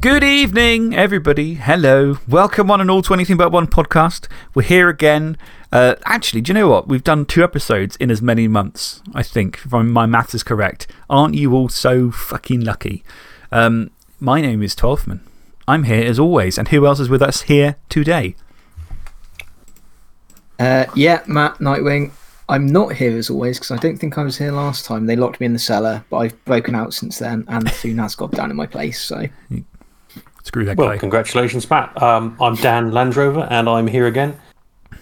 Good evening, everybody. Hello. Welcome on an All to Anything But One podcast. We're here again. Uh, actually, do you know what? We've done two episodes in as many months, I think, if my math is correct. Aren't you all so fucking lucky? Um, my name is Twelfthman. I'm here as always. And who else is with us here today? Uh, yeah, Matt Nightwing. I'm not here as always because I don't think I was here last time. They locked me in the cellar, but I've broken out since then and threw Nazgob down in my place. So. Screw that well, guy. congratulations, Matt. Um, I'm Dan Landrover, and I'm here again.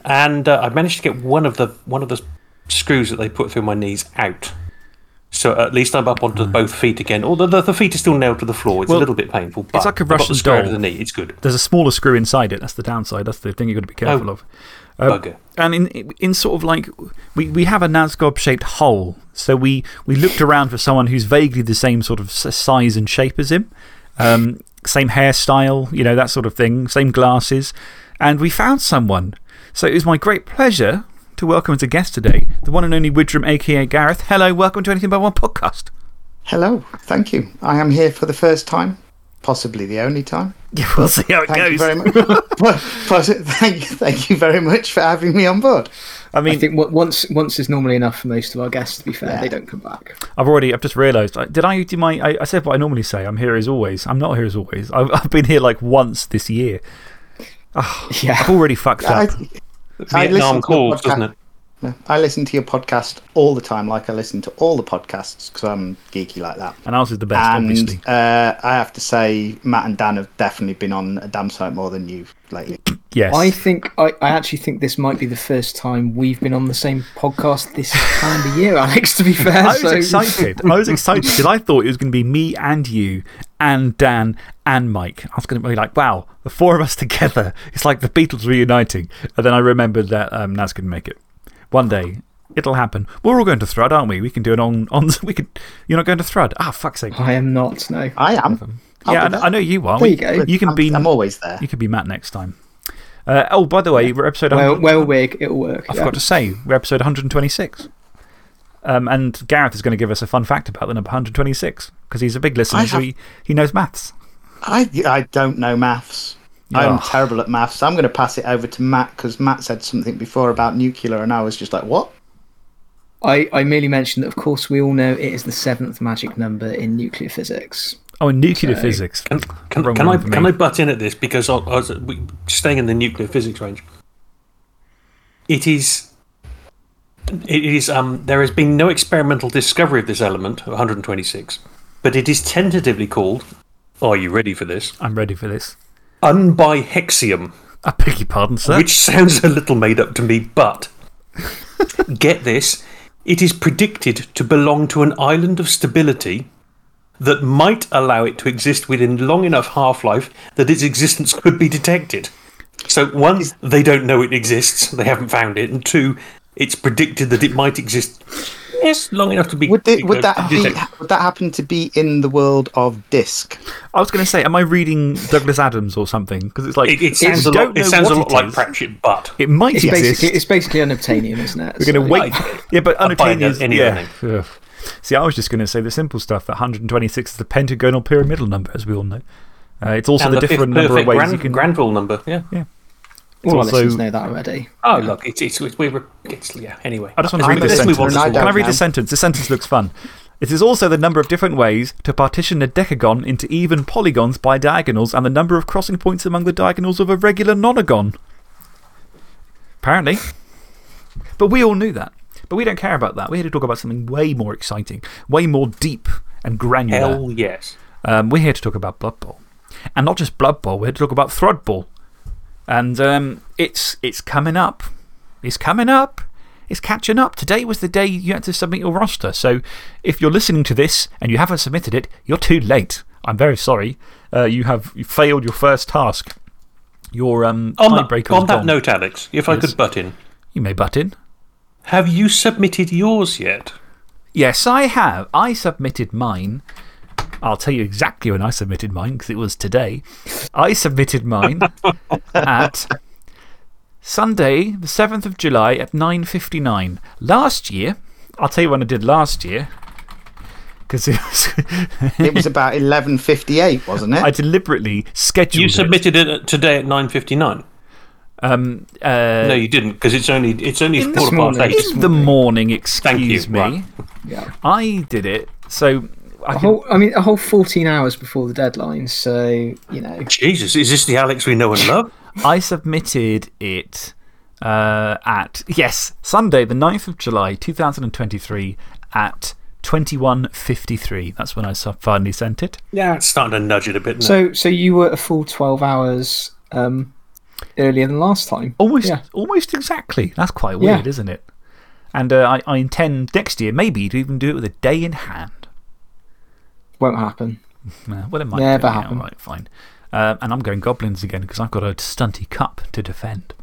And uh, I managed to get one of the one of the screws that they put through my knees out. So at least I'm up onto both feet again. Although the, the feet are still nailed to the floor, it's Hmm. Well, a little bit painful. But it's like a Russian the screw out doll. of the knee. It's good. There's a smaller screw inside it. That's the downside. That's the thing you've got to be careful Oh. of. Um, Bugger. And in, in sort of like, we, we have a Nazgob shaped hole. So we, we looked around for someone who's vaguely the same sort of size and shape as him. Um, same hairstyle, you know, that sort of thing. Same glasses. And we found someone. So it was my great pleasure to welcome as a guest today the one and only Widram, aka Gareth. Hello, welcome to Anything But One podcast. Hello, thank you. I am here for the first time, possibly the only time. Yeah, we'll see how it Thank goes. you very much. thank, thank you very much for having me on board. I mean, I think once, once is normally enough for most of our guests, to be fair. They don't come back. I've already, I've just realised. Did I do my. I, I said what I normally say. I'm here as always. I'm not here as always. I've, I've been here like once this year. Yeah. I've already fucked up. I listen Vietnam to calls, doesn't it? I listen to your podcast all the time, like I listen to all the podcasts because I'm geeky like that. And ours is the best, and obviously. uh, I have to say, Matt and Dan have definitely been on a damn sight more than you lately. Yes. I think, I, I actually think this might be the first time we've been on the same podcast this calendar year, Alex, to be fair. I was so, excited. I was excited because I thought it was going to be me and you and Dan and Mike. I was going to be like, wow, the four of us together. It's like the Beatles reuniting. And then I remembered that um, Naz couldn't make it. One day, it'll happen. We're all going to Thrud, aren't we? We can do it on. on we could, you're not going to Thrud? Ah, fuck's sake. I am not, no. I am. I'll yeah, I, know- I know you are. There you go. You can I'm, be. I'm always there. You could be Matt next time. Uh, oh, by the way, we're episode Well, 100 well, wig, it'll work. I yeah. forgot to say, we're episode 126. Um, and Gareth is going to give us a fun fact about the number 126 because he's a big listener, I so he, he knows maths. I, I don't know maths. I'm Oh. terrible at maths. I'm going to pass it over to Matt because Matt said something before about nuclear, and I was just like, what? I, I merely mentioned that, of course, we all know it is the seventh magic number in nuclear physics. Oh, and nuclear So- physics. Can, can, Wrong can, I, can. I butt in at this? Because I, I was we, staying in the nuclear physics range. It is. It is. Um, there has been no experimental discovery of this element, 126, but it is tentatively called. Are you ready for this? I'm ready for this. Unbihexium, I beg your pardon, sir. which sounds a little made up to me, but get this it is predicted to belong to an island of stability that might allow it to exist within long enough half life that its existence could be detected. So, one, they don't know it exists, they haven't found it, and two, it's predicted that it might exist, yes, long enough to be Would, it, would, that be, would that happen to be in the world of Disc? I was going to say, am I reading Douglas Adams or something? Because it's like. It, it sounds a lot, it sounds a lot it like. Pratchett, but It might It's exist. basically, it's basically unobtainium, isn't it? We're going to So- wait. Like- yeah, but I'd buy unobtainium is. any Yeah. other Ugh. See, I was just going to say the simple stuff that 126 is the pentagonal pyramidal number, as we all know. Uh, it's also and the the different number of ways Gran- you can. Granville number, yeah. All our also- listeners know that already. Oh, look, it's, it's, it's, we were, it's, yeah, anyway. I just want to read a the Let's move sentence. on listener, to and I Can I read the sentence? The sentence looks fun. It is also the number of different ways to partition a decagon into even polygons by diagonals and the number of crossing points among the diagonals of a regular nonagon. Apparently. But we all knew that. But we don't care about that. We had to talk about something way more exciting, way more deep and granular. Hell yes. Um, we're here to talk about Blood Bowl. And not just Blood Bowl, we're here to talk about Thrud Bowl. And um, it's, it's coming up. It's coming up. It's catching up. Today was the day you had to submit your roster. So if you're listening to this and you haven't submitted it, you're too late. I'm very sorry. Uh, you have you failed your first task. Your um, On, that, on that note, Alex, if I could butt in, You may butt in. Have you submitted yours yet? Yes, I have. I submitted mine. I'll tell you exactly when I submitted mine because it was today. I submitted mine at Sunday, the 7th of July at 9.59. Last year, I'll tell you when I did last year. Because it was. It was about 11.58, wasn't it? I deliberately scheduled You it. submitted it today at 9.59. Um, uh, No, you didn't, because it's only, it's only in quarter the past morning. eight. in the morning, you, excuse me. right. Yeah. I did it. So I A can, whole, I mean, a whole 14 hours before the deadline. So, you know. Jesus, is this the Alex we know and love? I submitted it uh, at, yes, Sunday, the 9th of July, 2023, at 21.53. That's when I finally sent it. Yeah, it's starting to nudge it a bit. isn't? So, so you were a full 12 hours um, earlier than last time. Almost, Yeah. almost exactly. That's quite Yeah. weird, isn't it? And uh, I, I intend next year, maybe, to even do it with a day in hand. Won't happen. Well, it might Never do, yeah, happen. Right, fine. Uh, and I'm going goblins again because I've got a stunty cup to defend.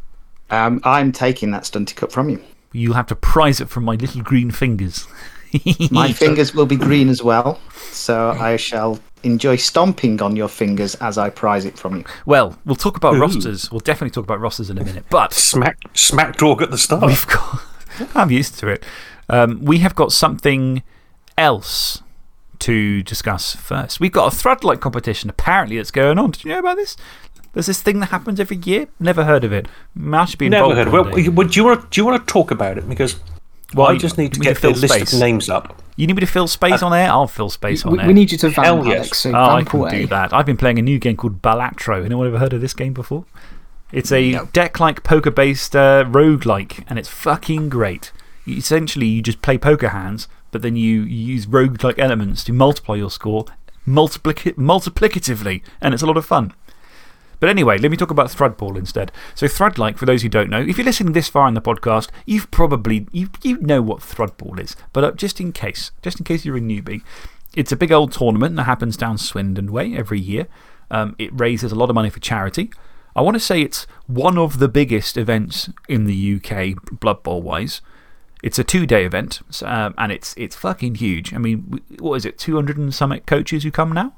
Um, I'm taking that stunty cup from you. You'll have to prize it from my little green fingers. My fingers will be green as well, so I shall enjoy stomping on your fingers as I prize it from you. Well, we'll talk about rosters. We'll definitely talk about rosters in a minute. But Smack, smack talk at the start. we've got. I'm used to it. Um, we have got something else to discuss first. We've got a Thrudlike competition apparently that's going on. Did you know about this? There's this thing that happens every year. Never heard of it. I should be Never involved. heard. one Well, well, do, you want to, do you want to talk about it? Because Well, I just need to get to fill the list space. of names up. You need me to fill space on air? I'll fill space on We, air. we need you to vamp, Hell yes. Alex. So Oh, I vamp can away. do that. I've been playing a new game called Balatro. Anyone ever heard of this game before? It's a deck like poker based uh, roguelike, and it's fucking great. You- essentially, you just play poker hands, but then you, you use roguelike elements to multiply your score multiplic multiplicatively, and it's a lot of fun. But anyway, let me talk about Thrudball instead. So, Thrudlike, for those who don't know, if you're listening this far in the podcast, you've probably you, you know what Thrudball is. But uh, just in case, just in case you're a newbie, it's a big old tournament that happens down Swindon Way every year. Um, it raises a lot of money for charity. I want to say it's one of the biggest events in the UK, Blood Bowl wise. It's a two day event, um, and it's, it's fucking huge. I mean, what is it, 200 and some coaches who come now?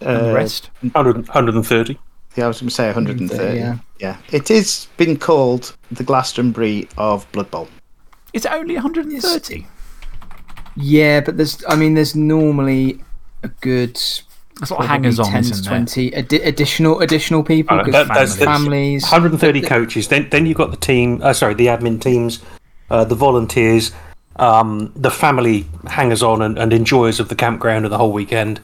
And the Uh, rest? 100, 130. Yeah, I was going to say 130. yeah. yeah. It has been called the Glastonbury of Blood Bowl. It's only 130. Yeah, but there's, I mean, there's normally a good That's what probably hangers on, 10 to 20 addi- additional, additional people. Uh, 'cause that- that's- that's families. 130 coaches. Then, then you've got the team, uh, sorry, the admin teams, uh, the volunteers, um, the family hangers on and, and enjoyers of the campground of the whole weekend.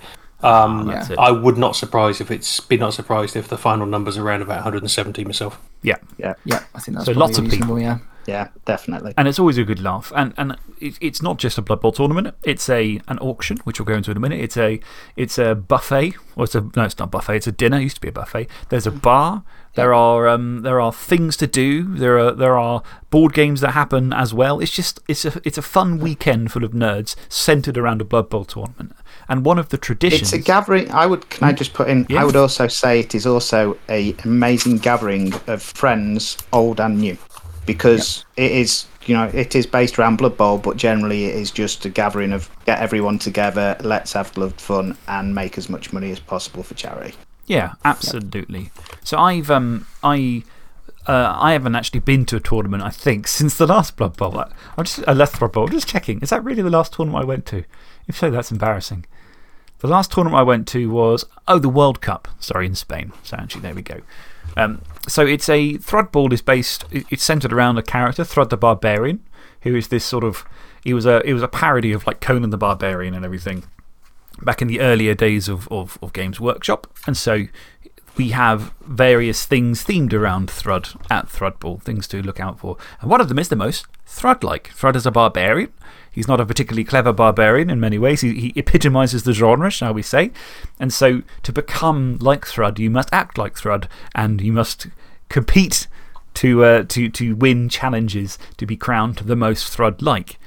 Um, That's it. I would not surprise if it's be not surprised if the final number's around about 170 myself. Yeah. Yeah, Yeah, I think that's So lots of people. yeah. yeah, definitely. And it's always a good laugh. And, and it, it's not just a Blood Bowl tournament, it's a, an auction, which we'll go into in a minute. It's a, it's a buffet. Or it's a, no, it's not a buffet, it's a dinner. It used to be a buffet. There's a bar. There are, um, there are things to do. There are, there are board games that happen as well. It's just it's a, it's a fun weekend full of nerds centered around a Blood Bowl tournament. And one of the traditions. It's a gathering. I would. Can I just put in? Yeah. I would also say it is also a amazing gathering of friends, old and new, because it is. You know, it is based around Blood Bowl, but generally it is just a gathering of get everyone together, let's have blood fun, and make as much money as possible for charity. Yeah, absolutely. So I've um I uh, I haven't actually been to a tournament, I think, since the last Blood Bowl. I- I'm just a last Blood Bowl. I'm just checking. Is that really the last tournament I went to? If so, that's embarrassing. The last tournament I went to was, oh, the World Cup. Sorry, in Spain. So actually, there we go. Um, so it's a. Thrudball is based, it's centered around a character, Thrud the Barbarian, who is this sort of. He was a, it was a parody of like Conan the Barbarian and everything back in the earlier days of, of, of Games Workshop. And so we have various things themed around Thrud at Thrudball, things to look out for. And one of them is the most Thrud like. Thrud is a barbarian. He's not a particularly clever barbarian in many ways. He, he epitomizes the genre, shall we say. And so to become like Thrud, you must act like Thrud and you must compete to, uh, to, to win challenges to be crowned the most Thrud like.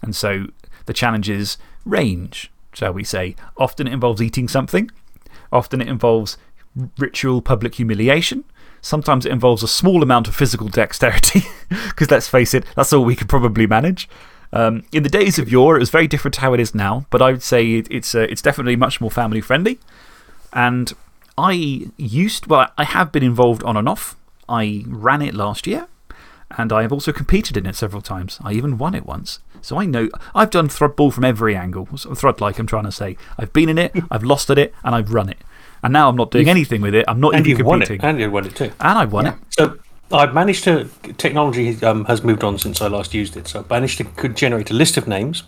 And so the challenges range, shall we say. Often it involves eating something, often it involves ritual public humiliation. Sometimes it involves a small amount of physical dexterity, because let's face it, that's all we could probably manage. Um, in the days of yore, it was very different to how it is now, but I would say it, it's, uh, it's definitely much more family friendly. And I used, well, I have been involved on and off. I ran it last year. And I have also competed in it several times. I even won it once. So I know I've done Thrudball from every angle. Thrud like, I'm trying to say. I've been in it, I've lost at it, and I've run it. And now I'm not doing anything with it. I'm not And even you've won it. And you've won it too. And I've won it. So I've managed to. Technology um, has moved on since I last used it. So I've managed to could generate a list of names.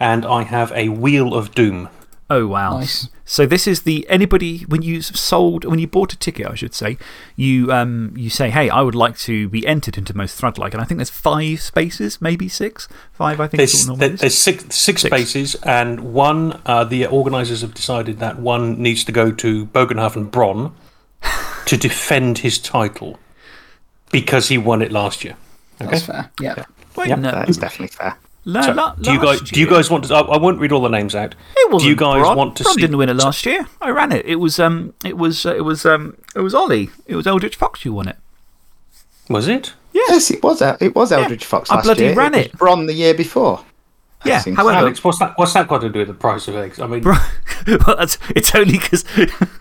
And I have a Wheel of Doom. Oh, wow. Nice. So, this is the anybody, when you sold, when you bought a ticket, I should say, you, um, you say, hey, I would like to be entered into most Thrud like. And I think there's five spaces, maybe six? Five, I think. There's, there- there's six, six, spaces, and one, uh, the organisers have decided that one needs to go to Bogenhafen Bron to defend his title because he won it last year. Okay. That's fair. Yeah. Wait, Yep, no. That is definitely fair. La- So, la- do you guys? last Do you guys want to? I, I won't read all the names out. It wasn't do you guys Bron. want to Bron see? didn't win it last year. I ran it. It was, um, it was, uh, it was, um, it was Ollie. It was Eldritch Fox who won it. Was it? Yes, it was, it was Eldritch Fox I last bloody year. ran was it. Bron the year before. I Yeah, however- Alex, what's that? What's that got to do with the price of eggs? I mean, well, that's, it's only because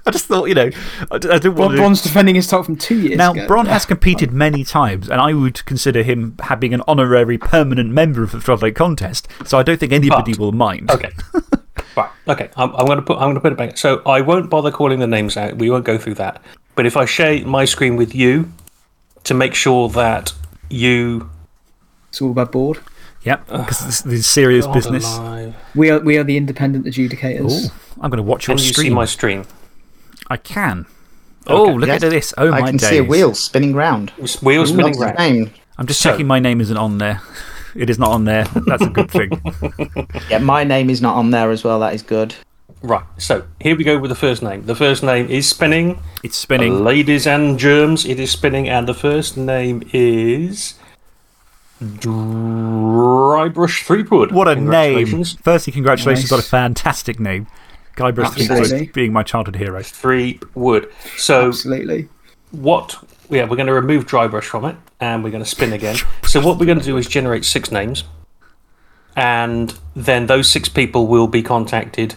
I just thought, you know, I, d- I didn't want to. Bron's defending his title from two years Now, ago. Bron has competed many times, and I would consider him having an honorary permanent member of the Thrudlake contest, so I don't think anybody But- will mind. Okay. right. Okay. I'm, I'm going to put. I'm going to put it back. So I won't bother calling the names out. We won't go through that. But if I share my screen with you, to make sure that you It's all about board. Yep, because this, this is serious God business. alive. We are, we are the independent adjudicators. Ooh, I'm going to watch your Can you see my stream? I can. Oh, look Yes. at this. Oh, my day. I my can days. see a wheel spinning round. Wheel spinning round. name? I'm just So- checking my name isn't on there. It is not on there. That's a good thing. Yeah, my name is not on there as well. That is good. Right. So here we go with the first name. The first name is spinning. It's spinning. Ladies and germs, it is spinning, and the first name is Drybrush Threepwood. What a name. Firstly, congratulations Nice. on a fantastic name. Guybrush Absolutely. Threepwood being my childhood hero. Threepwood. So Absolutely. what? Yeah, we're going to remove Drybrush from it, and we're going to spin again. so what we're going to do is generate six names, and then those six people will be contacted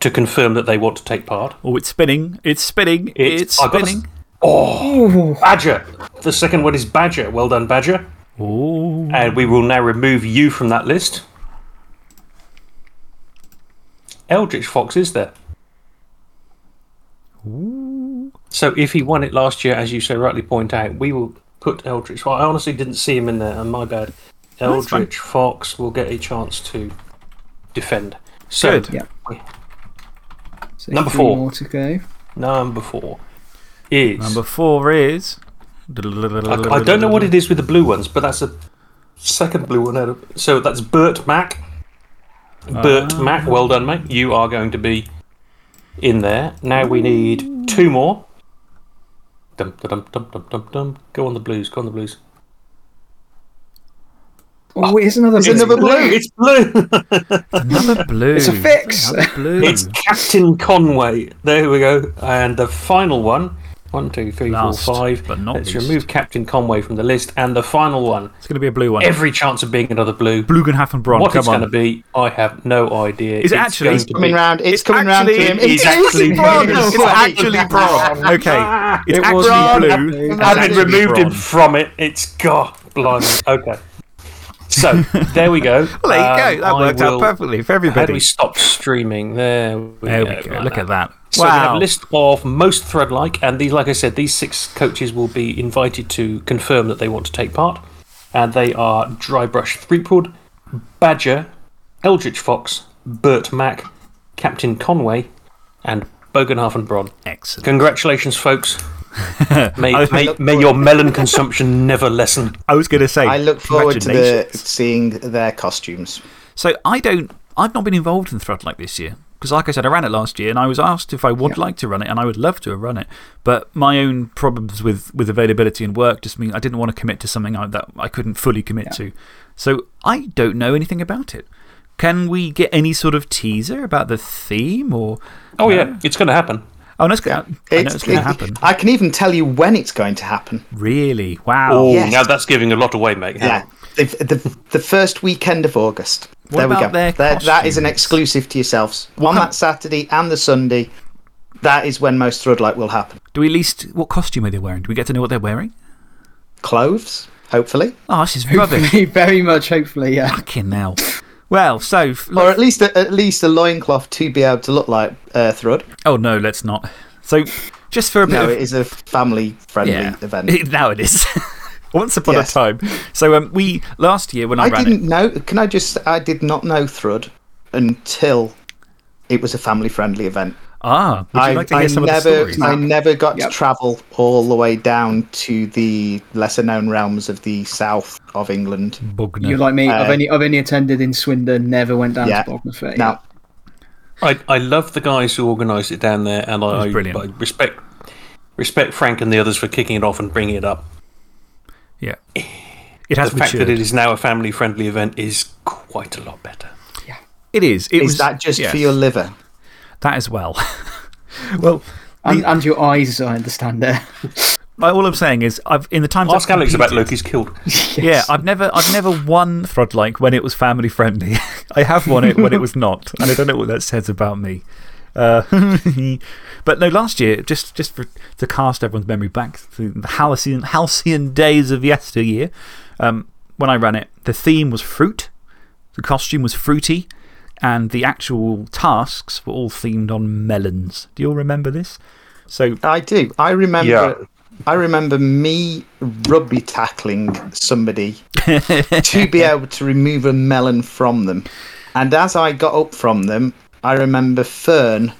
to confirm that they want to take part. Oh, it's spinning. It's spinning. It's- It's, I've a- spinning. Oh, Badger. The second one is Badger. Well done, Badger. Oh, And we will now remove you from that list. Eldritch Fox is there. So if he won it last year, as you so rightly point out, we will put Eldritch Fox. I honestly didn't see him in there, and my bad. that's. Eldritch Fox will get a chance to defend. So, Good. yeah. So Number four. more to go. number four is. number four is. I, I don't know what it is with the blue ones, but that's a second blue one. Out of, so that's Bert Mac. Bert Ah. Mac, well done, mate. You are going to be in there. Now we need two more. Dum, dum, dum, dum, dum, dum. Go on the blues. Go on the blues. Oh, here's another It's blue. another blue. It's blue. Another blue. It's a fix. Another blue. it's Captain Conway. There we go. And the final one. One, two, three, four, Last, five. but not Let's least. remove Captain Conway from the list. And the final one. It's going to be a blue one. Every chance of being another blue. Bogenhafen Bron. What Come it's on. going to be, I have no idea. Is it It's actually- It's Coming be- round. It's, It's coming round to him. it's actually Bron. blue. It's actually Bron. Okay. It's It was actually Bron. blue. It's Having actually removed him from it, it's God, blimey. Okay. So, there we go. Well, there you Um, go. That I worked out perfectly for everybody. How do everybody. we stop streaming? There we There go. we go. Like Look that. at that. So we have a list of most Thrud-like, and these, like I said, these six coaches will be invited to confirm that they want to take part, and they are Drybrush Threepwood, Badger, Eldritch Fox, Bert Mac, Captain Conway, and Bogenhafen Bron. Excellent. Congratulations, folks. May, I- may, may your melon consumption never lessen. I was going to say. I look forward to the, seeing their costumes. So I don't. I've not been involved in Thrud like this year. Because, like I said, I ran it last year and I was asked if I would like to run it, and I would love to have run it. But my own problems with, with availability and work just mean I didn't want to commit to something I, that I couldn't fully commit to. So I don't know anything about it. Can we get any sort of teaser about the theme or. Oh, yeah, uh, it's going to happen. Oh, no, it's going I know it's going to happen. I can even tell you when it's going to happen. Really? Wow. Oh, Yes. now that's giving a lot away, mate. Yeah. The, the, the first weekend of August. What there we go. their There- that is an exclusive to yourselves. On that Saturday and the Sunday, that is when most Thrudlike will happen. Do we at least. What costume are they wearing? Do we get to know what they're wearing? clothes, hopefully. Oh, this is rubbish. Hopefully, very much, hopefully, yeah. Fucking hell. Well, so. Or at least a, at least a loincloth to be able to look like uh, Thrud. Oh, no, let's not. So, just for a bit No, of. it is a family friendly yeah. event. now it is. Once upon Yes. a time. So, um, we. Last year when I, I ran didn't know. Can I just? I did not know Thrud until it was a family friendly event. It. Ah, would you I, like to hear I some never, of the stories? I never got Yep. to travel all the way down to the lesser known realms of the south of England. Bugner. You're like me. I've, Uh, only, I've only attended in Swindon, never went down Yeah. to Bognor Fair. Now, I, I love the guys who organised it down there, and I, brilliant. I respect respect Frank and the others for kicking it off and bringing it up. yeah. It has The fact matured. that it is now a family friendly event is quite a lot better. It is. It is was, that just yes, for your liver? That as well. well, and, and your eyes, I understand there. all I'm saying is, I've in the times Ask I've Alex about competed- Loki's killed. Yeah, I've never, I've never won Thrud like when it was family friendly. I have won it when it was not, and I don't know what that says about me. Uh, but no, last year, just, just for, to cast everyone's memory back to the halcyon, halcyon days of yesteryear, um, when I ran it, the theme was fruit, the costume was fruity, and the actual tasks were all themed on melons. Do you all remember this? So, I do. I remember. Yeah. I remember me rugby tackling somebody to be able to remove a melon from them. And as I got up from them, I remember Fern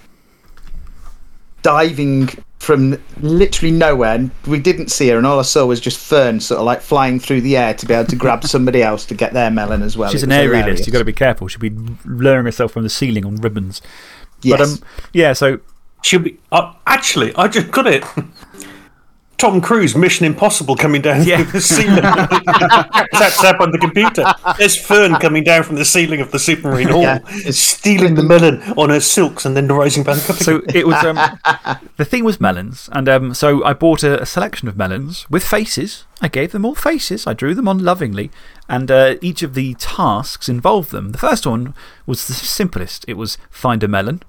diving from literally nowhere. And we didn't see her, and all I saw was just Fern sort of like flying through the air to be able to grab somebody else to get their melon as well. she's It an aerialist. hilarious. You've got to be careful. She'll be lowering herself from the ceiling on ribbons. Yes. But um, yeah, so She'll be. Uh, actually, I just got it. Tom Cruise, Mission Impossible, coming down Yeah. from the ceiling. tap tap on the computer. There's Fern coming down from the ceiling of the Supermarine Hall, Yeah, stealing the melon on her silks and then the rising back up. So it was um, the thing was melons, and um, so I bought a, a selection of melons with faces. I gave them all faces. I drew them on lovingly, and uh, each of the tasks involved them. The first one was the simplest. It was find a melon.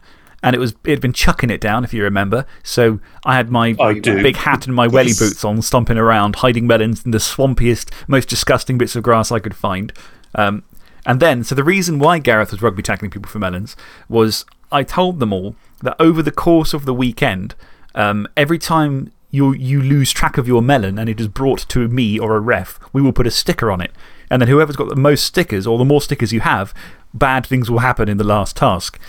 And it, was, it had been chucking it down, if you remember. So I had my I big hat and my welly boots on, stomping around, hiding melons in the swampiest, most disgusting bits of grass I could find. Um, and then, so the reason why Gareth was rugby tackling people for melons was I told them all that over the course of the weekend, um, every time you, you lose track of your melon and it is brought to me or a ref, we will put a sticker on it. And then whoever's got the most stickers, or the more stickers you have, bad things will happen in the last task.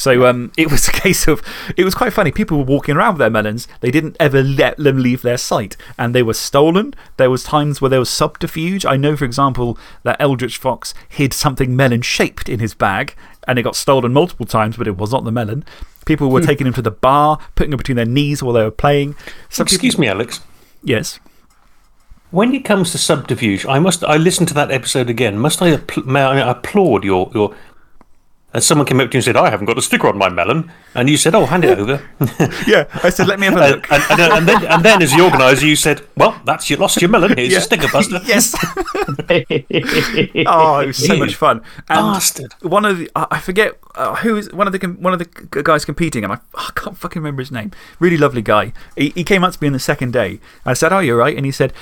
So um, it was a case of, it was quite funny. People were walking around with their melons. They didn't ever let them leave their sight. And they were stolen. There was times where there was subterfuge. I know, for example, that Eldritch Fox hid something melon shaped in his bag and it got stolen multiple times, but it was not the melon. People were taking him to the bar, putting him between their knees while they were playing. Some Excuse people, me, Alex. Yes. When it comes to subterfuge, I must. I listened to that episode again. Must I, appl- may I applaud your your? And someone came up to you and said, "I haven't got a sticker on my melon," and you said, "Oh, hand it over." Yeah. I said, let me have a and, look. and, and, and then, and then, as the organizer, you said, "Well, that's you lost your melon. Here's Yeah. your sticker buster." yes. oh, it was so much fun. And bastard. One of the, I I forget uh, who is one of the, one of the guys competing, and I, I can't fucking remember his name. Really lovely guy. He, he came up to me on the second day. I said, Oh, you're right. And he said,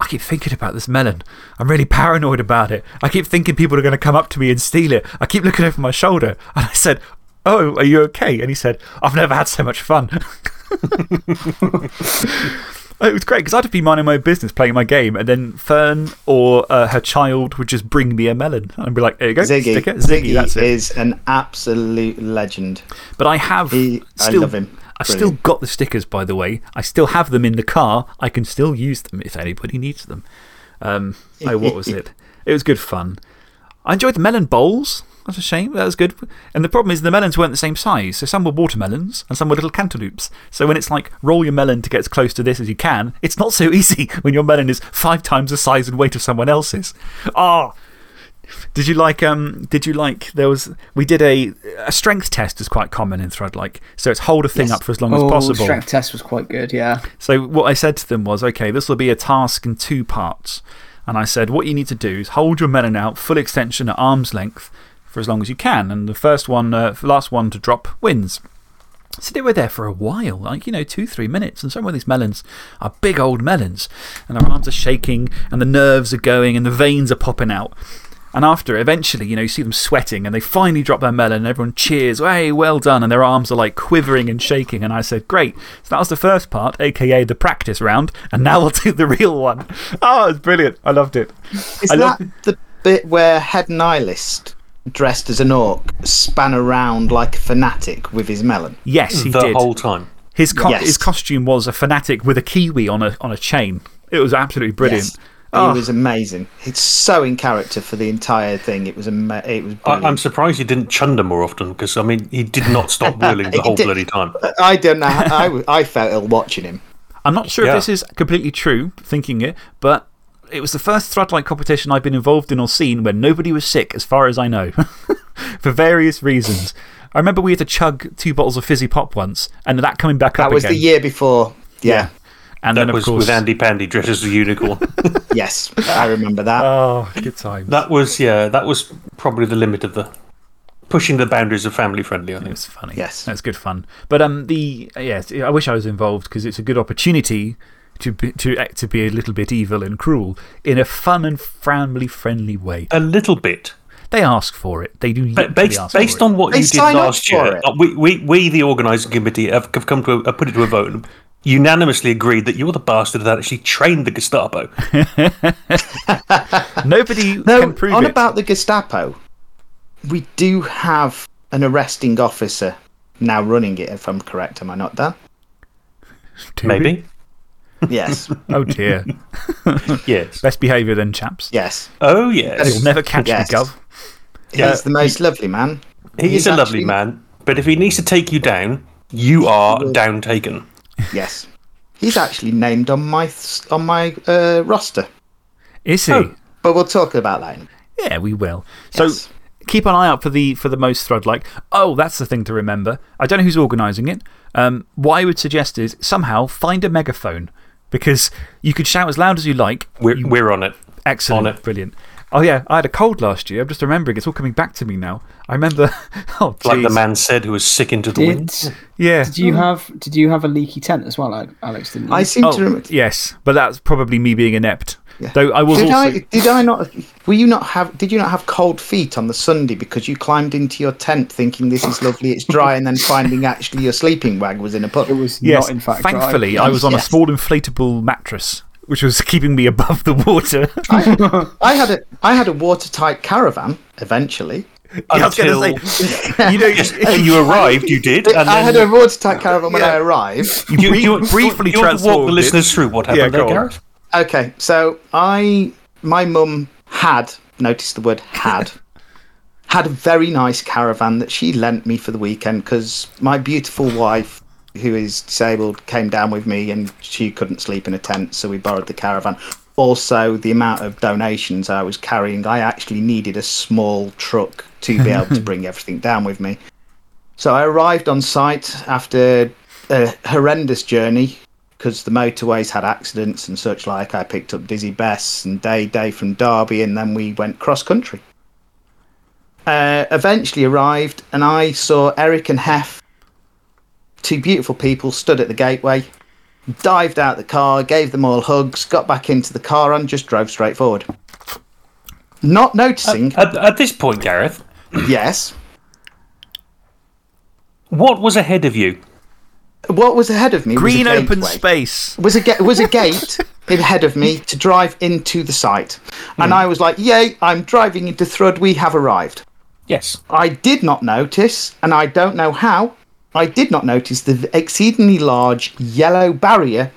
I keep thinking about this melon. I'm really paranoid about it. I keep thinking people are going to come up to me and steal it. I keep looking over my shoulder. And I said, Oh, are you okay? And he said, I've never had so much fun. It was great because I'd be minding my own business playing my game, and then Fern or uh, her child would just bring me a melon. And I'd be like, there you go, Ziggy. sticker. Ziggy, that's it. is an absolute legend. But I have. He- I love him. I've still got the stickers, by the way. I still have them in the car. I can still use them if anybody needs them. Um, oh, what was it? It was good fun. I enjoyed the melon bowls. That's a shame. That was good. And the problem is the melons weren't the same size. So some were watermelons and some were little cantaloupes. So when it's like roll your melon to get as close to this as you can, it's not so easy when your melon is five times the size and weight of someone else's. Ah! Did you like, um, did you like, there was, we did a, a strength test is quite common in Thrud like. So it's hold a thing Yes. up for as long as Oh, possible. strength test was quite good, yeah. So what I said to them was, okay, this will be a task in two parts. And I said, what you need to do is hold your melon out, full extension at arm's length for as long as you can. And the first one, uh, last one to drop wins. So they were there for a while, like, you know, two, three minutes. And some of these melons are big old melons. And their arms are shaking, and the nerves are going, and the veins are popping out. And after, eventually, you know, you see them sweating, and they finally drop their melon, and everyone cheers, hey, well done. And their arms are like quivering and shaking. And I said, great. So that was the first part, aka the practice round. And now we'll do the real one. Oh, it's brilliant. I loved it. Is I that the bit where Head Nihilist, dressed as an orc, span around like a fanatic with his melon? Yes, he the did. whole time. His, co Yes. his costume was a fanatic with a kiwi on a, on a chain. It was absolutely brilliant. Yes. Oh. He was amazing. It's so in character for the entire thing. It was, ama- it was I, brilliant. I'm surprised he didn't chunder more often because, I mean, he did not stop whirling the whole did. bloody time. I don't know. how- I, w- I felt ill watching him. I'm not sure Yeah. if this is completely true, thinking it, but it was the first Thrudlike competition I've been involved in or seen where nobody was sick, as far as I know, for various reasons. I remember we had to chug two bottles of fizzy pop once, and that coming back That up was again. the year before. Yeah. And That then, of was course. with Andy Pandy dressed as a unicorn. Yes. I remember that. Oh, good time. that was, yeah, that was probably the limit of the pushing the boundaries of family friendly, I It think. was funny. Yes. That's good fun. But um, the, yes, I wish I was involved because it's a good opportunity to be, to, act- to be a little bit evil and cruel in a fun and family friendly way. A little bit. They ask for it. They do But literally based, ask based for it. on what They you did last year, we, we, we, the organising committee, have, have come to a, put it to a vote and unanimously agreed that you're the bastard that actually trained the Gestapo. Nobody No, can prove on it. about the Gestapo, we do have an arresting officer now running it, if I'm correct. Am I not, Dan? Do we? Maybe. Yes. Oh dear. Yes. Best behaviour then, chaps. yes. Oh, yes. You'll never catch Yes. me, Gov. He's the most lovely man. He He's is a lovely man, but if he needs to take you down, you are down taken. Yes. He's actually named on my, on my uh, roster. Is he? Oh. But we'll talk about that. Yeah, we will. So Yes. keep an eye out for the, for the most Thrud like. Oh, that's the thing to remember. I don't know who's organising it. Um, what I would suggest is somehow find a megaphone because you could shout as loud as you like. We're, You- we're on it. Excellent. on it. Brilliant. Oh, yeah, I had a cold last year. I'm just remembering. It's all coming back to me now. I remember. Oh, Like the man said who was sick into the Did, wind. Yeah. did, you have, did you have a leaky tent as well, Al- Alex? Didn't you? I seem Oh, to remember. yes, but that's probably me being inept. Yeah. Though I was Did also. I, did I not? Were you not have? Did you not have cold feet on the Sunday because you climbed into your tent thinking this is lovely, it's dry, and then finding actually your sleeping bag was in a puddle? It puddle? was Yes, not, in fact, dry. thankfully, I was on a small inflatable mattress, which was keeping me above the water. I had a I had a watertight caravan eventually. I was going Until to say, you know, when you arrived, you did. And I then had a watertight caravan when I arrived. you, you, you, briefly you, you want to walk the listeners through what happened Yeah, there. Gareth? Okay, so I my mum had notice the word had had a very nice caravan that she lent me for the weekend because my beautiful wife who is disabled came down with me and she couldn't sleep in a tent so we borrowed the caravan also the amount of donations i was carrying i actually needed a small truck to be able to bring everything down with me so i arrived on site after a horrendous journey because the motorways had accidents and such like. I picked up Dizzy Bess and Day Day from Derby, and then we went cross country. Uh, eventually arrived, and I saw Eric and Hef, two beautiful people, stood at the gateway. Dived out the car, gave them all hugs, got back into the car, and just drove straight forward. Not noticing, At, at this point, Gareth, yes, what what was ahead of you? what was ahead of me green was a open space. was a ga- was a gate ahead of me to drive into the site, and hmm. I was like, "Yay! I'm driving into Thrud. We have arrived." Yes. I did not notice, and I don't know how. I did not notice the exceedingly large yellow barrier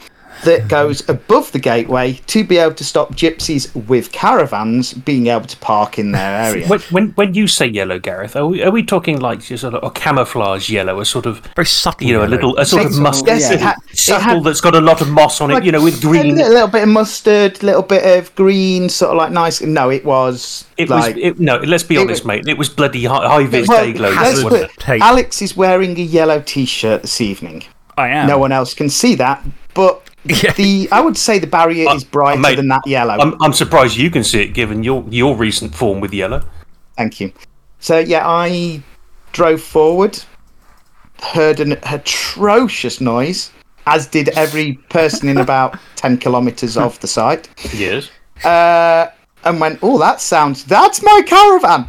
that goes above the gateway to be able to stop gypsies with caravans being able to park in their area. When, when, when you say yellow, Gareth, are we, are we talking like just a, a camouflage yellow, a sort of, Very subtle. you know, a little, a sort of mustard, yes, it had- subtle had- that's got a lot of moss on it, you know, with green. a little bit of mustard, a little bit of green, sort of like nice. No, it was It like was, it, no, let's be honest, was- mate. It was bloody high, high vis Well, day glow. let's Hazard put- tape. Alex is wearing a yellow T-shirt this evening. I am. No one else can see that, but Yeah. the I would say the barrier is brighter than that yellow. I'm, I'm surprised you can see it given your, your recent form with yellow. Thank you. So yeah, I drove forward. heard an atrocious noise, as did every person in about 10 kilometres of the site, Yes. uh, and went, Oh, that sounds, that's my caravan!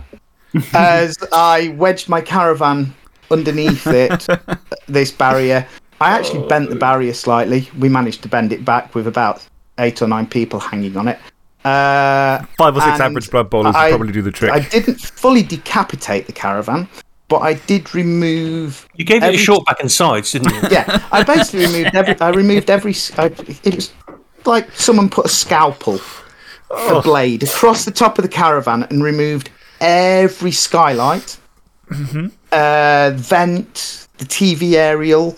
as I wedged my caravan underneath it, this barrier. I actually bent the barrier slightly. We managed to bend it back with about eight or nine people hanging on it. Uh, Five or six average blood bowlers I- would probably do the trick. I didn't fully decapitate the caravan, but I did remove. You gave it a short back and sides, didn't you? Yeah, I basically removed every. I removed every. s- I, it was like someone put a scalpel, a blade, across the top of the caravan and removed every skylight, uh, vent, the TV aerial.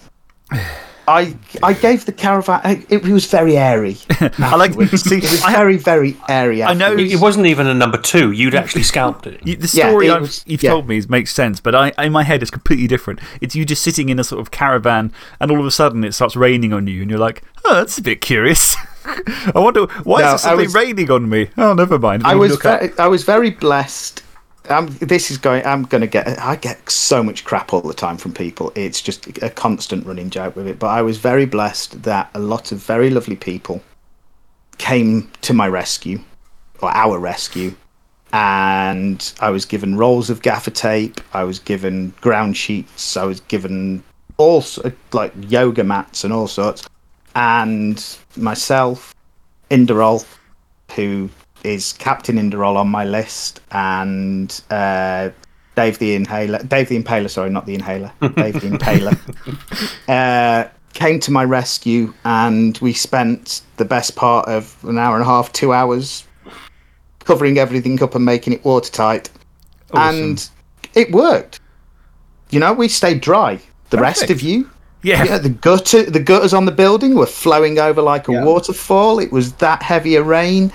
I I gave the caravan. It, it was very airy. I like see. It was I, very very airy. I know It it wasn't even a number two. You'd actually scalped it. You, the Yeah, story it was- you've yeah. told me makes sense, but I, in my head it's completely different. It's you just sitting in a sort of caravan, and all of a sudden it starts raining on you, and you're like, oh, that's a bit curious. I wonder, why No, is it suddenly was- raining on me? Oh, never mind. I was look very, I was very blessed. Um, this is going. I'm going to get. I get so much crap all the time from people. It's just a constant running joke with it. But I was very blessed that a lot of very lovely people came to my rescue, or our rescue, and I was given rolls of gaffer tape. I was given ground sheets. I was given all like yoga mats and all sorts. And myself, Inderol, who is Captain Inderol on my list, and uh, Dave the Inhaler, Dave the Impaler, sorry, not the Inhaler, Dave the Impaler, uh, came to my rescue, and we spent the best part of an hour and a half, two hours, covering everything up and making it watertight, and it worked. You know, we stayed dry. The rest of you, yeah. yeah, the gutter, the gutters on the building were flowing over like a Yeah. waterfall. It was that heavy a rain.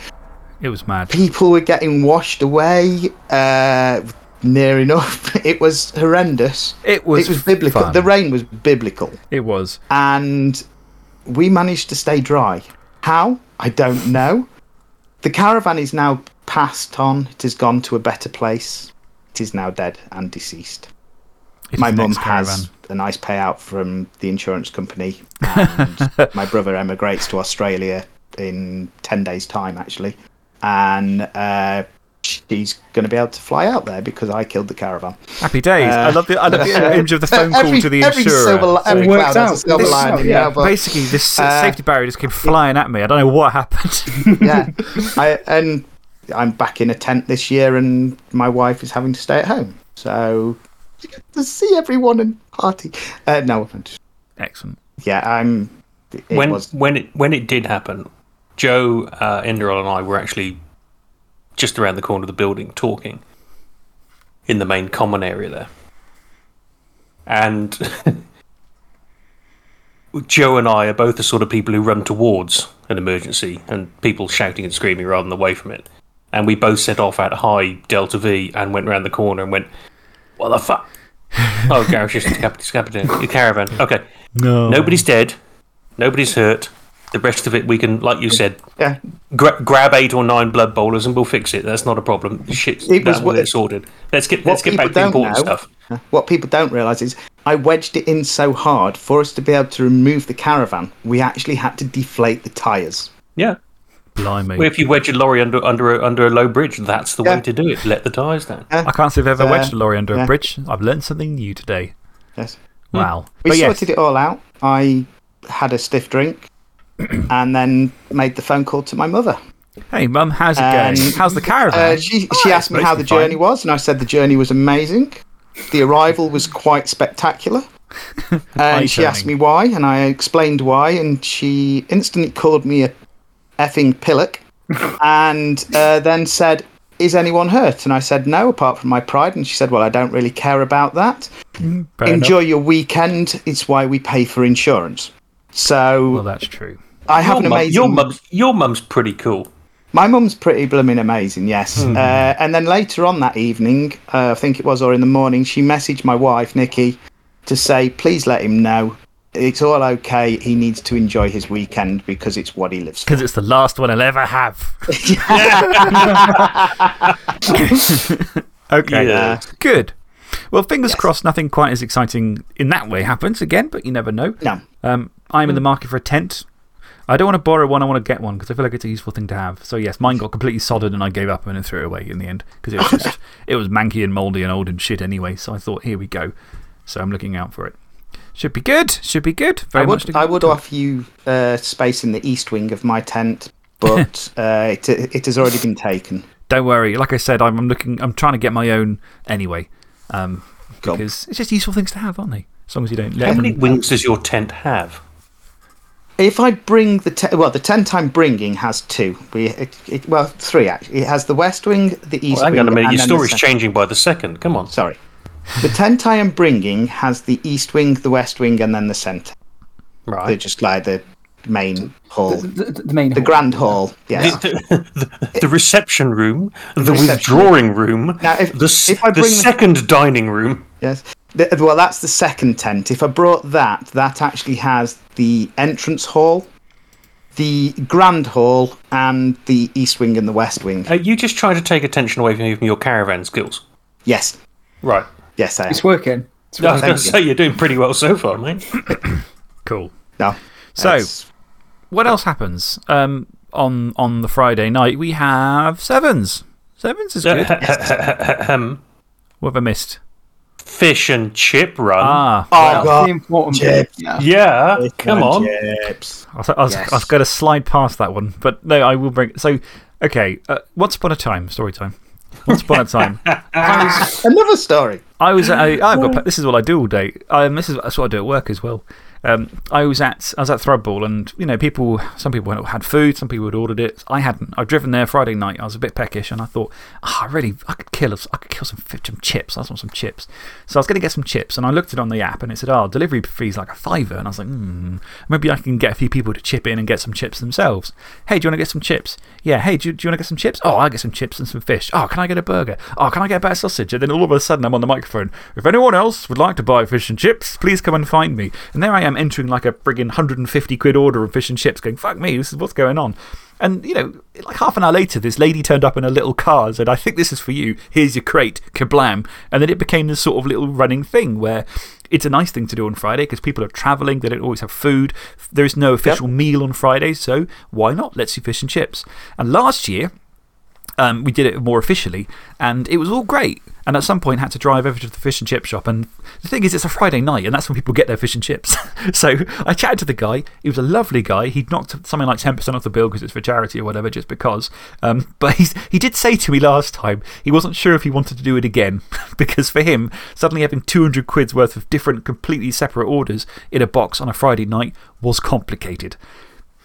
It was mad. People were getting washed away. Uh, near enough, it was horrendous. It was it was biblical. fun. The rain was biblical, It was. and we managed to stay dry. How? I don't know. The caravan is now passed on. It has gone to a better place. It is now dead and deceased. It's my mum has a nice payout from the insurance company, and my brother emigrates to Australia in ten days' time, actually, and uh, she's going to be able to fly out there because I killed the caravan. Happy days. I love the, I love the image of the phone call every, to the every insurer. Silver, every It worked cloud has a silver This- lining, yeah. yeah, but, Basically, this Uh, safety barrier just came flying at me. I don't know what happened. yeah, I, and I'm back in a tent this year, and my wife is having to stay at home, so you get to see everyone and party. Uh, no, I'm just- Excellent. yeah, I'm. It when was when it when it did happen, Joe, uh, and I were actually just around the corner of the building talking in the main common area there, and Joe and I are both the sort of people who run towards an emergency and people shouting and screaming rather than away from it. And we both set off at high Delta V and went round the corner and went, "What the fuck?" oh, Gareth just decapitated the caravan. Okay, No. Nobody's dead. Nobody's hurt. The rest of it, we can, like you said, yeah. gra- grab eight or nine blood bowlers and we'll fix it. That's not a problem. Shit, It was what- will get sorted. Let's get let's get back to people don't important know- stuff. What people don't realise is I wedged it in so hard for us to be able to remove the caravan. We actually had to deflate the tyres. Yeah. Blimey. Well, if you wedge a lorry under under a, under a low bridge, that's the Yeah. way to do it. Let the tyres down. I can't say I've ever Uh, wedged a lorry under a bridge. I've learned something new today. Yes. Wow. We but yes, sorted it all out. I had a stiff drink and then made the phone call to my mother. hey, Mum, how's it Um, going? How's the caravan? Uh, she she Oh, asked me how the journey fine. was, and I said the journey was amazing. The arrival was quite spectacular. And she asked me why, and I explained why, and she instantly called me a effing pillock, and uh, then said, "Is anyone hurt?" And I said, "No, apart from my pride." And she said, "Well, I don't really care about that. Fair Enjoy enough. your weekend. It's why we pay for insurance." So Well, that's true. I have Your, an mum, amazing. your mum's your mum's pretty cool. My mum's pretty blooming amazing, yes. Uh, and then later on that evening, uh, I think it was, or in the morning, she messaged my wife, Nikki, to say, please let him know it's all okay. He needs to enjoy his weekend because it's what he lives for. Because it's the last one I'll ever have. okay. Yeah. Good. Well, fingers Yes. crossed nothing quite as exciting in that way happens again, but you never know. No. Um, I'm in the market for a tent. I don't want to borrow one, I want to get one because I feel like it's a useful thing to have. So, yes, mine got completely sodded and I gave up and threw it away in the end because it, was just it was manky and mouldy and old and shit anyway. So I thought, here we go. So I'm looking out for it. Should be good. Should be good. Very I much would, looking I would offer you uh, space in the east wing of my tent, but uh, it, it has already been taken. Don't worry. Like I said, I'm, I'm, looking, I'm trying to get my own anyway um, because it's just useful things to have, aren't they? As long as you don't How many wings does your tent have? If I bring the te- well, the tent I'm bringing has two. We it, it, well three actually. It has the west wing, the east Well, hang wing. on a minute, and your then the story's cen- changing by the second. Come on. Sorry, the tent I am bringing has the east wing, the west wing, and then the centre. Right. They're Right. just like the main hall, The, the, the main the hall. grand hall. Yes. The, the, the reception room, the reception withdrawing room, Now, if- the, if I bring the- second dining room. Yes. The, well, that's the second tent. If I brought that, that actually has the entrance hall, the grand hall, and the east wing and the west wing. Are you just trying to take attention away from you from your caravan skills? Yes. Right. Yes, I am. It's working. It's I was going to say, you're doing pretty well so far, mate. Cool. No. So, that's- what else happens um, on, on the Friday night? We have Sevens. Sevens is good. um, what have I missed? Fish and chip run. Ah, Oh, That's God. the important Chips. bit. Yeah. yeah, come on. Chips. I was, I was, Yes. I was going to slide past that one, but no, I will bring. So, okay, uh, once upon a time, story time. Once upon a time, was, Another story. I was at, I, I've got, this is what I do all day. Um, this is that's what I do at work as well. Um, I, was at, I was at Thrudball, and you know, people, some people had food, some people had ordered it. I hadn't. I'd driven there Friday night. I was a bit peckish, and I thought, oh, I really, I could kill, I could kill some, some chips. I just want some chips. So I was going to get some chips, and I looked it on the app, and it said, oh, delivery fee's like a fiver. And I was like, hmm, maybe I can get a few people to chip in and get some chips themselves. Hey, do you want to get some chips? Yeah, hey, do do you want to get some chips? Oh, I'll get some chips and some fish. Oh, can I get a burger? Oh, can I get a better sausage? And then all of a sudden, I'm on the microphone. If anyone else would like to buy fish and chips, please come and find me. And there I am entering like a friggin' 150 quid order of fish and chips, going, fuck me, this is what's going on. And, you know, like half an hour later, this lady turned up in a little car and said, I think this is for you. Here's your crate. Kablam. And then it became this sort of little running thing where it's a nice thing to do on Friday because people are travelling. They don't always have food. There is no official meal on Fridays. So why not? Let's do fish and chips. And last year, um, we did it more officially, and it was all great. And at some point, had to drive over to the fish and chip shop. And the thing is, it's a Friday night, and that's when people get their fish and chips. so I chatted to the guy. He was a lovely guy. He'd knocked something like 10% off the bill because it's for charity or whatever, just because. Um, but he's, he did say to me last time he wasn't sure if he wanted to do it again because for him, suddenly having 200 quid's worth of different, completely separate orders in a box on a Friday night was complicated.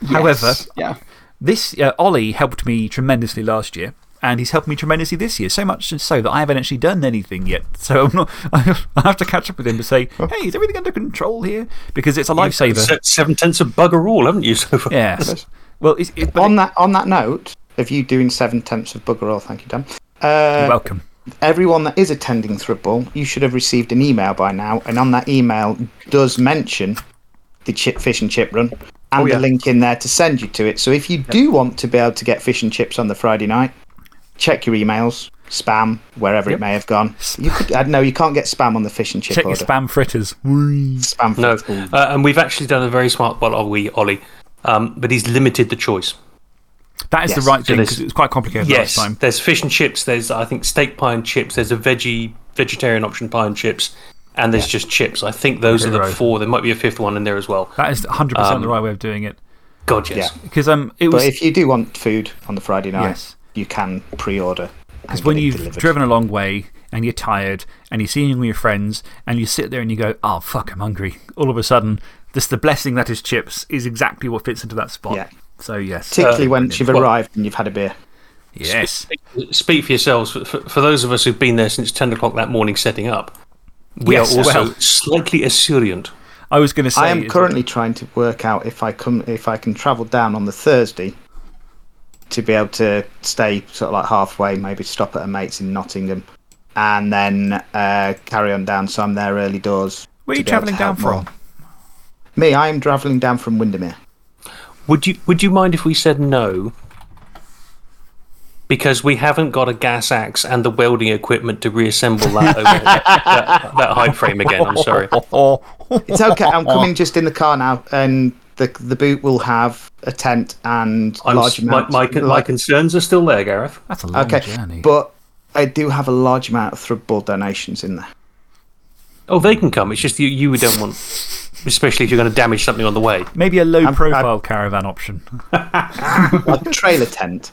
However, yeah. this uh, Ollie helped me tremendously last year, and he's helped me tremendously this year. So much so that I haven't actually done anything yet. So I'm not, I have to catch up with him to say, hey, is everything under control here? Because it's a lifesaver. Seven tenths of bugger all, haven't you, so far? Yes. Well, it's, it, but On that, on that note, of you doing seven tenths of bugger all, thank you, Dan. Uh, you're welcome. everyone that is attending Thrudball, you should have received an email by now, and on that email does mention the chip fish and chip run and Oh, yeah. the link in there to send you to it. So if you do want to be able to get fish and chips on the Friday night, check your emails, spam, wherever it may have gone. You could, I know you can't get spam on the fish and chip Check your spam fritters. Whee. Spam. No, uh, and we've actually done a very smart well, are we, Ollie? Um, but he's limited the choice. That is the right thing there's- because it was quite complicated Yes, last time. there's fish and chips. There's, I think, steak pie and chips. There's a veggie, vegetarian option pie and chips. And there's just chips. I think those are the Right. four. There might be a fifth one in there as well. That is 100% Um, the right way of doing it. God, yes. Yeah. Because um, it was. But if you do want food on the Friday night, Yes. You can pre order. Because when you've driven a long way and you're tired and you're seeing all your friends and you sit there and you go, oh, fuck, I'm hungry. All of a sudden, this the blessing that is chips is exactly what fits into that spot. Yeah. So, yes. Particularly Uh, once you've well- arrived and you've had a beer. yes. Speak for yourselves. For, for, for those of us who've been there since 10 o'clock that morning setting up, we Yes, are also well- slightly esurient. I was going to say. I am is currently trying to work out if I come if I can travel down on the Thursday to be able to stay sort of like halfway, maybe stop at a mate's in Nottingham, and then uh, carry on down. So I'm there early doors. Where are you travelling down from? more. Me, I am travelling down from Windermere. Would you, would you mind if we said no? because we haven't got a gas axe and the welding equipment to reassemble that, over, that, that height frame again. I'm sorry. It's okay. I'm coming just in the car now, and the the boot will have a tent and I'm, large s- my, amount. my, my concerns are still there, Gareth. That's a long okay, journey. but I do have a large amount of Thrudball donations in there. Oh, they can come. It's just you, you don't want, especially if you're going to damage something on the way. Maybe a low I'm- profile caravan option. A trailer tent.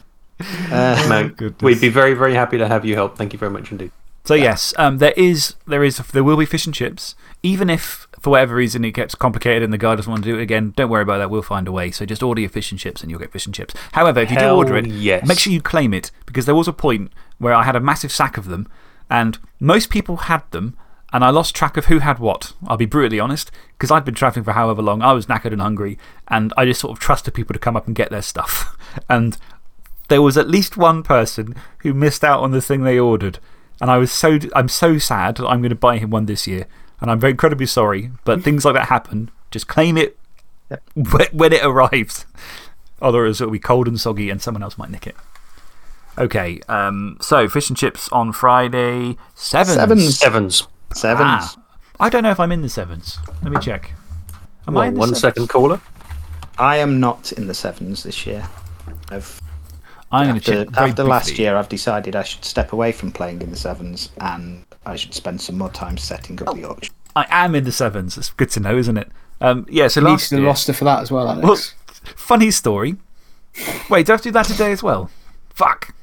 Uh, No, goodness. we'd be very, very happy to have you help. Thank you very much indeed. So, yes, um, there, is, there, is, there will be fish and chips. Even if, for whatever reason, it gets complicated and the guy doesn't want to do it again, don't worry about that. We'll find a way. So, just order your fish and chips and you'll get fish and chips. However, if you Hell do order it, yes. make sure you claim it because there was a point where I had a massive sack of them and most people had them and I lost track of who had what. I'll be brutally honest because I'd been travelling for however long. I was knackered and hungry and I just sort of trusted people to come up and get their stuff. And there was at least one person who missed out on the thing they ordered. And I was so, I'm so sad that I'm going to buy him one this year. And I'm very incredibly sorry, but things like that happen. Just claim it when when it arrives. Otherwise, it'll be cold and soggy and someone else might nick it. Okay, um, so fish and chips on Friday. Sevens. Sevens. Sevens. Sevens. Ah, I don't know if I'm in the sevens. Let me check. Am I Well, in the one sevens? second caller. I am not in the sevens this year. I've, I'm going to after check. after last year, I've decided I should step away from playing in the sevens and I should spend some more time setting up the auction. I am in the sevens. It's good to know, isn't it? Um, yeah, so Needs last the year. roster for that as well, Alex. Well, funny story. Wait, do I have to do that today as well? Fuck.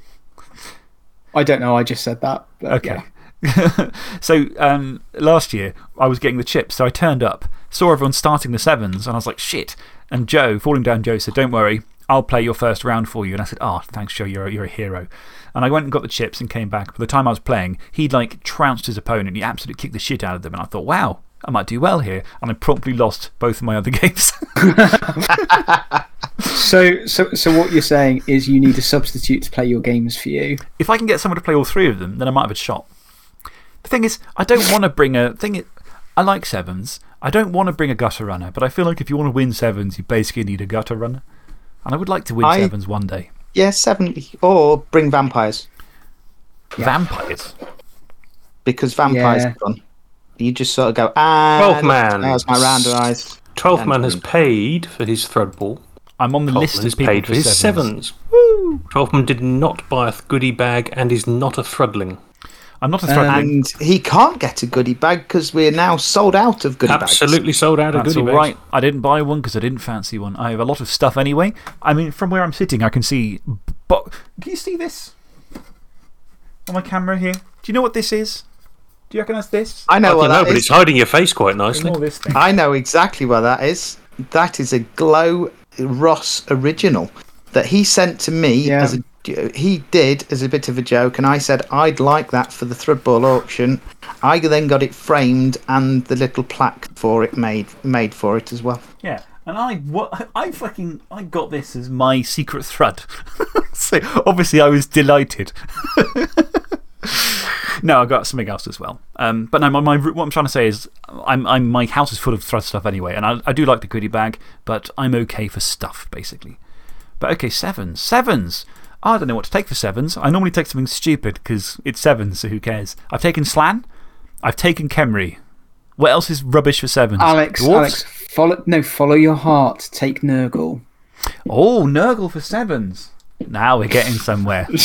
I don't know. I just said that. But Okay. yeah. so um, last year, I was getting the chips. So I turned up, saw everyone starting the sevens, and I was like, shit. And Joe, falling down Joe, said, Don't worry, I'll play your first round for you. And I said, Oh, thanks, Joe, you're a, you're a hero. And I went and got the chips and came back. By the time I was playing, he'd like trounced his opponent. He absolutely kicked the shit out of them. And I thought, wow, I might do well here. And I promptly lost both of my other games. So, so, so what you're saying is you need a substitute to play your games for you. if I can get someone to play all three of them, then I might have a shot. The thing is, I don't want to bring a thing. I like sevens. I don't want to bring a gutter runner, but I feel like if you want to win sevens, you basically need a gutter runner. And I would like to win I- sevens one day. Yeah, seven. Or bring vampires. Vampires. Because vampires Yeah. are fun. You just sort of go, ah. Twelve man. That's my randomised. Twelfth man has paid for his Thrudball. I'm on the list Twelfth of has people paid for his sevens. Twelfth man did not buy a goodie bag and is not a Thrudling. I'm not a threat. And he can't get a goodie bag because we're now sold out of goodie bags. Absolutely sold out of That's goodie all bags. right. I didn't buy one because I didn't fancy one. I have a lot of stuff anyway. I mean, from where I'm sitting, I can see. But can you see this on my camera here? Do you know what this is? Do you recognise this? I know I what don't know, that but is. it's hiding your face quite nicely. Ignore this thing. I know exactly what that is. That is a Glow Ross original that he sent to me Yeah. as a he did as a bit of a joke, and I said I'd like that for the Thrudball auction. I then got it framed and the little plaque for it made made for it as well. Yeah. And I, what, I fucking, I got this as my secret Thrud. so obviously I was delighted. no, I got something else as well. Um, but no, my, my, what I'm trying to say is I'm, I'm, my house is full of Thrud stuff anyway. And I, I do like the goodie bag, but I'm okay for stuff, basically. But okay, sevens. Sevens! I don't know what to take for sevens. I normally take something stupid because it's sevens, so who cares? I've taken Slann. I've taken Khemri. What else is rubbish for sevens? Alex, Dwarves? Alex, follow, no, follow your heart. Take Nurgle. Oh, Nurgle for sevens. Now we're getting somewhere.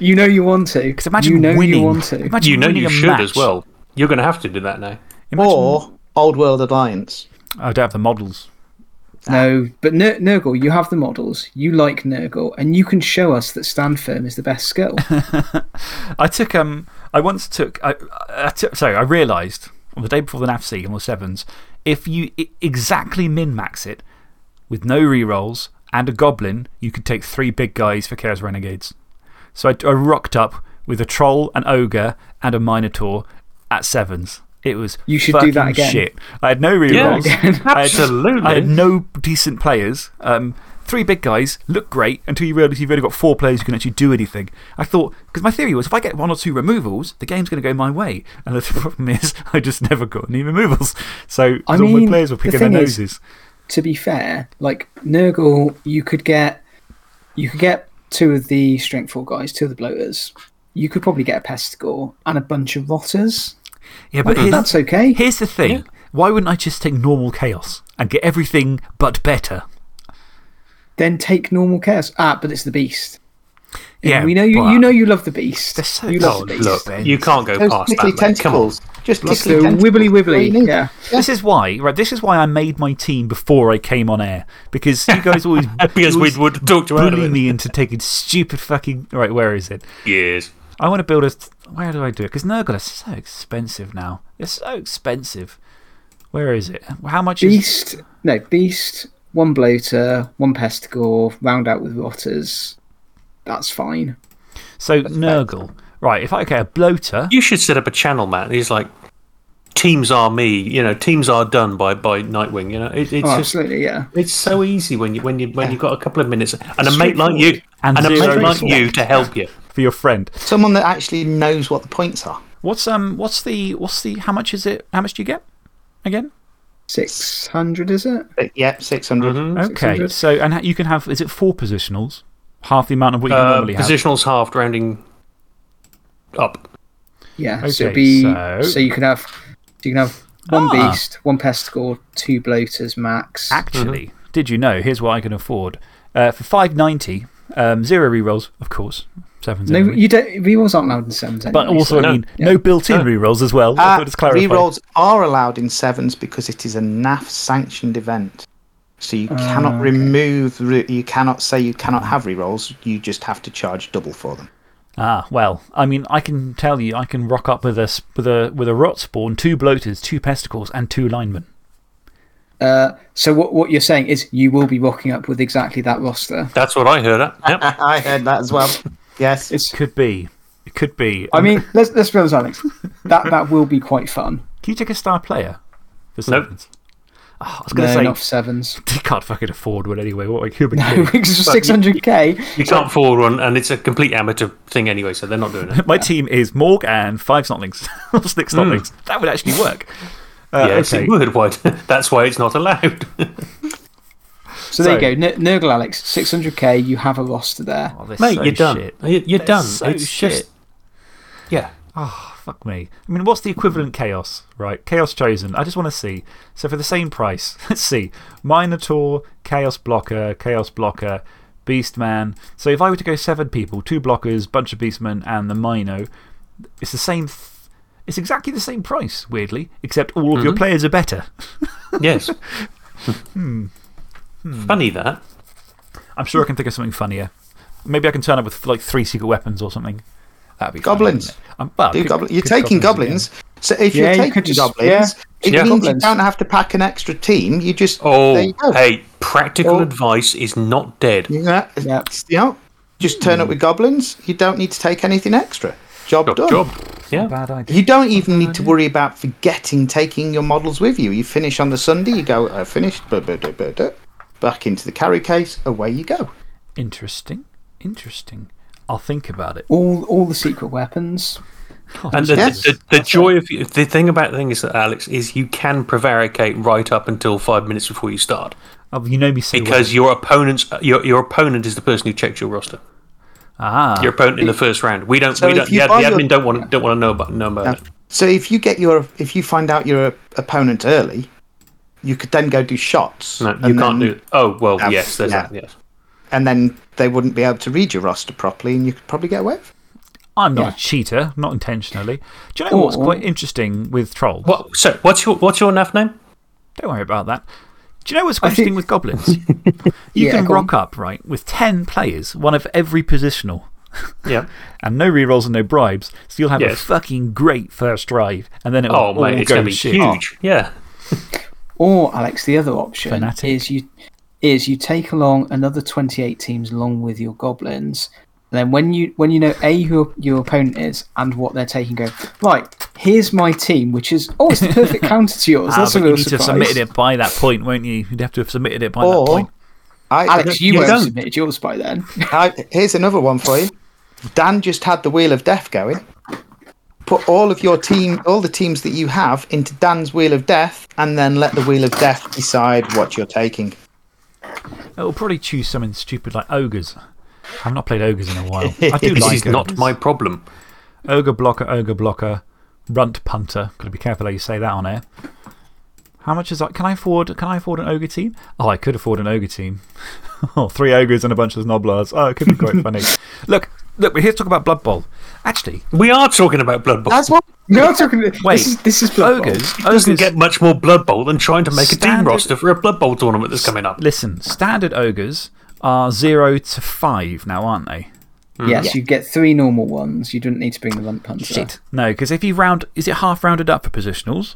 You know you want to. Because imagine you know winning. you want to. Imagine You know winning you a should match. as well. You're going to have to do that now. Imagine, Or Old World Alliance. Oh, I don't have the models. No, but Nur- Nurgle, you have the models. You like Nurgle, and you can show us that Stand Firm is the best skill. I took, um, I once took, I, I took, sorry, I realised on the day before the NAFC on the sevens, if you exactly min max it with no rerolls and a goblin, you could take three big guys for Chaos Renegades. So I, I rocked up with a troll, an ogre, and a minotaur at sevens. It was You should do that fucking again. Shit. I had no rerolls. Yeah, I had- absolutely. I had no decent players. Um, three big guys look great until you realise you've only got four players who can actually do anything. I thought, because my theory was if I get one or two removals, the game's going to go my way. And the problem is, I just never got any removals. So I all my players were the picking their thing is- noses. to be fair, like Nurgle, you could get, you could get two of the strength four guys, two of the bloaters, you could probably get a Pestigor and a bunch of Rotters. Yeah, but here's, That's okay. here's the thing why wouldn't I just take normal chaos and get everything but better? Then take normal chaos. Ah, but it's the beast. Yeah, we know you. You know you love the beast. They're so you love the beast. look, you can't go Those past that. Come on. tentacles. Just It's tickly tentacles. wibbly What do you wibbly. need? Yeah. This is why, right? This is why I made my team before I came on air. Because you guys always, Because we always would talk you out of bully me into taking stupid fucking. Right, where is it? Yes. I want to build a. Where do I do it? Because Nurgle is so expensive now. It's so expensive. Where is it? How much is. Beast. No, beast. One bloater, one pestigor, round out with rotters. That's fine. So, Nurgle. Right, if I get a bloater. You should set up a channel, Matt. He's like, teams are me. You know, teams are done by, by Nightwing. You know, it, it's Oh, just. absolutely, yeah. It's so easy when you when you when you've got a couple of minutes and a mate like you And and, a mate like you to help you. For your friend. Someone that actually knows what the points are. What's, um, what's the. What's the. How much is it? How much do you get? Again? 600, is it? Uh, yeah, 600. Mm-hmm. Okay. 600. So, and you can have. Is it four positionals? Half the amount of what you Uh, normally have. positionals halved, rounding up. Yeah. so Okay, it'd be. so- So... you can have. You can have one Ah. beast, one pestigor, two bloaters max. Actually, did you know? Here's what I can afford. Uh, for five ninety, um, zero rerolls, of course. Sevens. no, anyway. you don't. Rerolls aren't allowed in sevens. but also, so- I No. mean, no built in rerolls as well. I Uh, thought it's clarified. rerolls are allowed in sevens because it is a NAF sanctioned event. So you cannot okay. remove, you cannot say you cannot have rerolls, you just have to charge double for them. Ah, well, I mean, I can tell you, I can rock up with a, s- with a, with a rot spawn, two bloaters, two pesticles, and two linemen. Uh, so what, what you're saying is you will be rocking up with exactly that roster. That's what I heard. Yep. I heard that as well. Yes. It Could be. It could be. I mean, um, let's let's be honest, Alex. That that will be quite fun. can you take a star player for Nope. sevens? Oh, I was going No, to say, not sevens. you can't fucking afford one anyway. What, like, who would No, because for 600k, You can't forward one, and it's a complete amateur thing anyway, so they're not doing it. My team is Morg and five Snotlings, or six hmm. Snotlings. That would actually work. Uh, yes, okay. it would. Why? That's why it's not allowed. So there you go. N- Nurgle Alex, 600k. You have a roster there. Oh, Mate, so you're done. shit. You- You're They're done. so it's shit. just. Yeah. Oh, fuck me. I mean, what's the equivalent chaos, right? Chaos chosen. I just want to see. So, for the same price, let's see Minotaur, Chaos Blocker, Chaos Blocker, Beastman. So, if I were to go seven people, two blockers, bunch of Beastmen, and the Mino, it's the same. It's exactly the same price, weirdly, except all of your players are better. Yes. Hmm. Funny that. I'm sure I can think of something funnier. Maybe I can turn up with like three secret weapons or something. That'd be Goblins. wouldn't? Um, well, Do could- goblin- You're taking goblins goblins. So if Yeah, you're taking could just- goblins, yeah. it Yeah. means Goblins. you don't have to pack an extra team. You just. Oh, you hey, practical Oh. advice is not dead. Yeah, Yeah. You know, just turn up with goblins. You don't need to take anything extra. Job Job. done. job. Yeah. Bad idea. You don't even need to worry about forgetting taking your models with you. You finish on the Sunday, you go, I finished, blah, blah, blah, blah, blah. Back into the carry case, away you go. Interesting. Interesting. I'll think about it. All all the secret weapons. Oh, And the, Yes. the, the, the joy of the thing about the thing is that Alex is you can prevaricate right up until five minutes before you start Oh, you know me so because your opponent's your your opponent is the person who checks your roster. well. Ah. Your opponent in the first round. We don't. So we if don't. you Yeah, the buy your- admin don't want don't want to know about know about it. So if you get your, if you find out your opponent early, you could then go do shots. No, you can't then- do. Oh well, Yeah, yes, there's yeah. that. Yes. And then they wouldn't be able to read your roster properly, and you could probably get away with it. I'm not Yeah. a cheater, not intentionally. Do you know what's quite interesting with trolls? What? So what's your what's your NAF name? Don't worry about that. Do you know what's quite think- interesting with goblins? you Yeah, can go on. rock up, right, with 10 players, one of every positional, Yeah. and no rerolls and no bribes. So you'll have a fucking great first drive, and then it'll Oh all mate, it's go gonna be shit. huge. Oh. Yeah. Or Alex, the other option Fanatic. is you is you take along another 28 teams along with your goblins. And then when you when you know a who your, your opponent is and what they're taking, go right. Here's my team, which is oh, it's the perfect counter to yours. Ah, That's but a you real need to have submitted it by that point, won't you? You'd have to have submitted it by that point. I, Alex, you You won't don't. have submitted yours by then. I, here's another one for you. Dan just had the Wheel of Death going. Put all of your team, all the teams that you have, into Dan's Wheel of Death, and then let the Wheel of Death decide what you're taking. It'll probably choose something stupid like ogres. I've not played ogres in a while. I do This like is not my problem. Ogre blocker, ogre blocker, runt punter. Got to be careful how you say that on air. How much is that? Can I afford, can I afford an ogre team? Oh, I could afford an ogre team. oh, three ogres and a bunch of snoblars. Oh, it could be quite funny. Look, look, we're here to talk about Blood Bowl. Actually, We are talking about Blood Bowl. That's what. No, I'm talking. Wait, this is, this is Blood Bowl. ogres, It doesn't ogres, get much more Blood Bowl than trying to make a team roster for a Blood Bowl tournament that's coming up. listen, standard ogres are 0 to 5 now, aren't they? Hmm. Yes, you get three normal ones. You didn't need to bring the Runt Punter. Shit. No, because if you round, is it half rounded up for positionals?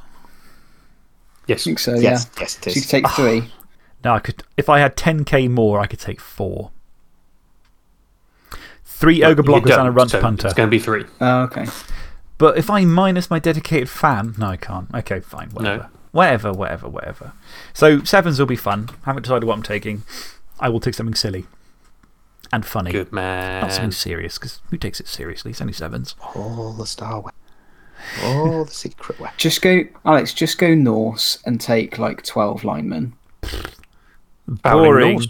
Yes. I think so, Yes, yeah. yes, it is. So you is. could take three. No, I could, if I had 10k more, I could take four. Three ogre blockers and a don't, runt so punter. It's going to be three. Oh, okay. But if I minus my dedicated fan, no, I can't. Okay, fine, whatever. No. Whatever, whatever, whatever. So, sevens will be fun. Haven't decided what I'm taking. I will take something silly and funny. Good man. Not something serious, because who takes it seriously? It's only sevens. All the Star Wars. All the secret weapons. Just go, Alex, just go Norse and take like 12 linemen. Fouling Boring. Norse.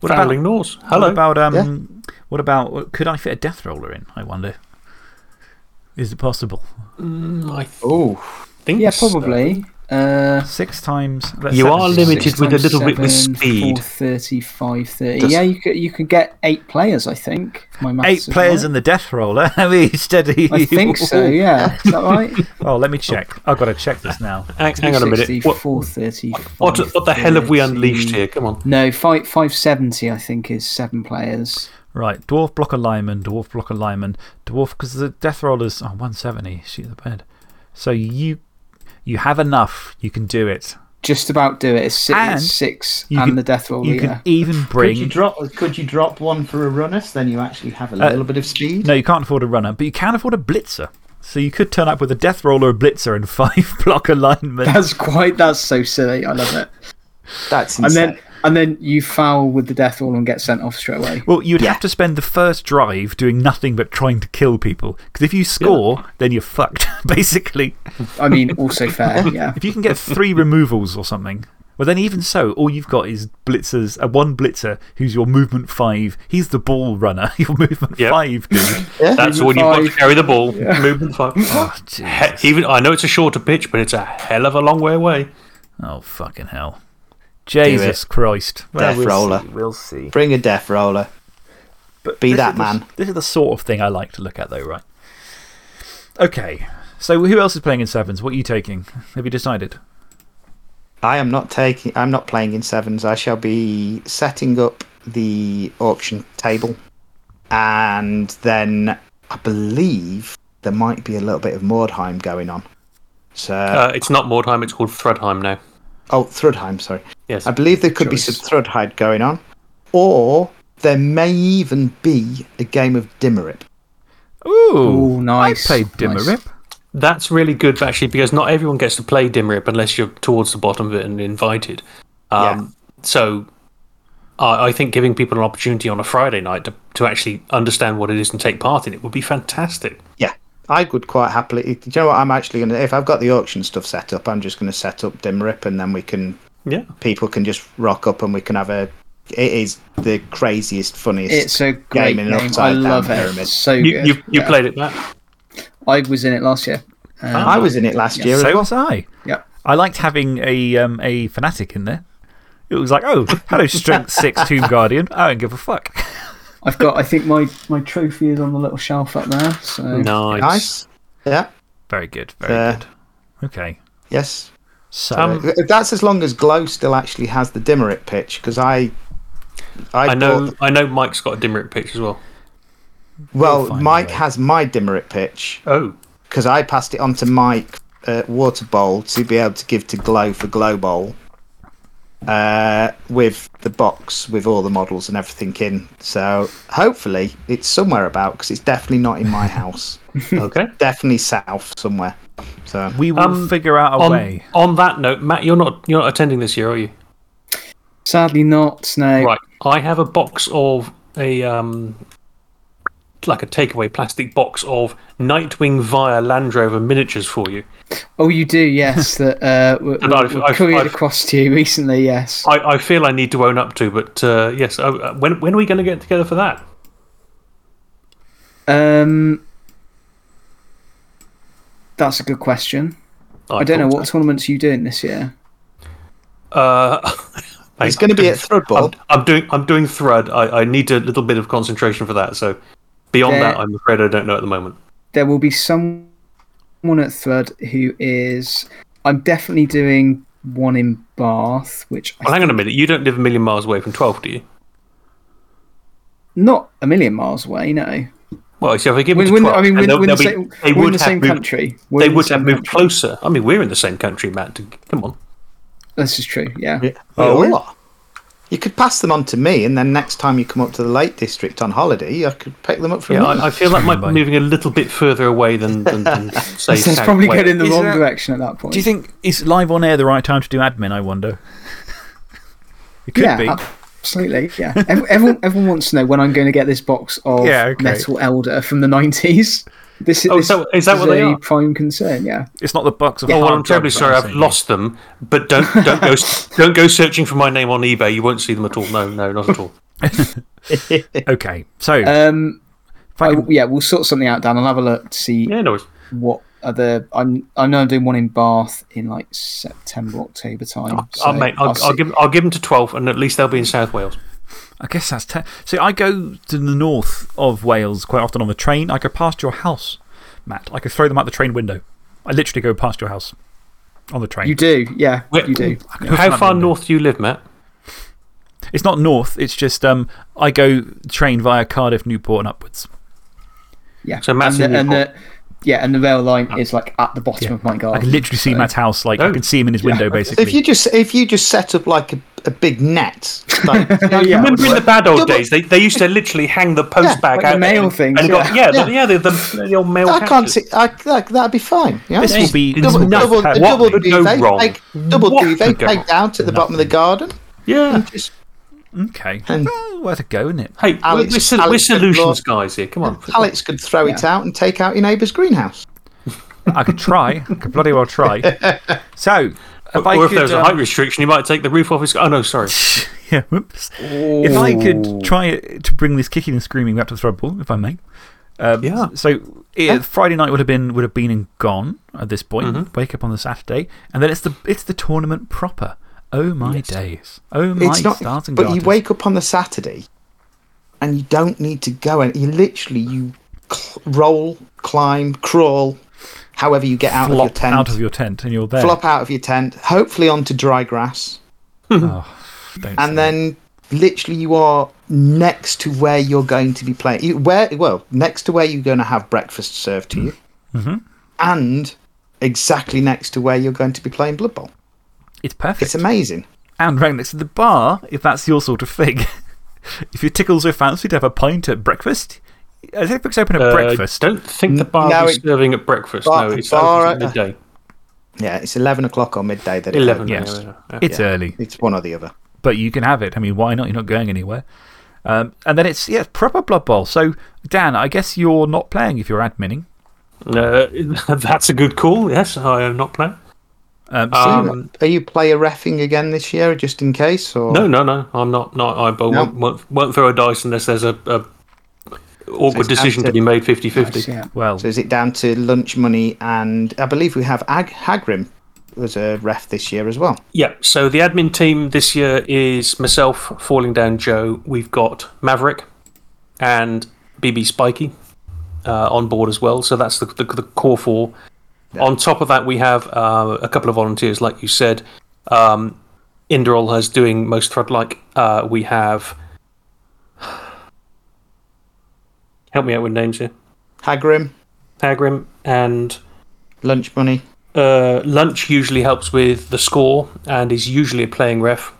What about, Fouling Norse. what Hello. about, um, what about, could I fit a death roller in? I wonder. Is it possible? Mm, I Oh, think Yeah, so. probably. Uh, Six times. You set are limited with a times little bit with speed. 430, 530. Does- Yeah, you could, you could get eight players, I think. if My maths Eight is players right. in the death roller. I mean, steady. I think so, yeah. Is that right? Oh, let me check. I've got to check this now. Hang, hang on a minute. 260, What, 430, what, what the hell have we unleashed here? Come on. No, five, 570, I think, is seven players. Right, dwarf blocker lineman, dwarf blocker lineman, dwarf, because the death roller's oh, 170, shoot the bed. So you, you have enough, you can do it. Just about do it. It's six, And it's six and can- the death roll, You yeah. can even bring. could you drop? Could you drop one for a runner? So then you actually have a uh, little bit of speed. No, you can't afford a runner, but you can afford a blitzer. So you could turn up with a death roller, a blitzer, and five block alignment. That's quite, that's so silly. I love it. That's And insane. then, and then you foul with the death roll and get sent off straight away. Well, you'd Yeah. have to spend the first drive doing nothing but trying to kill people. Because if you score, then you're fucked, basically. I mean, also fair, yeah. If you can get three removals or something, well, then even so, all you've got is blitzers, uh, one blitzer who's your movement five. He's the ball runner, your movement Yep. five dude. That's all you've got to carry the ball. Movement five. oh, even, I know it's a shorter pitch, but it's a hell of a long way away. oh, fucking hell. Jesus Christ. Death we'll roller. See, we'll see. Bring a death roller. But Be that that is the- man. this is the sort of thing I like to look at, though, right? Okay. So, who else is playing in sevens? What are you taking? Have you decided? I am not taking. I'm not playing in sevens. I shall be setting up the auction table, and then I believe there might be a little bit of Mordheim going on. So, Uh, it's not Mordheim, it's called Thrudheim now. oh, Thrudheim. Sorry. Yes. I believe there could be some thread Thrudhide going on, or there may even be a game of Dimmerip. Ooh, Ooh, nice, I played nice. Dimmerip. That's really good, actually, because not everyone gets to play Dimmerip unless you're towards the bottom of it and invited. Um, So I I think giving people an opportunity on a Friday night to, to actually understand what it is and take part in it would be fantastic. Yeah, I would quite happily. Do you know what? I'm actually going to. If I've got the auction stuff set up, I'm just going to set up Dimrip, and then we can. Yeah. People can just rock up, and we can have a. It is the craziest, funniest. It's a great game in game. an I upside down love it. pyramid. So You, good. you, you Yeah. played it, Matt? I was in it last year. Um, I was in it last year. So was I. yeah. I liked having a, um, a fanatic in there. It was like, oh, hello, strength six Tomb Guardian. I don't give a fuck. I've got, I think my, my trophy is on the little shelf up there. So Nice. Nice. Yeah. Very good, very Uh, good. Okay. Yes. So, Um, That's as long as Glow still actually has the Dimmerip pitch, because I. I, I know bought- I know Mike's got a Dimrip pitch as well. well, We'll Mike has my Dimmerip pitch Oh. because I passed it on to Mike uh, Water Bowl to be able to give to Glow for Glow Bowl. Uh, with the box with all the models and everything in. So hopefully it's somewhere about because it's definitely not in my house. Okay. definitely south somewhere. So we will Um, figure out a on, way. on that note, Matt, you're not you're not attending this year, are you? sadly not. No. Right. I have a box of a um, like a takeaway plastic box of Nightwing via Land Rover miniatures for you. Oh, you do, yes. that uh, were, I've- were I've- couriered I've- across to you recently, yes. I, I feel I need to own up to, but uh, yes, uh, uh, when when are we going to get together for that? Um, that's a good question. I, don't know thought what tournaments are you doing this year. Uh, It's going to be at Thrudball. I'm, I'm doing. I'm doing Thrud. I, I need a little bit of concentration for that. So beyond There- that, I'm afraid I don't know at the moment. There will be someone at Thrud who is. I'm definitely doing one in Bath, which I Well, hang on a minute. You don't live a million miles away from 12, do you? not a million miles away. No, Well, see, if I give we're, them to 12, I mean, and we're, they'll- in the they'll same, they would the have moved- country. We're They in the would have moved country. closer. I mean, we're in the same country, Matt. Come on. This is true. Yeah. Oh, you could pass them on to me, and then next time you come up to the Lake District on holiday, I could pick them up from Yeah, you. I, I feel that might be moving a little bit further away than, than, than say, That's South probably Wales. going in the Is wrong that- direction at that point. Do you think is live on air the right time to do admin? I wonder. It could yeah, be. Uh, absolutely. Yeah. Everyone, everyone wants to know when I'm going to get this box of Yeah, okay. Metal Elder from the 90s. This, Oh, this so is that is what they are? prime concern. Yeah. It's not the box of Oh, well, I'm terribly sorry. I'm I've saying. lost them, but don't don't go don't go searching for my name on eBay. You won't see them at all. No, no, not at all. Okay, so Um, I I- yeah, we'll sort something out, Dan. I'll have a look to see Yeah, no. what other. I'm, I know I'm doing one in Bath in like September, October time. I'll, so I'll, mate, I'll, I'll see- give I'll give them to twelve, and at least they'll be in South Wales. I guess that's. Te- See, I go to the north of Wales quite often on the train. I go past your house, Matt. I could throw them out the train window. I literally go past your house on the train. You do, yeah, Where- you do. I can push them How far window. north do you live, Matt? It's not north, it's just um, I go train via Cardiff, Newport, and upwards. Yeah. So Matt's and, in the, and the yeah, and the rail line ah. is like at the bottom of my garden. I can literally see so- Matt's house. Like, I Oh. can see him in his window, basically. if you just if you just set up like a, a big net, like, Yeah. Remember in the bad old Double- days, they, they used to literally hang the post Yeah, bag like the out there mail and- things, And got, yeah. yeah, the, yeah, the, the, the old mail I can't see. I, that, that'd be fine. Yeah? This will be. There's this will double, be nothing- double, a perfect. what double could go duvet, wrong? peg, double What duvet could go pegged out at the bottom of the garden. Yeah. And just Okay. And- Well, worth a go, isn't it? Hey, we're, Alex- we're, sol- Alex we're solutions "Look, guys here. Come on. Alex could throw it out and take out your neighbour's greenhouse. I could try. I could bloody well try. So, if I or if could, there was a um, height restriction, you might take the roof off his. Oh, no, sorry. yeah, whoops. If I could try to bring this kicking and screaming back to the Thrudball, if I may. Um, Yeah. So, yeah, Friday night would have, been, would have been and gone at this point. Mm-hmm. Wake up on the Saturday. And then it's the, it's the tournament proper. Oh, my days. Oh, my It's not, stars and but you wake up on the Saturday, and you don't need to go. And you literally you cl- roll, climb, crawl, however you get out of your flop tent, out of your tent and you're there. flop out of your tent, hopefully onto dry grass, Oh, and then literally you are next to where you're going to be playing. You, where well, next to where you're going to have breakfast served to you, Mhm. and exactly next to where you're going to be playing Blood Bowl. It's perfect. It's amazing. and right next to the bar, if that's your sort of thing. if your tickles so fancy to have a pint at breakfast, I think it's open at Uh, breakfast. don't think the bar No, is it- serving at breakfast. bar- no, it's bar open at- at midday. Yeah, it's eleven o'clock or midday that it 11. opens. yeah, yeah, yeah. It's early, It's one or the other. but you can have it. I mean, why not? You're not going anywhere. Um, and then it's, yeah, proper Blood Bowl. So, Dan, I guess you're not playing if you're adminning. Uh, that's a good call. Yes, I am not playing. Um, so, Um, Are you player refing again this year, just in case? Or No, no, no. I'm not. not I but No. won't, won't, won't throw a dice unless there's a, a awkward it's decision to to- be made 50 50. Yeah. well, So is it down to lunch money and I believe we have Ag- Hagrim was a ref this year as well. Yeah, so the admin team this year is myself, Falling Down Joe. We've got Maverick and BB Spiky uh, on board as well. So that's the, the, the core four. On top of that, we have uh, a couple of volunteers, like you said. Um, Inderol has doing most thread-like. Uh, we have. Help me out with names here. Hagrim, Hagrim and lunch money. uh, Lunch usually helps with the score and is usually a playing ref.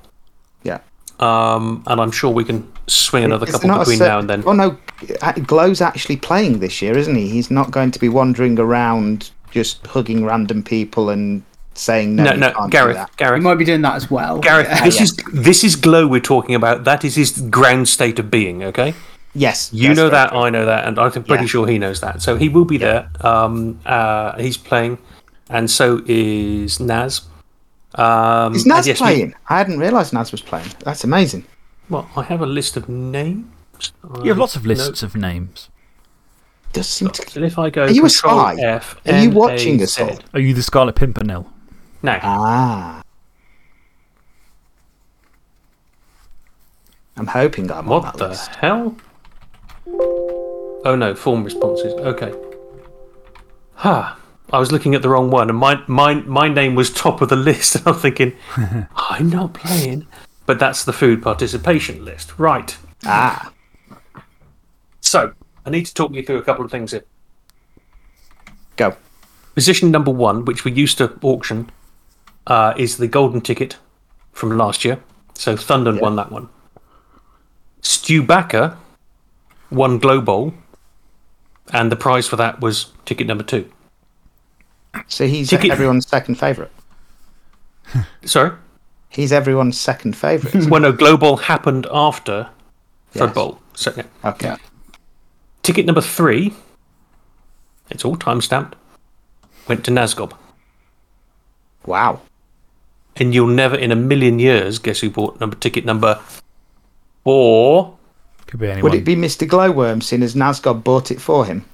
Yeah. Um, and I'm sure we can swing another Is couple there not a between now and then. Oh no, uh, Glow's actually playing this year, isn't he? He's not going to be wandering around just hugging random people and saying no. no, you no, can't do Gareth, that. We Gareth, might be doing that as well. Gareth. Yeah. This yeah. is this is Glow we're talking about. That is his ground state of being. Okay, Yes, you that's know that, true. I know that, and I'm pretty Yeah. sure he knows that. So he will be there. Um, uh, he's playing, and so is Naz. Um, Is and Naz yes, we- playing? I hadn't realised Naz was playing. That's amazing. well, I have a list of names. you have lots of No. lists of names. Does seem to. And if I go Are you a Control spy? F, Are you watching A, us all? Are you the Scarlet Pimpernel? No. Ah. I'm hoping I'm on What that the list. hell? Oh no, form responses. Okay. Ha. I was looking at the wrong one, and my, my, my name was top of the list, and I'm thinking, I'm not playing. But that's the food participation list. Right. Ah. So, I need to talk you through a couple of things here. Go. Position number one, which we used to auction, uh, is the golden ticket from last year. So Thunder won that one. Stu Backer won Glow Bowl, and the prize for that was ticket number two. So he's Ticket- everyone's second favourite. Sorry? He's everyone's second favourite. Well, no, Glow Bowl happened after Yes. Bowl. So, yeah. okay. Yeah. Ticket number three, it's all time stamped, went to Nazgob. Wow. And you'll never in a million years guess who bought number ticket number four. Could be anyone. Would it be Mr. Glowworm, seeing as Nazgob bought it for him?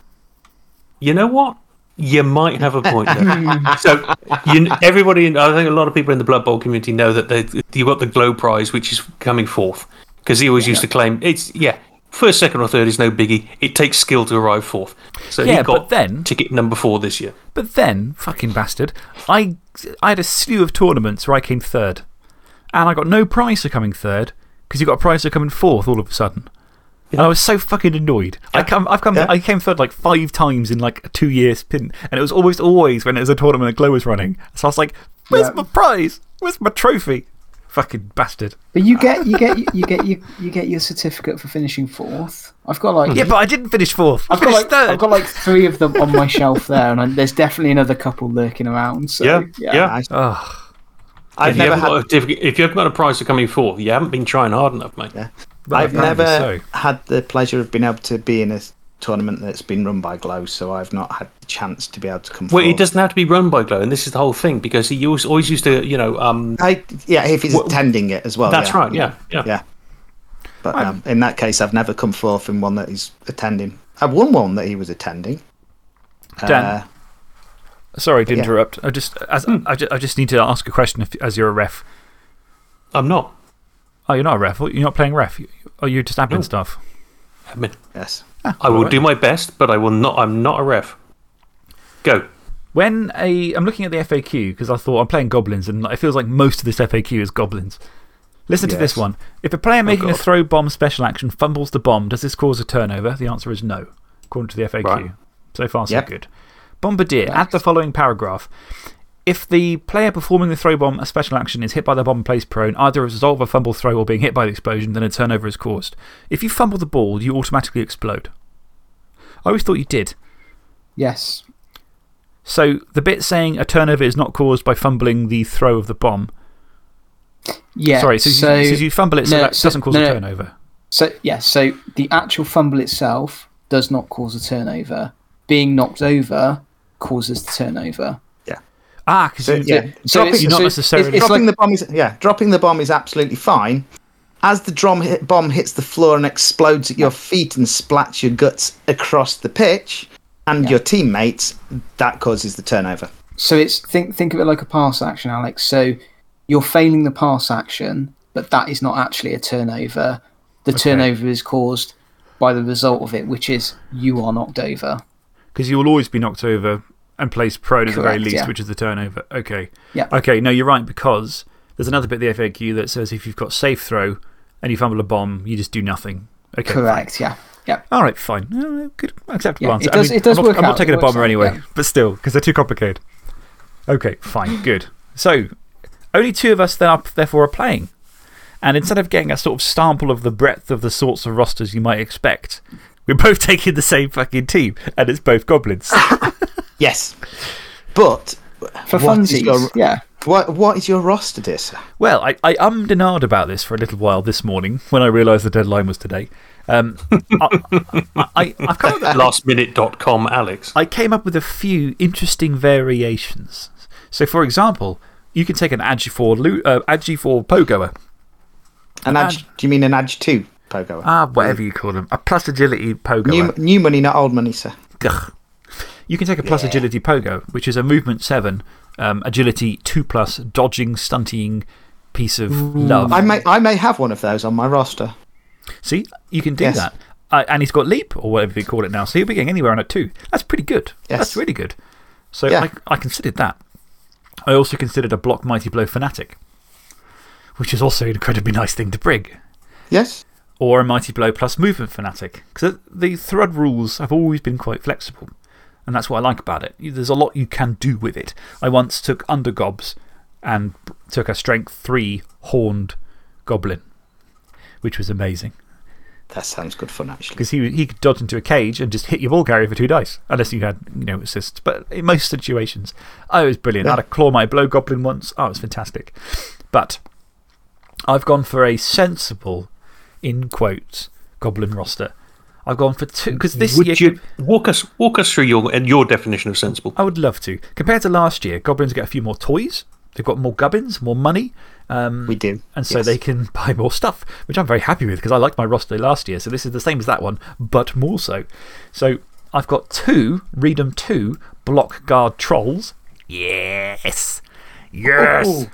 You know what? You might have a point there. so, you, everybody, in, I think a lot of people in the Blood Bowl community know that they, you got the Glow Prize, which is coming fourth. Because he always used to claim it's, yeah, first, second, or third is no biggie. It takes skill to arrive fourth. So Yeah, he got but then- ticket number four this year. But then, fucking bastard, I, I had a slew of tournaments where I came third. And I got no prize for coming third because you got a prize for coming fourth all of a sudden. And I was so fucking annoyed. I, come, I've come, Yeah. I came third like five times in like a two year spin. And it was almost always when it was a tournament that Glow was running. So I was like, where's my prize? Where's my trophy? Fucking bastard. But you get you get you get you, you get your certificate for finishing fourth. I've got like Yeah, but I didn't finish fourth. I I've got like third. I've got like three of them on my shelf there, and I, there's definitely another couple lurking around. So, Yeah, yeah. Nice. Ugh. I've if, you never haven't had. got a certificate- if you haven't got a prize for coming fourth, you haven't been trying hard enough, mate. Yeah. Well, I've never so. had the pleasure of being able to be in a tournament that's been run by Glow, so I've not had the chance to be able to come Well, it doesn't have to be run by Glow, and this is the whole thing because he always, always used to, you know, um, I, yeah, if he's Well, attending it as well. that's yeah. right, yeah, yeah. Yeah. But um, in that case, I've never come forth in one that he's attending. I've won one that he was attending. Dan. Uh, Sorry to Yeah. interrupt. I just, as, I, just, I just need to ask a question if, as you're a ref. I'm not. Oh, you're not a ref? You're not playing ref? Oh, you're just admin No. stuff? Admin. yes. I will alright. do my best, but I will not. I'm not a ref. Go. When a. I'm looking at the FAQ because I thought I'm playing goblins and it feels like most of this FAQ is goblins. Listen to this one. If a player oh, making a throw bomb special action fumbles the bomb, does this cause a turnover? The answer is no, according to the FAQ. Right. So far, so Yep. good. Bombardier, add the following paragraph. If the player performing the throw bomb a special action is hit by the bomb and placed prone, either as a result of a fumble throw or being hit by the explosion, then a turnover is caused. If you fumble the ball, you automatically explode. I always thought you did. yes, So the bit saying a turnover is not caused by fumbling the throw of the bomb. yeah. Sorry, so, so you, so you fumble it so no, that so- doesn't cause no, a turnover. So, yeah, so the actual fumble itself does not cause a turnover. Being knocked over causes the turnover. Ah, because So, yeah. so dropping, it's- not so necessarily- it's dropping like- the bomb is, yeah, dropping the bomb is absolutely fine. As the drum hit, bomb hits the floor and explodes at your feet and splats your guts across the pitch and Yeah. your teammates, that causes the turnover. So it's think think of it like a pass action, Alex. So you're failing the pass action, but that is not actually a turnover. The turnover is caused by the result of it, which is you are knocked over. Because you will always be knocked over and placed prone at the very least, yeah. which is the turnover. Okay. Yeah. Okay, no, you're right, because there's another bit of the FAQ that says if you've got safe throw and you fumble a bomb, you just do nothing. Okay. fine. Correct. Yeah. Yeah. All right, fine. Uh, good, acceptable Yeah, answer. it does- I mean, it does I'm not, work I'm not taking a bomber out, anyway, yeah. but still, because they're too complicated. Okay, fine, good. So, only two of us then are, therefore are playing. And instead of getting a sort of sample of the breadth of the sorts of rosters you might expect, we're both taking the same fucking team, and it's both goblins. Yes. But For what is funsies. your- Yeah. what, what is your roster, dear sir? Well, I, I ummed and ahed about this for a little while this morning when I realised the deadline was today. Um, I, I, I've come up Lastminute.com, Alex. I came up with a few interesting variations. So, for example, you can take an Agi4, Lu- uh, Agi4 Pogoer. An edge, do you mean an Edge 2 Pogo? Ah, whatever you call them. A plus agility Pogoer. new, new money, not old money, sir. Ugh. You can take a plus agility pogo, which is a movement 7, um, agility 2 plus, dodging, stunting piece of love. I may, I may have one of those on my roster. See, you can do Yes. that. Uh, and he's got leap, or whatever you call it now. So he'll be getting anywhere on it too. That's pretty good. Yes. That's really good. So Yeah. I, I considered that. I also considered a block Mighty Blow Fanatic, which is also an incredibly nice thing to bring. Yes? Or a Mighty Blow plus Movement Fanatic. Because the Thrud rules have always been quite flexible. And that's what I like about it. There's a lot you can do with it. I once took Undergobs and took a Strength 3 Horned Goblin, which was amazing. That sounds good fun, actually. Because he, he could dodge into a cage and just hit your ball carrier for two dice, unless you had you know, assists. But in most situations, oh, it was brilliant. I had a Claw Mighty Blow Goblin once. Oh, it was fantastic. But I've gone for a sensible, in quotes, Goblin roster. I've gone for two. Because this Would year. you walk us, walk us through your, and your definition of sensible? I would love to. Compared to last year, Goblins get a few more toys. They've got more gubbins, more money. Um, We do. And so yes. they can buy more stuff, which I'm very happy with because I liked my roster last year. So this is the same as that one, but more so. So I've got two Readum 2 block guard trolls. Yes. Yes. Ooh.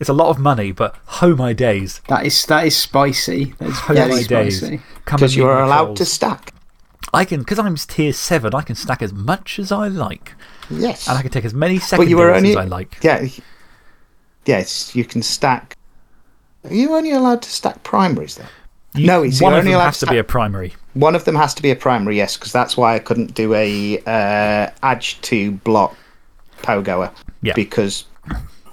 It's a lot of money, but oh my days. That is, that is spicy. That is Oh very my days. Because you are my allowed to stack. I can, because I'm tier 7, I can stack as much as I like. Yes. And I can take as many but secondaries you were only. as I like. Yeah. Yes, you can stack. Are you only allowed to stack primaries, though? You- No, it's- one you're of them only allowed has to to be a primary. One of them has to be a primary, yes, because that's why I couldn't do a uh, Edge to block Pogoer. Yeah. Because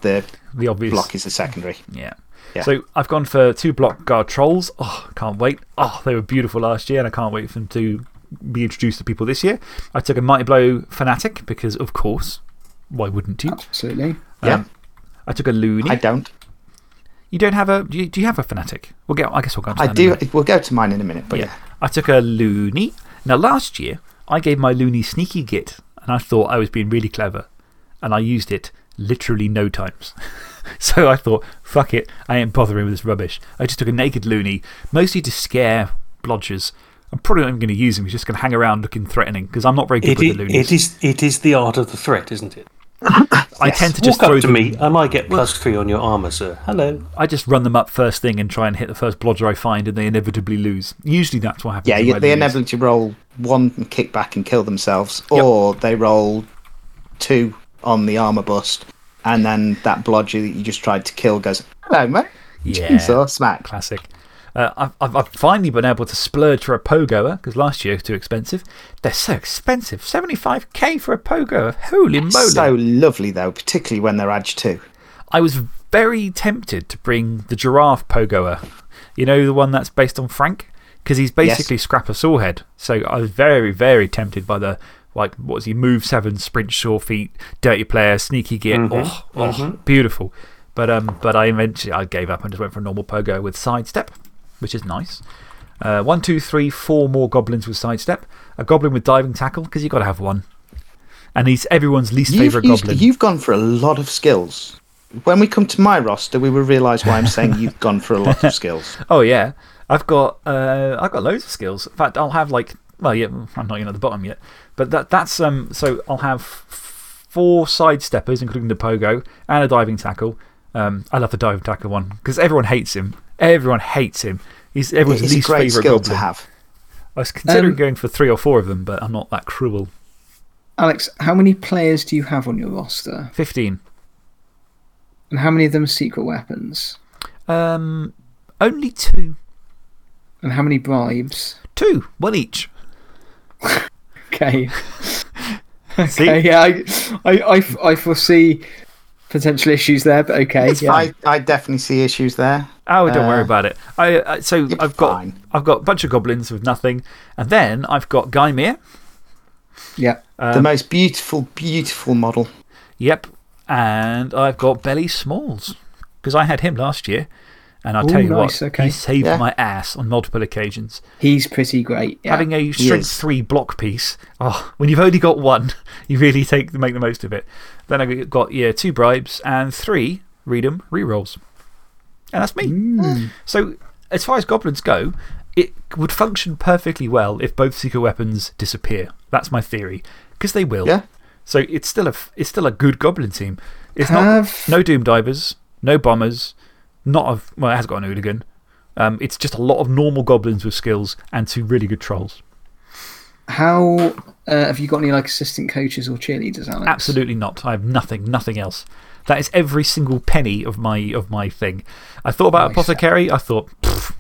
the The obvious. block is the secondary. Yeah. Yeah. So I've gone for two block guard trolls. Oh, can't wait. Oh, they were beautiful last year, and I can't wait for them to be introduced to people this year. I took a Mighty Blow Fanatic because, of course, why wouldn't you? Absolutely. Yeah. Um, I took a Looney. I don't. you don't have a. Do you, do you have a Fanatic? We'll get, I guess we'll go on to I that in a do. We'll go to mine in a minute, but yeah. I took a Looney. Now, last year, I gave my Looney Sneaky Git, and I thought I was being really clever. And I used it literally no times. so I thought, fuck it, I ain't bothering with this rubbish. I just took a naked Looney, mostly to scare blodgers. I'm probably not even going to use him. He's just going to hang around looking threatening because I'm not very good It, with i- the Loonies. it, is, it is the art of the threat, isn't it? I tend to just Walk throw up to them, me. I might get plus three on your armour, sir. Hello. I just run them up first thing and try and hit the first blodger I find, and they inevitably lose. Usually that's what happens. Yeah, you, they Loonies. inevitably roll one kick back and kill themselves, or they roll two on the armor bust, and then that blodger that you just tried to kill goes, Hello, mate. Yeah. Chainsaw smack. Classic. Uh, I've, I've, I've finally been able to splurge for a Pogoer because last year was too expensive. They're so expensive 75k for a Pogoer. Holy moly. So lovely, though, particularly when they're Edge 2. I was very tempted to bring the giraffe Pogoer. You know, the one that's based on Frank? Because he's basically Scrappa Sorehead. So I was very, very tempted by the, like, what was he? Move 7, sprint, sure feet, dirty player, sneaky git. Oh, oh, beautiful. But, um, but I eventually I gave up and just went for a normal Pogo with sidestep, which is nice. Uh, one, two, three, four more goblins with sidestep. A goblin with diving tackle, because you've got to have one. And he's everyone's least You've, favourite goblin. you've gone for a lot of skills. When we come to my roster, we will realise why I'm saying you've gone for a lot of skills. Oh, yeah. I've got, uh, I've got loads of skills. In fact, I'll have like, well, yeah, I'm not even at the bottom yet. But that, that's, um, so I'll have four side steppers, including the pogo, and a diving tackle. Um, I love the diving tackle one because everyone hates him. Everyone hates him. He's everyone's It's a least great favourite skill goblin. to have. I was considering Um, going for three or four of them, but I'm not that cruel. Alex, how many players do you have on your roster? 15. And how many of them are secret weapons? Um, only two. And how many bribes? Two. One each. Okay. See? okay, yeah, I, I, I, I foresee potential issues there, but okay. It's yeah. I, I definitely see issues there. Oh, don't worry Uh, about it. I, I, so I've got, fine. I've got a bunch of goblins with nothing. And then I've got Guymere. Yeah. the most beautiful, beautiful model. Yep. And I've got Belly Smalls. Because I had him last year. And I'll tell Ooh, you nice, what, okay. he saved Yeah. my ass on multiple occasions. He's pretty great. Yeah. Having a strength 3 block piece, oh, when you've only got one, you really take, make the most of it. Then I've got, yeah, two bribes and three, read 'em, rerolls. And that's me. Mm. So, as far as goblins go, it would function perfectly well if both secret weapons disappear. That's my theory. Because they will. Yeah. So it's still, a, it's still a good goblin team. It's Have- not. No Doom Divers, no Bombers, not of. Well, it has got an Hooligan. Um, it's just a lot of normal goblins with skills and two really good trolls. How uh, have you got any like assistant coaches or cheerleaders, Alex? Absolutely not. I have nothing, nothing else. That is every single penny of my, of my thing. I thought about Nice. Apothecary. I thought, "Pfft,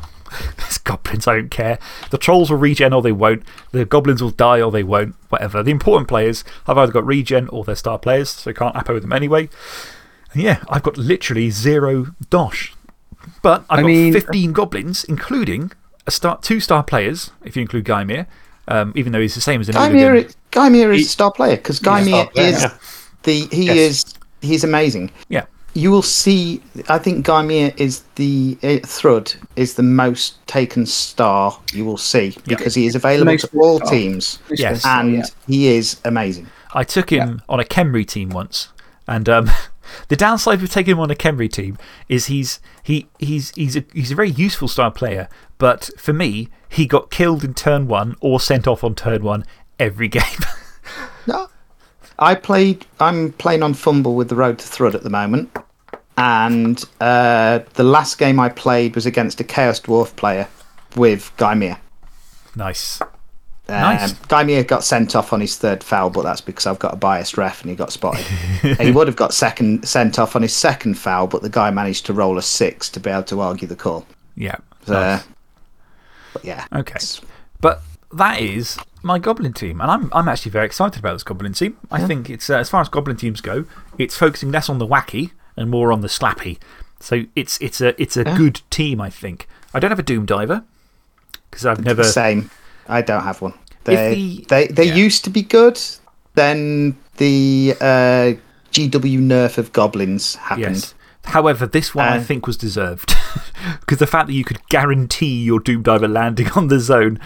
these goblins, I don't care. The trolls will regen or they won't. The goblins will die or they won't. Whatever. The important players have either got regen or they're star players, so you can't appo with them anyway. And yeah, I've got literally zero dosh. But I've I got mean- 15 goblins, including a star, two star players, if you include Guymere, um, even though he's the same as an Guymere, Hooligan. Guymere is a star player because Guymere star player, is the. He Yes. is. He's amazing. Yeah. You will see. I think Guymere is the. Uh, Thrud is the most taken star you will see because he is available Most to all star. teams Yes. versatile, and yeah. he is amazing. I took him on a Khemri team once. And um, the downside of taking him on a Khemri team is he's, he, he's, he's, a, he's a very useful style player. But for me, he got killed in turn one or sent off on turn one every game. No. I played. I'm playing on FUMBBL with the Road to Thrud at the moment, and uh, the last game I played was against a Chaos Dwarf player with Guymere. nice. Um, Nice. Guymere got sent off on his third foul, but that's because I've got a biased ref and he got spotted. he would have got second sent off on his second foul, but the guy managed to roll a six to be able to argue the call. Yeah. So, Nice. yeah. Okay. But that is my Goblin team. And I'm, I'm actually very excited about this Goblin team. I think it's, uh, as far as Goblin teams go, it's focusing less on the wacky and more on the slappy. So it's, it's a, it's a good team, I think. I don't have a Doom Diver because I've never. Same. I don't have one. They the- they they yeah. used to be good. Then the uh, GW nerf of goblins happened. Yes. However, this one I think was deserved. Because the fact that you could guarantee your Doom Diver landing on the zone,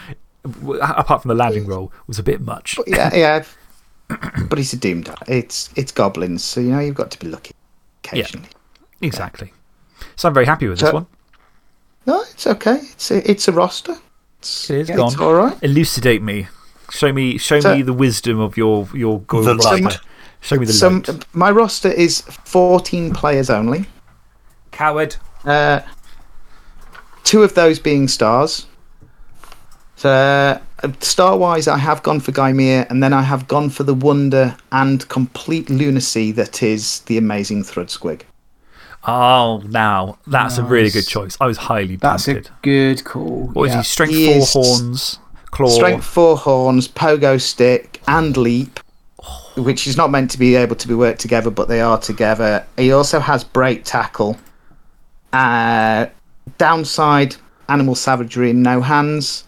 apart from the landing roll, was a bit much. But yeah, yeah. but it's a doom. die. It's it's goblins, so you know you've got to be lucky occasionally. Exactly. So I'm very happy with this one. No, it's okay. It's a, it's a roster. It's, It is it's gone. all right. Elucidate me. Show me, show So- me the wisdom of your, your gold The rider. light. Show me the Some light. my roster is fourteen players only. Coward. Uh, two of those being stars. So, uh, star wise, I have gone for Gaimir, and then I have gone for the wonder and complete lunacy that is the amazing Thrud Squig. Oh, now. That's a really good choice. I was highly That's a tempted. good call. What is yeah. he? Strength He four is- horns, claw. Strength four horns, pogo stick, and leap, which is not meant to be able to be worked together, but they are together. He also has break tackle. Uh, downside, animal savagery and no hands,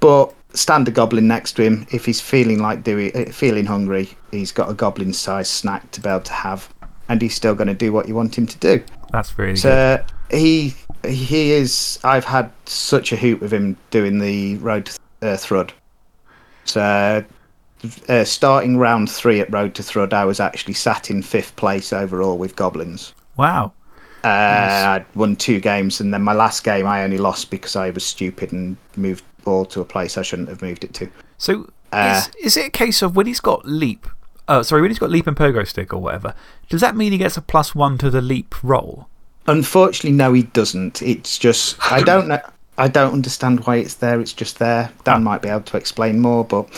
but standard goblin next to him. If he's feeling like doing, uh, feeling hungry, he's got a goblin sized snack to be able to have, and he's still going to do what you want him to do. That's really good. So he he is. I've had such a hoot with him doing the road to uh, Thrud. So uh, starting round three at Road to Thrud, I was actually sat in fifth place overall with goblins. Wow. Uh, I'd won two games, and then my last game I only lost because I was stupid and moved ball to a place I shouldn't have moved it to. So Uh, is, is it a case of when he's got leap, uh, sorry, when he's got leap and pogo stick or whatever, does that mean he gets a plus one to the leap roll? Unfortunately, no, he doesn't. It's just I don't know. I don't understand why it's there. It's just there. Dan might be able to explain more, but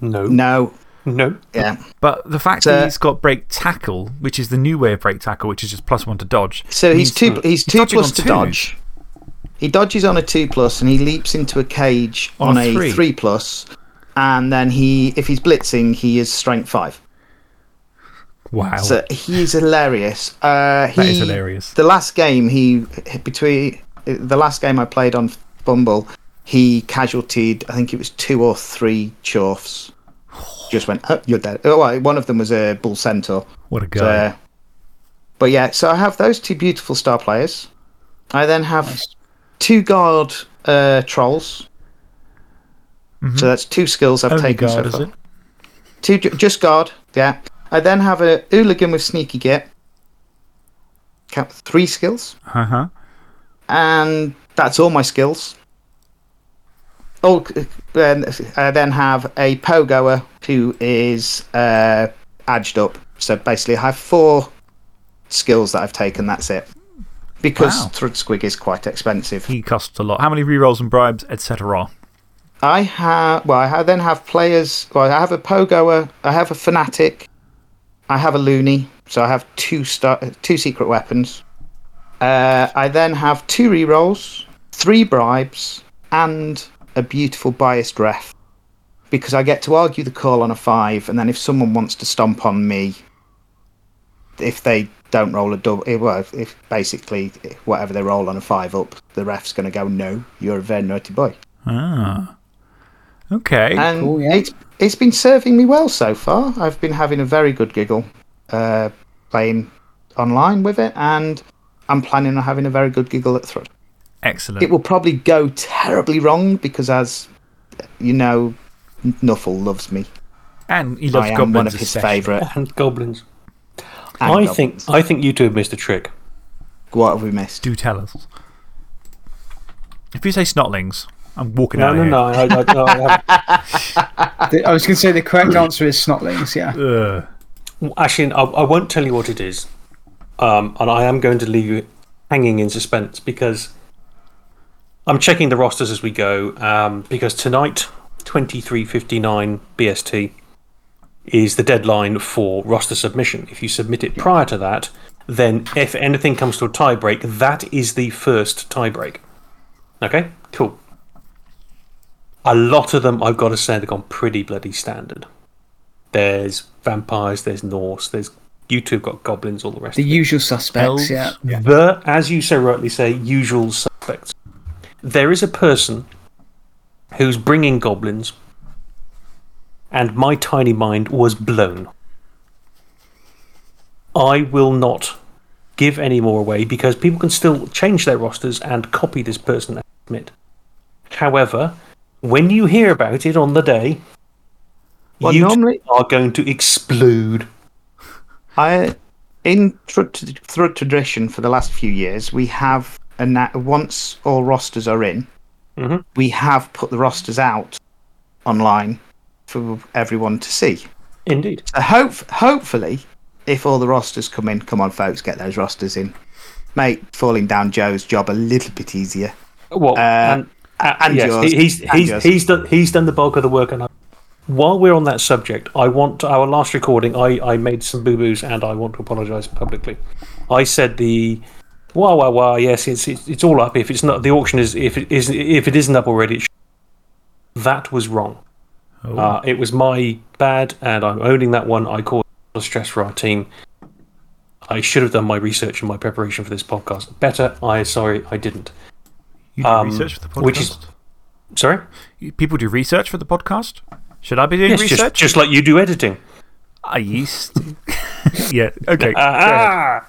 No. no, No. yeah. But the fact So- that he's got break tackle, which is the new way of break tackle, which is just plus one to dodge. So he's two. He's he's two dodging plus to twos. dodge. He dodges on a two plus, and he leaps into a cage On on, a a three. three. plus, and then he, if he's blitzing, he is strength five. Wow. So he's hilarious. Uh, he, That is hilarious. The last game he between the last game I played on FUMBBL, he casualtied. I think it was two or three chorfs. Just went, oh, you're dead. Oh, well, one of them was a bull centaur. what a So, guy. but yeah, so I have those two beautiful star players. I then have Nice. two guard uh, trolls. So that's two skills I've Mm-hmm. Only taken guard, so far. Two, just guard, yeah. I then have a hooligan with sneaky git. Count three skills, Uh huh. and that's all my skills. Oh, then I then have a pogoer who is uh, adged up. So basically, I have four skills that I've taken. That's it. Because Wow. Thrud Squig is quite expensive. He costs a lot. How many rerolls and bribes, etc.? I have. Well, I then have players. Well, I have a pogoer. I have a fanatic. I have a loony. So I have two star, two secret weapons. Uh, I then have two rerolls, three bribes, and a beautiful biased ref. Because I get to argue the call on a five, and then if someone wants to stomp on me, if they don't roll a double, eh, well, if, if basically eh, whatever they roll on a five up, the ref's going to go, no, you're a very naughty boy. Ah. Okay. And Cool, yeah. it's it's been serving me well so far. I've been having a very good giggle uh, playing online with it, and I'm planning on having a very good giggle at Thrud. Excellent. It will probably go terribly wrong because, as you know, Nuffle loves me. and he loves I am goblins one of his favourite. And goblins. and I goblins. think, I think you two have missed a trick. What have we missed? Do tell us. If you say snotlings, I'm walking No, out no, of no. I, I, no I. The- I was going to say the correct answer is snotlings, yeah. here. Ugh. Actually, I, I won't tell you what it is. Um, and I am going to leave you hanging in suspense because I'm checking the rosters as we go. Um, because tonight, 23.59 BST, is the deadline for roster submission. If you submit it prior to that, then if anything comes to a tiebreak, that is the first tiebreak. Okay? Cool. A lot of them, I've got to say, they've gone pretty bloody standard. There's vampires, there's Norse, there's you two have got goblins, all the rest. The of it. usual suspects, Elves. yeah. The, as you so rightly say, usual suspects. There is a person who's bringing goblins, and my tiny mind was blown. I will not give any more away because people can still change their rosters and copy this person and submit. However, when you hear about it on the day, Well, you normally- are going to explode. I, in Thrud tradition for the last few years, we have once all rosters are in, Mhm. we have put the rosters out online for everyone to see. Indeed. So hope, hopefully, if all the rosters come in, come on, folks, get those rosters in. Make falling down Joe's job a little bit easier. Well, Uh, and, uh, and yes, yours, he- he's and he's yours. he's done he's done the bulk of the work. And I, while we're on that subject, I want our last recording. I I made some boo boos, and I want to apologise publicly. I said the. Wow, wow, wow! Yes, it's, it's it's all up. If it's not, the auction is if it isn't if it isn't up already, it that was wrong. Uh, it was my bad, and I'm owning that one. I caused a lot of stress for our team. I should have done my research and my preparation for this podcast better. I sorry I didn't. You do Um, research for the podcast? which is- Sorry. People do research for the podcast? Should I be doing Yes, research? just like you do editing. I used to. yeah, okay. Ah!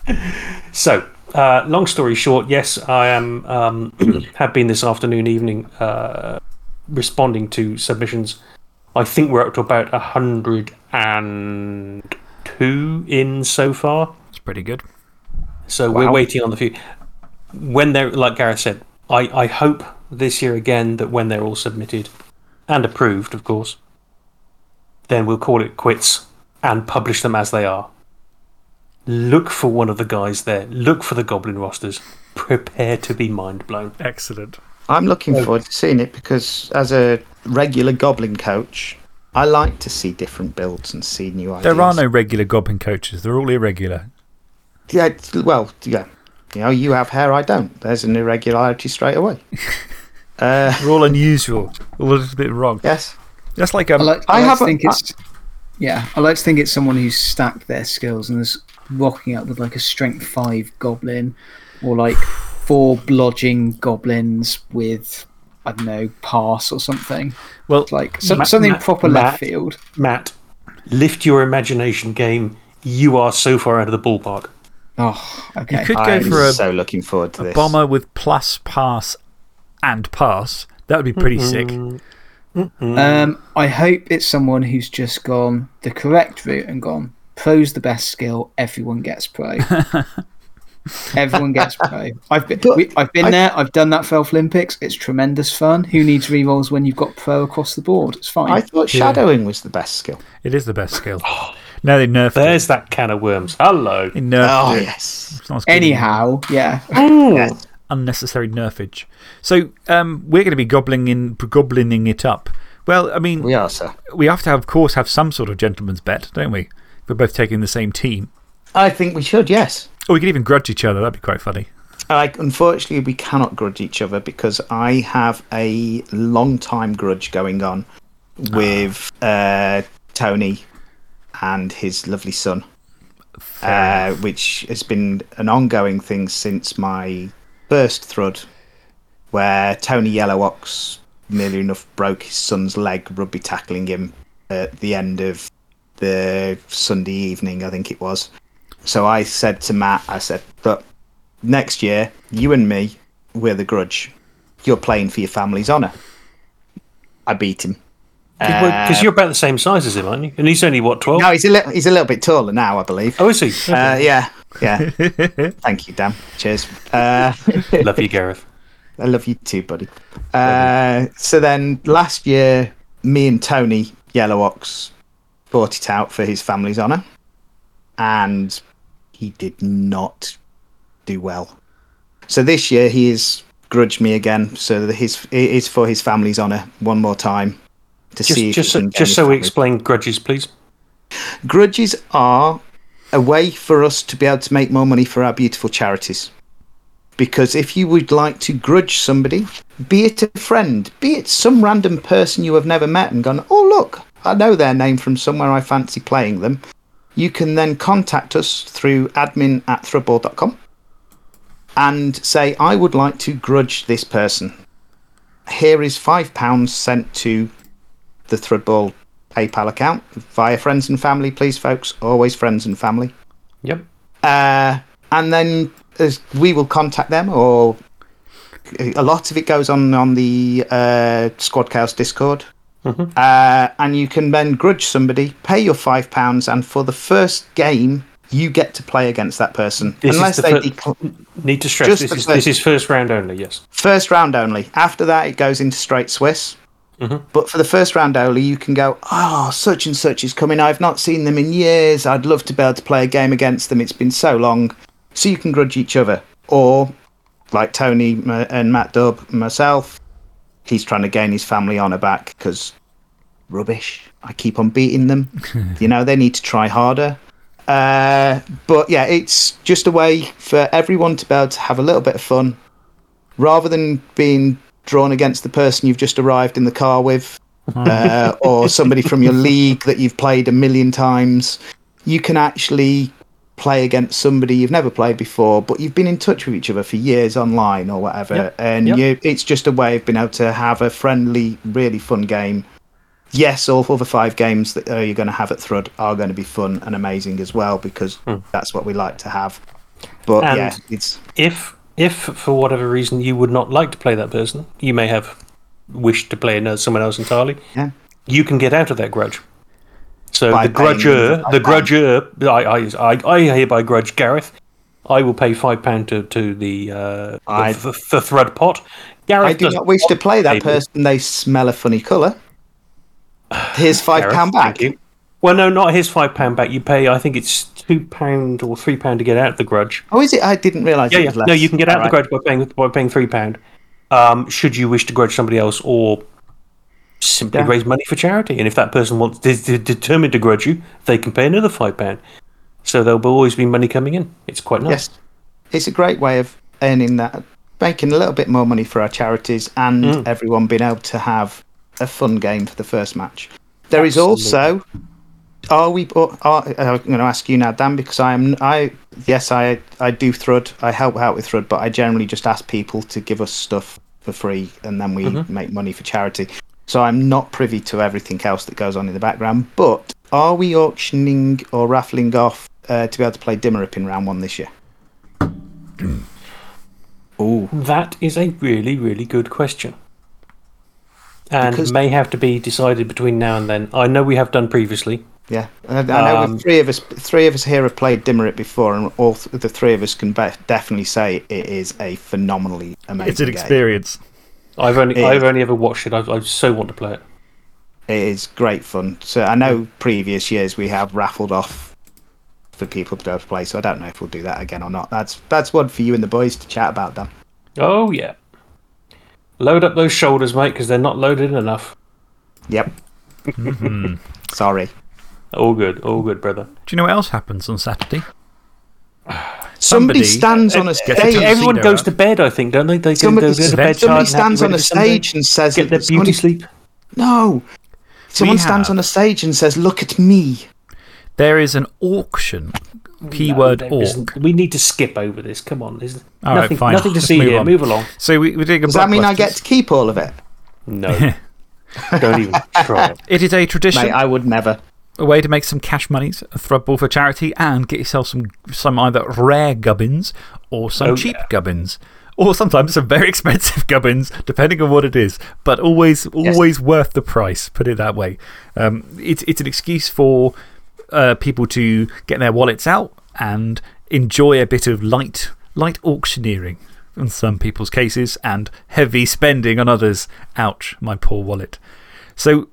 So, uh, long story short, yes, I am um, have been this afternoon, evening, uh, responding to submissions. I think we're up to about a hundred and two in so far. It's pretty good. So we're waiting on the few. When they're like Gareth said, I, I hope this year again that when they're all submitted and approved, of course, then we'll call it quits and publish them as they are. Look for one of the guys there. Look for the goblin rosters. Prepare to be mind blown. Excellent. I'm looking oh. forward to seeing it because, as a regular Goblin coach, I like to see different builds and see new ideas. There are no regular goblin coaches, they're all irregular. Yeah, well, yeah. You know, you have hair, I don't. There's an irregularity straight away. uh, They're all unusual, all a little bit wrong. yes. That's like I um, like, I I like have to a- think it's. Yeah, I like to think it's someone who's stacked their skills and is rocking up with like a strength five goblin or like four blodging goblins with, I don't know, pass or something. well, Like some, Ma- something Ma- proper Matt- left field. Matt, lift your imagination game. You are so far out of the ballpark. Oh, okay. you could go I'm for a, so looking forward to a this. bomber with plus, pass, and pass. That would be pretty sick. Um, I hope it's someone who's just gone the correct route and gone pro's the best skill, everyone gets pro. Everyone gets pro. I've been, But we, I've been I- there. I've done that for Elf Olympics. It's tremendous fun. Who needs rerolls when you've got pro across the board? It's fine. I thought shadowing was the best skill. It is the best skill. No, they nerfed it. There's that can of worms. Hello. They nerfed Oh, it. yes. Not Anyhow, yeah. yes. unnecessary nerfage. So um, we're going to be gobbling in, goblining it up. Well, I mean, We are, sir. we have to, have, of course, have some sort of gentleman's bet, don't we? If we're both taking the same team. I think we should, yes. Or we could even grudge each other. That'd be quite funny. Like, unfortunately, we cannot grudge each other because I have a long time grudge going on with uh, Tony and his lovely son, uh, which has been an ongoing thing since my first Thrud, where Tony Yellow Ox nearly enough broke his son's leg rugby tackling him at the end of the Sunday evening, I think it was. So I said to Matt, I said, look, next year, you and me, we're the grudge. You're playing for your family's honour. I beat him. Because you're about the same size as him, aren't you? And he's only, what, 12? No, he's a little he's a little bit taller now, I believe. Oh, is he? Uh, yeah, yeah. Thank you, Dan. Cheers. Uh, Love you, Gareth. I love you too, buddy. Uh, so then last year, me and Tony Yellowox bought it out for his family's honour, and he did not do well. So this year he has grudged me again. So that his it is for his family's honour one more time to see. Just, if just, so, just so we explain grudges, please. Grudges are a way for us to be able to make more money for our beautiful charities. Because if you would like to grudge somebody, be it a friend, be it some random person you have never met and gone, oh, look, I know their name from somewhere I fancy playing them, you can then contact us through admin at thrudball.com and say, I would like to grudge this person. Here is £5 sent to the Thrudball PayPal account via friends and family, please, folks. Always friends and family. Yep. Uh, and then as we will contact them, or a lot of it goes on on the uh, Squad Chaos Discord. Uh, and you can then grudge somebody, pay your five pounds, and for the first game, you get to play against that person, This unless the they Need to stress this is, this is first round only, yes. First round only. After that, it goes into straight Swiss. But for the first round only, you can go, oh, such and such is coming. I've not seen them in years. I'd love to be able to play a game against them. It's been so long. So you can grudge each other. Or, like Tony and Matt Dubb, myself, he's trying to gain his family honour back because rubbish. I keep on beating them. you know, they need to try harder. Uh, but yeah, it's just a way for everyone to be able to have a little bit of fun rather than being drawn against the person you've just arrived in the car with uh, or somebody from your league that you've played a million times. You can actually play against somebody you've never played before, but you've been in touch with each other for years online or whatever. Yep, And yep. You, it's just a way of being able to have a friendly, really fun game. Yes, all other five games that uh, you're going to have at Thrud are going to be fun and amazing as well because that's what we like to have. But And- yeah, it's If, if for whatever reason you would not like to play that person, you may have wished to play another, someone else entirely. Yeah. You can get out of that grudge. So By the grudger, the £5. grudger, I, I, I, I hereby grudge Gareth. I will pay five pound to to the uh, I- the, the, the Thrud pot. Gareth I do doesn't wish to play that me. person. They smell a funny colour. Here's five Gareth, pound back. thank you. Well, no, not his five pound back. You pay, I think it's two pound or three pound to get out of the grudge. Oh, is it? I didn't realise. Yeah, it yeah. less. No, you can get out of the Alright. grudge by paying by paying three pound. Um, should you wish to grudge somebody else, or simply Yeah. raise money for charity, and if that person wants is de- determined to grudge you, they can pay another five pound. So there'll always be money coming in. It's quite nice. Yes, it's a great way of earning that, making a little bit more money for our charities, and Mm. everyone being able to have a fun game for the first match. There is also. Are we? Are, I'm going to ask you now, Dan, because I am. I yes, I I do Thrud. I help out with Thrud, but I generally just ask people to give us stuff for free, and then we Mm-hmm. make money for charity. So I'm not privy to everything else that goes on in the background. But are we auctioning or raffling off uh, to be able to play Dimmerip in round one this year? Oh, That is a really, really good question. And Because- may have to be decided between now and then. I know we have done previously. Yeah, I, I know Um, three of us, three of us here have played Dimmerit before, and all th- the three of us can be- definitely say it is a phenomenally amazing. It's an game. experience. I've only, It I've only ever watched it. I, I so want to play it. It is great fun. So I know previous years we have raffled off for people to be able to play. So I don't know if we'll do that again or not. That's that's one for you and the boys to chat about, Dan. Oh, yeah. Load up those shoulders, mate, because they're not loaded enough. Yep. Mm-hmm. Sorry. All good, all good, brother. Do you know what else happens on Saturday? Somebody, Somebody stands on a gets a stage. Everyone goes up. to bed, I think, don't they? They go, Somebody, go to bed somebody tired and happy, stands on a stage and says, Get their somebody- beauty sleep. No. Someone stands have- on a stage and says, "Look at me." There is an auction. Keyword No, orc. We need to skip over this. Come on. There's All right, nothing, fine. nothing to Let's see move here. on. Move along. So we, we're doing a Does that mean I get to keep all of it? No. Don't even try it. It is a tradition. Mate, I would never. A way to make some cash monies, a Thrudball for charity, and get yourself some, some either rare gubbins or some Oh, cheap yeah. gubbins. Or sometimes some very expensive gubbins, depending on what it is. But always, always worth the price, put it that way. Um, it's, it's an excuse for uh, people to get their wallets out and enjoy a bit of light, light auctioneering in some people's cases and heavy spending on others. Ouch, my poor wallet. So,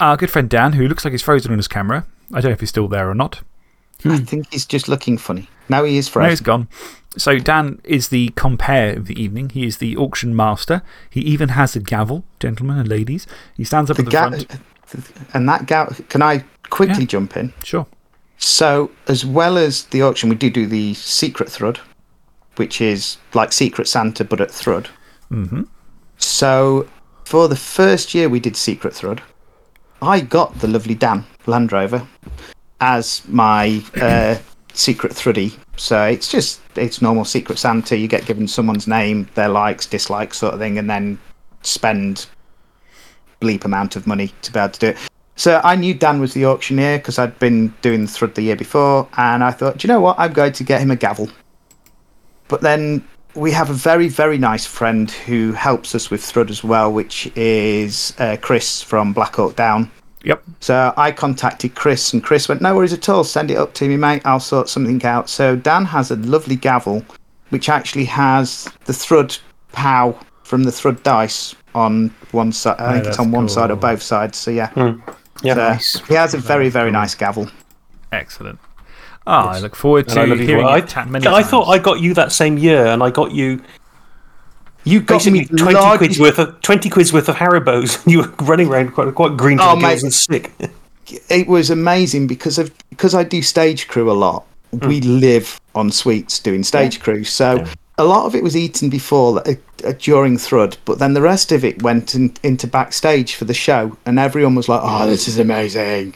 our good friend Dan, who looks like he's frozen on his camera, I don't know if he's still there or not. I think he's just looking funny. Now he is Hmm. No, he's frozen. gone. So, Dan is the compare of the evening. He is the auction master. He even has a gavel, gentlemen and ladies. He stands up The at the front. and that gavel, Can I quickly Yeah. jump in? Sure. So, as well as the auction, we do do the secret Thrud, which is like Secret Santa but at Thrud. Mm -hmm. So, for the first year we did Secret Thrud, I got the lovely Dan Land Rover as my uh, secret Thruddy. So it's just it's normal Secret Santa. You get given someone's name, their likes, dislikes, sort of thing, and then spend bleep amount of money to be able to do it. So I knew Dan was the auctioneer because I'd been doing the Thrud the year before, and I thought, do you know what? I'm going to get him a gavel. But then we have a very, very nice friend who helps us with Thrud as well, which is uh, Chris from Black Hawk Down. Yep. So I contacted Chris, and Chris went, No worries at all, send it up to me, mate. I'll sort something out. So Dan has a lovely gavel, which actually has the Thrud POW from the Thrud dice on one side. I Oh, think it's on that's one side or both sides. So yeah. Yeah. So Nice. he has a very, very nice gavel. Excellent. Ah, I look forward to I hearing for it. it ta- many I, I thought I got you that same year, and I got you You got basically me 20 largest quid's worth of 20 quid's worth of Haribos. And you were running around quite, quite green to Oh, the gills and sick. it was amazing because of because I do stage crew a lot. We live on suites doing stage crew, so a lot of it was eaten before uh, uh, during Thrud, but then the rest of it went in, into backstage for the show, and everyone was like, "Oh, this is amazing!"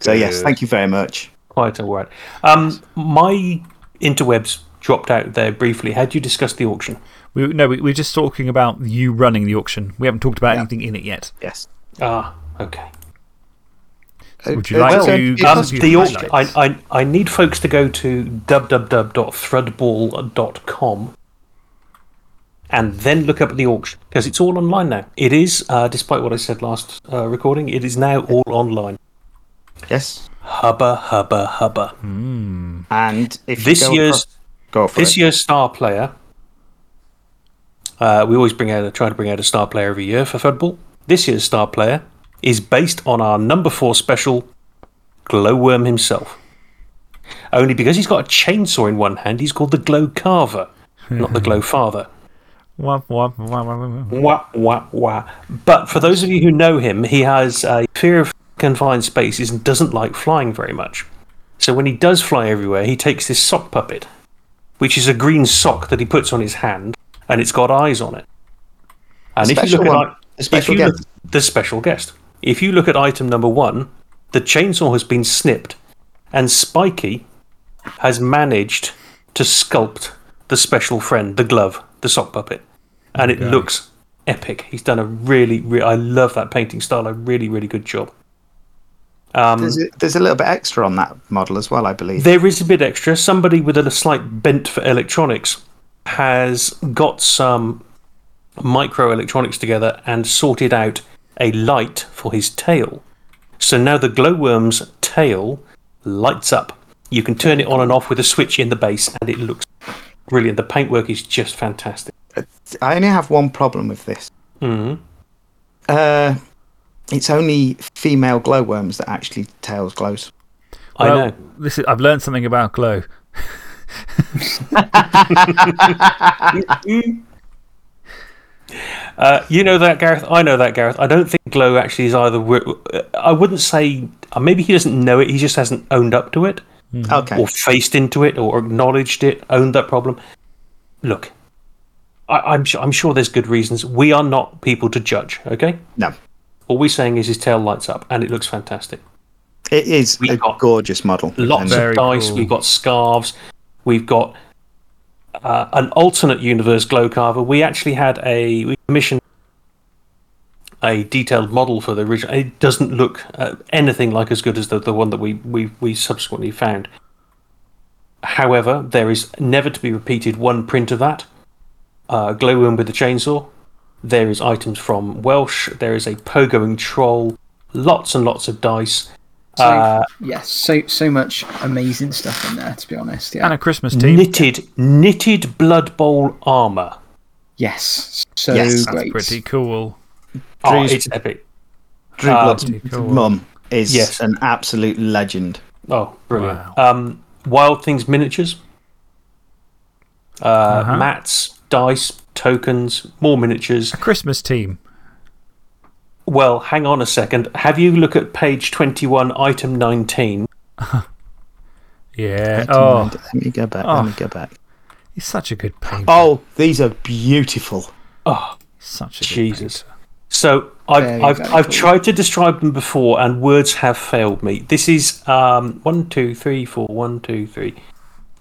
So yes, thank you very much. Quite all right. Um, my interwebs dropped out there briefly. Had you discussed the auction? We, no, we, we're just talking about you running the auction. We haven't talked about anything in it yet. Yes. Ah, okay. Would you like Uh, to- Um, Um, the auction, I. I, I need folks to go to www.thrudball.com and then look up the auction because it's all online now. It is, uh, despite what I said last uh, recording, it is now all online. yes. Hubba, hubba, hubba. And if This go year's across- go for this it. year's star player. Uh, we always bring out a, try to bring out a star player every year for football. This year's star player is based on our number four special, Glowworm himself. Only because he's got a chainsaw in one hand, he's called the Glow Carver, not the Glow Father. Wah, wah, wah, wah, wah, wah. Wah, wah, wah. But for those of you who know him, he has a fear of confined spaces and doesn't like flying very much. So when he does fly everywhere, he takes this sock puppet, which is a green sock that he puts on his hand, and it's got eyes on it. And if you special look at one. i- A special guest. Look, the special guest. If you look at item number one, the chainsaw has been snipped, and Spiky has managed to sculpt the special friend, the glove, the sock puppet, and it looks epic. He's done a really, re- I love that painting style. A really, really good job. Um, There's a, there's a little bit extra on that model as well, I believe. there is a bit extra. Somebody with a slight bent for electronics has got some microelectronics together and sorted out a light for his tail. So now the glowworm's tail lights up. You can turn it on and off with a switch in the base, and it looks brilliant. The paintwork is just fantastic. I only have one problem with this. hmm Uh, it's only female glowworms that actually tails glows. I Well, know. This is, I've learned something about glow. Uh, you know that, Gareth. I know that, Gareth. I don't think Glow actually is either. uh, I wouldn't say. uh, Maybe he doesn't know it. He just hasn't owned up to it, Okay. or faced into it, or acknowledged it, owned that problem. Look, I, I'm sure. I'm sure there's good reasons. We are not people to judge. Okay. No. All we're saying is his tail lights up, and it looks fantastic. It is We a got gorgeous model. Lots And- of Very dice. cool. We've got scarves. We've got uh, an alternate universe glow carver. We actually had a we commissioned a detailed model for the original. It doesn't look uh, anything like as good as the, the one that we, we we subsequently found. However, there is never to be repeated one print of that. Uh, glowworm with the chainsaw. There is items from Welsh. There is a pogoing troll. Lots and lots of dice. So, Uh, yes, so so much amazing stuff in there, to be honest. Yeah. And a Christmas team. knitted knitted blood bowl armor. yes. So Yes, that's. Pretty cool. Oh, Drew's- it's epic. Drew Uh, Blood's cool. mum is Yes. an absolute legend. Oh, brilliant. Wow. Um, Wild Things miniatures. Uh. Mats, dice, tokens, more miniatures. A Christmas team. Well, hang on a second. Have you look at page twenty-one, item nineteen? Yeah. Wait Oh, Let me go back. Oh. Let me go back. he's such a good painter. Oh, these are beautiful. Oh, such a Jesus. painter. So I've Very, I've, I've cool. tried to describe them before, and words have failed me. This is um one, two, three, four, one, two, three.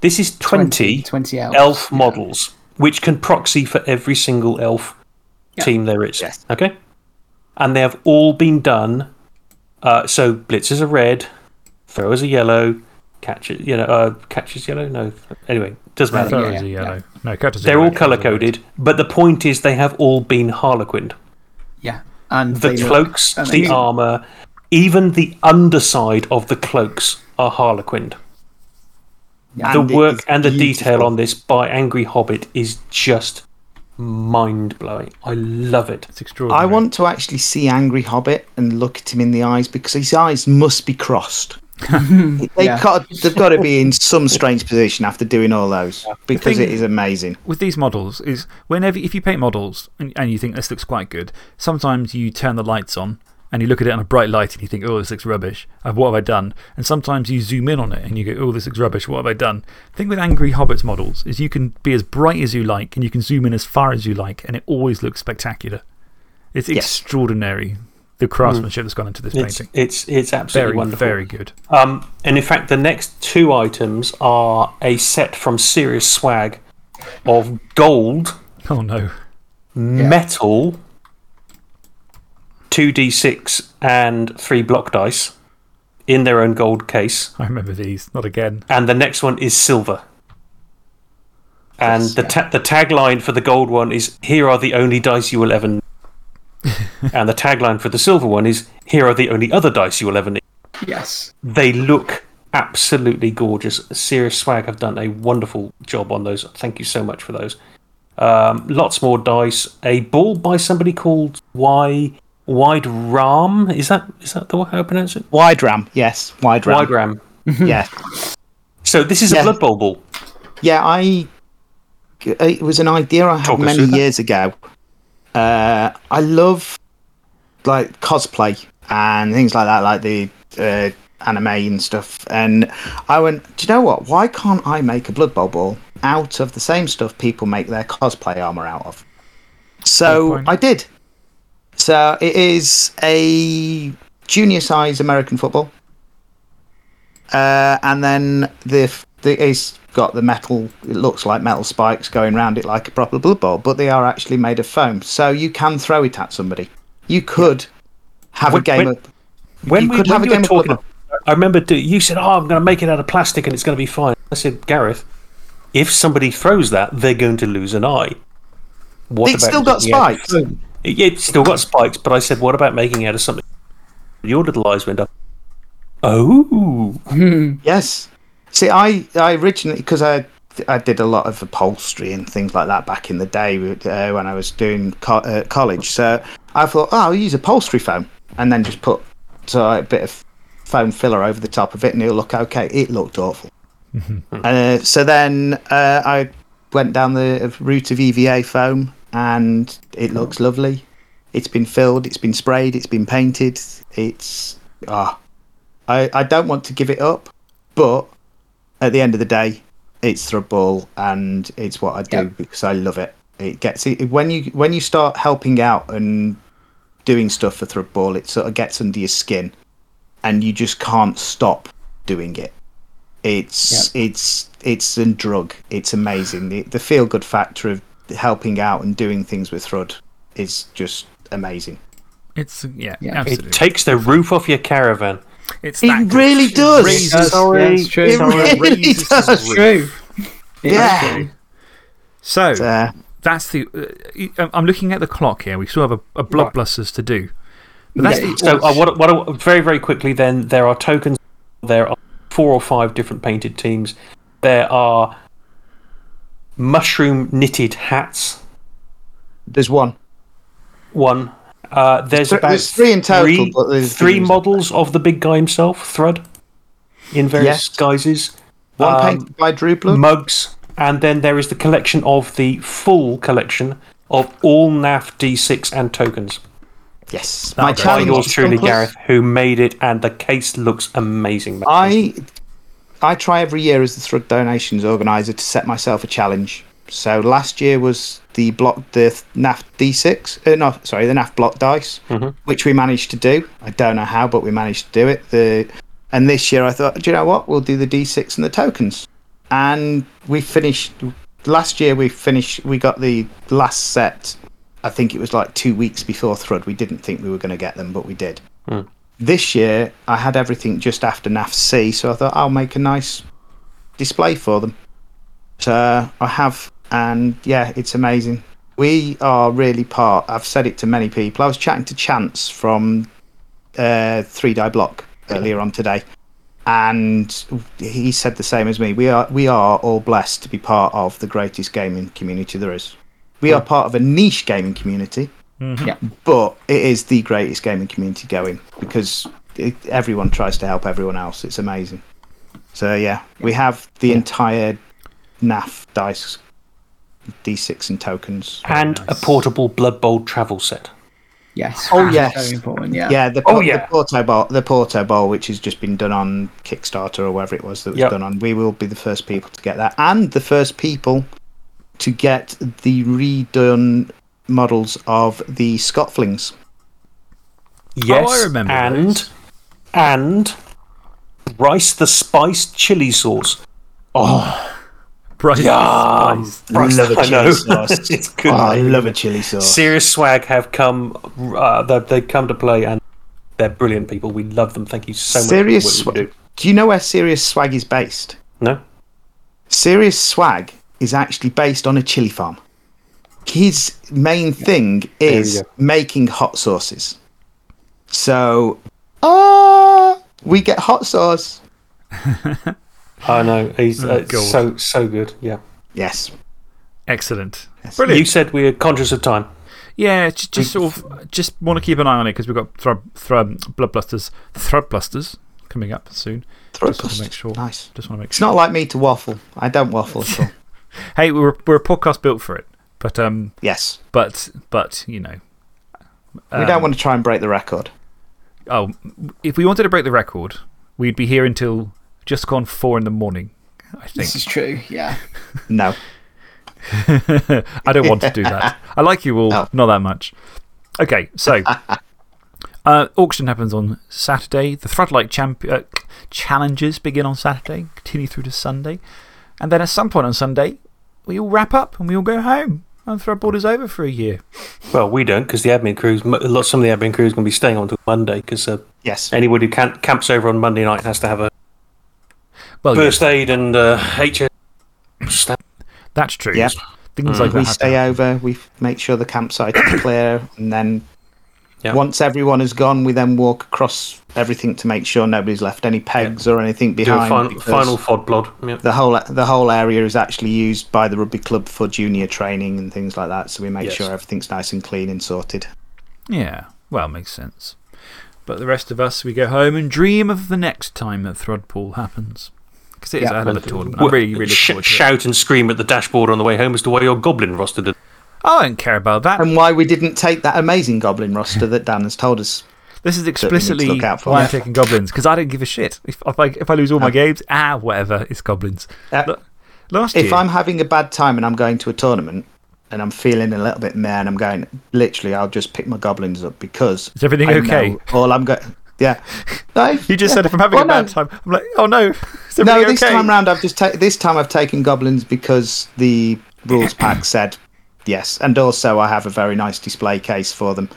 This is 20, 20 elves. elf yeah. models, which can proxy for every single elf Yeah. team there is. Yes. Okay, and they have all been done. Uh, so blitzers are red, throwers are yellow, catches you know uh, catches yellow. No, anyway, doesn't matter. Throw yeah, is a yeah. yellow. No, cut is They're all color coded, but the point is they have all been harlequined. Yeah. And The cloaks, the armor, even the underside of the cloaks are harlequined. Yeah. the And work and the detail on this by Angry Hobbit is just mind blowing. I love it. It's extraordinary. I want to actually see Angry Hobbit and look at him in the eyes because his eyes must be crossed. they Yeah. got, they've got to be in some strange position after doing all those because it is amazing. with these models is whenever if you paint models and, and you think this looks quite good, sometimes you turn the lights on and you look at it on a bright light and you think, oh, this looks rubbish. What have I done? And sometimes you zoom in on it and you go, oh, this looks rubbish. What have I done? The thing with Angry Hobbits models is you can be as bright as you like and you can zoom in as far as you like and it always looks spectacular. It's extraordinary the craftsmanship that's gone into this It's, painting. it's, it's absolutely Very, wonderful. very good. Um, and in fact, the next two items are a set from Serious Swag of gold, Oh, no. metal, 2d6, and three block dice in their own gold case. I remember these. Not again. And the next one is silver. And Yes, the, ta- the tagline for the gold one is Here are the only dice you will ever need. and the tagline for the silver one is Here are the only other dice you will ever need. Yes. They look absolutely gorgeous. Serious Swag have done a wonderful job on those. Thank you so much for those. Um, lots more dice. A ball by somebody called Y Wide Ram. Is that is that the way I pronounce it? Wide ram, yes, wide ram. Wide Ram. Yeah, So this is Yeah. a Blood Bowl ball. yeah. I it was an idea I had Talk many years ago. Uh, I love like cosplay and things like that, like the uh, anime and stuff. And I went, do you know what? Why can't I make a Blood Bowl ball out of the same stuff people make their cosplay armor out of? So. I did. So it is a junior size American football. Uh, and then the, the it's got the metal. It looks like metal spikes going around it like a proper blood bowl, but they are actually made of foam, so you can throw it at somebody. You could have When- a game when- of. When you we could when have a game of talking. I remember do, you said, "Oh, I'm going to make it out of plastic and it's going to be fine." I said, "Gareth, if somebody throws that, they're going to lose an eye." What It's still got spikes. Foam? It, it's still got spikes, but I said, "What about making it out of something?" Your little eyes went up. Oh. Yes. See, I, I originally, because I, I did a lot of upholstery and things like that back in the day uh, when I was doing co- uh, college. So I thought, oh, I'll use upholstery foam and then just put so a bit of foam filler over the top of it and it'll look okay. It looked awful. uh, so then uh, I went down the route of EVA foam and it looks lovely. It's been filled, it's been sprayed, it's been painted. It's. Ah. I, I don't want to give it up, but at the end of the day, it's Thrudball and it's what I do Yep. because I love it. It gets it when you when you start helping out and doing stuff for Thrudball, it sort of gets under your skin, and you just can't stop doing it. It's it's it's a drug. It's amazing. The, the feel good factor of helping out and doing things with Thrud is just amazing. It's, yeah, Yeah. absolutely. It takes the roof off your caravan. it's It that good. really It does. raises- Yes, Sorry. yeah, true. It Sorry, really raises does. roof. True. It is Yeah. true. So, Uh, that's the. Uh, I'm looking at the clock here. We still have a, a blood Right. blusters to do. But that's Yeah. the. So, uh, what, what, I- very, very quickly, then, there are tokens. There are four or five different painted teams. There are mushroom knitted hats. there's one. One. Uh, there's Th- about there's three in total, three, but there's three models of the big guy himself, Thrud, in various Yes. guises. One Um, painted by Drew Blood. mugs, and then there is the collection of the full collection of all NAF D6 and tokens. yes. That'll My challenge yours truly, Gareth, who made it, and the case looks amazing. I I try every year as the Thrud donations organizer to set myself a challenge. So last year was the block the NAF D6. Uh, no, sorry, the NAF block dice, Mhm. which we managed to do. I don't know how, but we managed to do it. The and this year I thought, do you know what? We'll do the D6 and the tokens. And we finished last year. We finished. We got the last set. I think it was like two weeks before Thrud. We didn't think we were going to get them, but we did. This year, I had everything just after NAF C, so I thought I'll make a nice display for them. So I have, and yeah, it's amazing. We are really part. I've said it to many people. I was chatting to Chance from uh, Three Die Block earlier on today, and he said the same as me. We are we are all blessed to be part of the greatest gaming community there is. We are part of a niche gaming community, Mm-hmm. Yeah. but it is the greatest gaming community going because it, everyone tries to help everyone else. It's amazing. So yeah, we have the entire NAF dice, D6 and tokens. and a portable Blood Bowl travel set. Yes. Oh, yes. Very important. Yeah. Yeah, the, Oh, the yeah. Porto Bowl, the Porto Bowl, which has just been done on Kickstarter or wherever it was that was Yep. done on. We will be the first people to get that, and the first people to get the redone models of the Scotflings. Yes, I remember and those. and Bryce the spiced chili sauce. Oh, Bryce yum! Spice. Bryce, love a I know. chili sauce. it's good. Oh, I love a chili sauce. Serious Swag have come. Uh, they they come to play, and they're brilliant people. We love them. Thank you so much. Serious for Swag. Do you know where Serious Swag is based? No. Serious Swag is actually based on a chili farm. His main thing you is go. making hot sauces. So, ah, we get hot sauce. I know. He's Oh, uh, God. so so good. Yeah. Yes. Excellent. You Brilliant. said we are conscious of time. Yeah, just, just sort of just want to keep an eye on it because we've got thrub, thrub, blood blusters, thrub blusters coming up soon. Throat Just to make sure. Nice. Just want to make It's not like me to waffle. I don't waffle at all. Hey, we're, we're a podcast built for it. But, um, Yes. but, but you know. we um, don't want to try and break the record. Oh, if we wanted to break the record, we'd be here until just gone four in the morning, I think. This is true. Yeah. No. I don't want to do that. I like you all, Oh. not that much. Okay, so uh, auction happens on Saturday. The Thrudlike champ uh, challenges begin on Saturday, continue through to Sunday. And then at some point on Sunday, we all wrap up and we all go home. And Thrudball is over for a year. Well, we don't because the admin crews. m- a lot- Some of the admin crews going to be staying on until Monday because uh, Yes. anybody who can, camps over on Monday night has to have a Well, first aid and uh, HS. that's true. Yep. Things like that. we have stay over, we make sure the campsite is clear, and then Yeah. Once everyone has gone, we then walk across everything to make sure nobody's left any pegs or anything Do a behind. final, because final fod blood. Yeah. The whole the whole area is actually used by the rugby club for junior training and things like that. So we make Yes. sure everything's nice and clean and sorted. Yeah, well, makes sense. But the rest of us, we go home and dream of the next time that Thrudball happens. Because it is Yeah. a hell of a tournament. I'm really, really Sh- looking forward it. shout and scream at the dashboard on the way home as to why your goblin rostered it. I don't care about that. And why we didn't take that amazing goblin roster that Dan has told us. This is explicitly look out for. why I'm taking goblins. Because I don't give a shit. If, if, I, if I lose all my games, ah, whatever, it's goblins. Uh, Look, Last If year, I'm having a bad time and I'm going to a tournament and I'm feeling a little bit meh and I'm going, literally, I'll just pick my goblins up because. Is everything I okay? All I'm going. Yeah. No, you just yeah. said if I'm having Well, a bad no. time, I'm like, oh no, is No, this okay? time round, I've just this time I've taken goblins because the rules pack said yes, and also I have a very nice display case for them.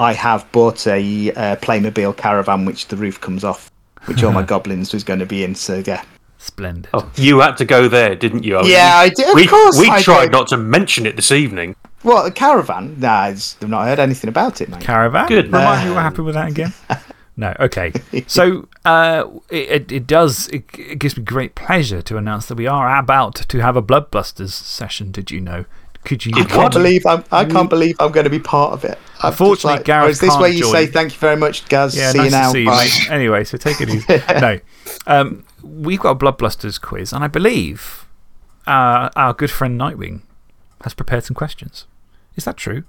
I have bought a uh, Playmobil caravan which the roof comes off, which all my goblins was going to be in. So yeah, Splendid. Oh, you had to go there, didn't you? I mean, yeah, I did. Of we, course, we I tried did. not to mention it this evening. What a caravan? Nah, I've not heard anything about it, mate. Caravan? Good Remind me man. what happened with that again. No, okay. So uh, it, it, it does, it, it gives me great pleasure to announce that we are about to have a Bloodbusters session. Did you know? Could you? I can't believe I'm. I can't believe I'm going to be part of it. I'm just Unfortunately, like, Gareth oh, is this where you join. say thank you very much, Gaz? Yeah, see nice you now. to see you. Bye. mate. Anyway, so take it easy. no. Um, we've got a Bloodbusters quiz, and I believe uh, our good friend Nightwing has prepared some questions. Is that true?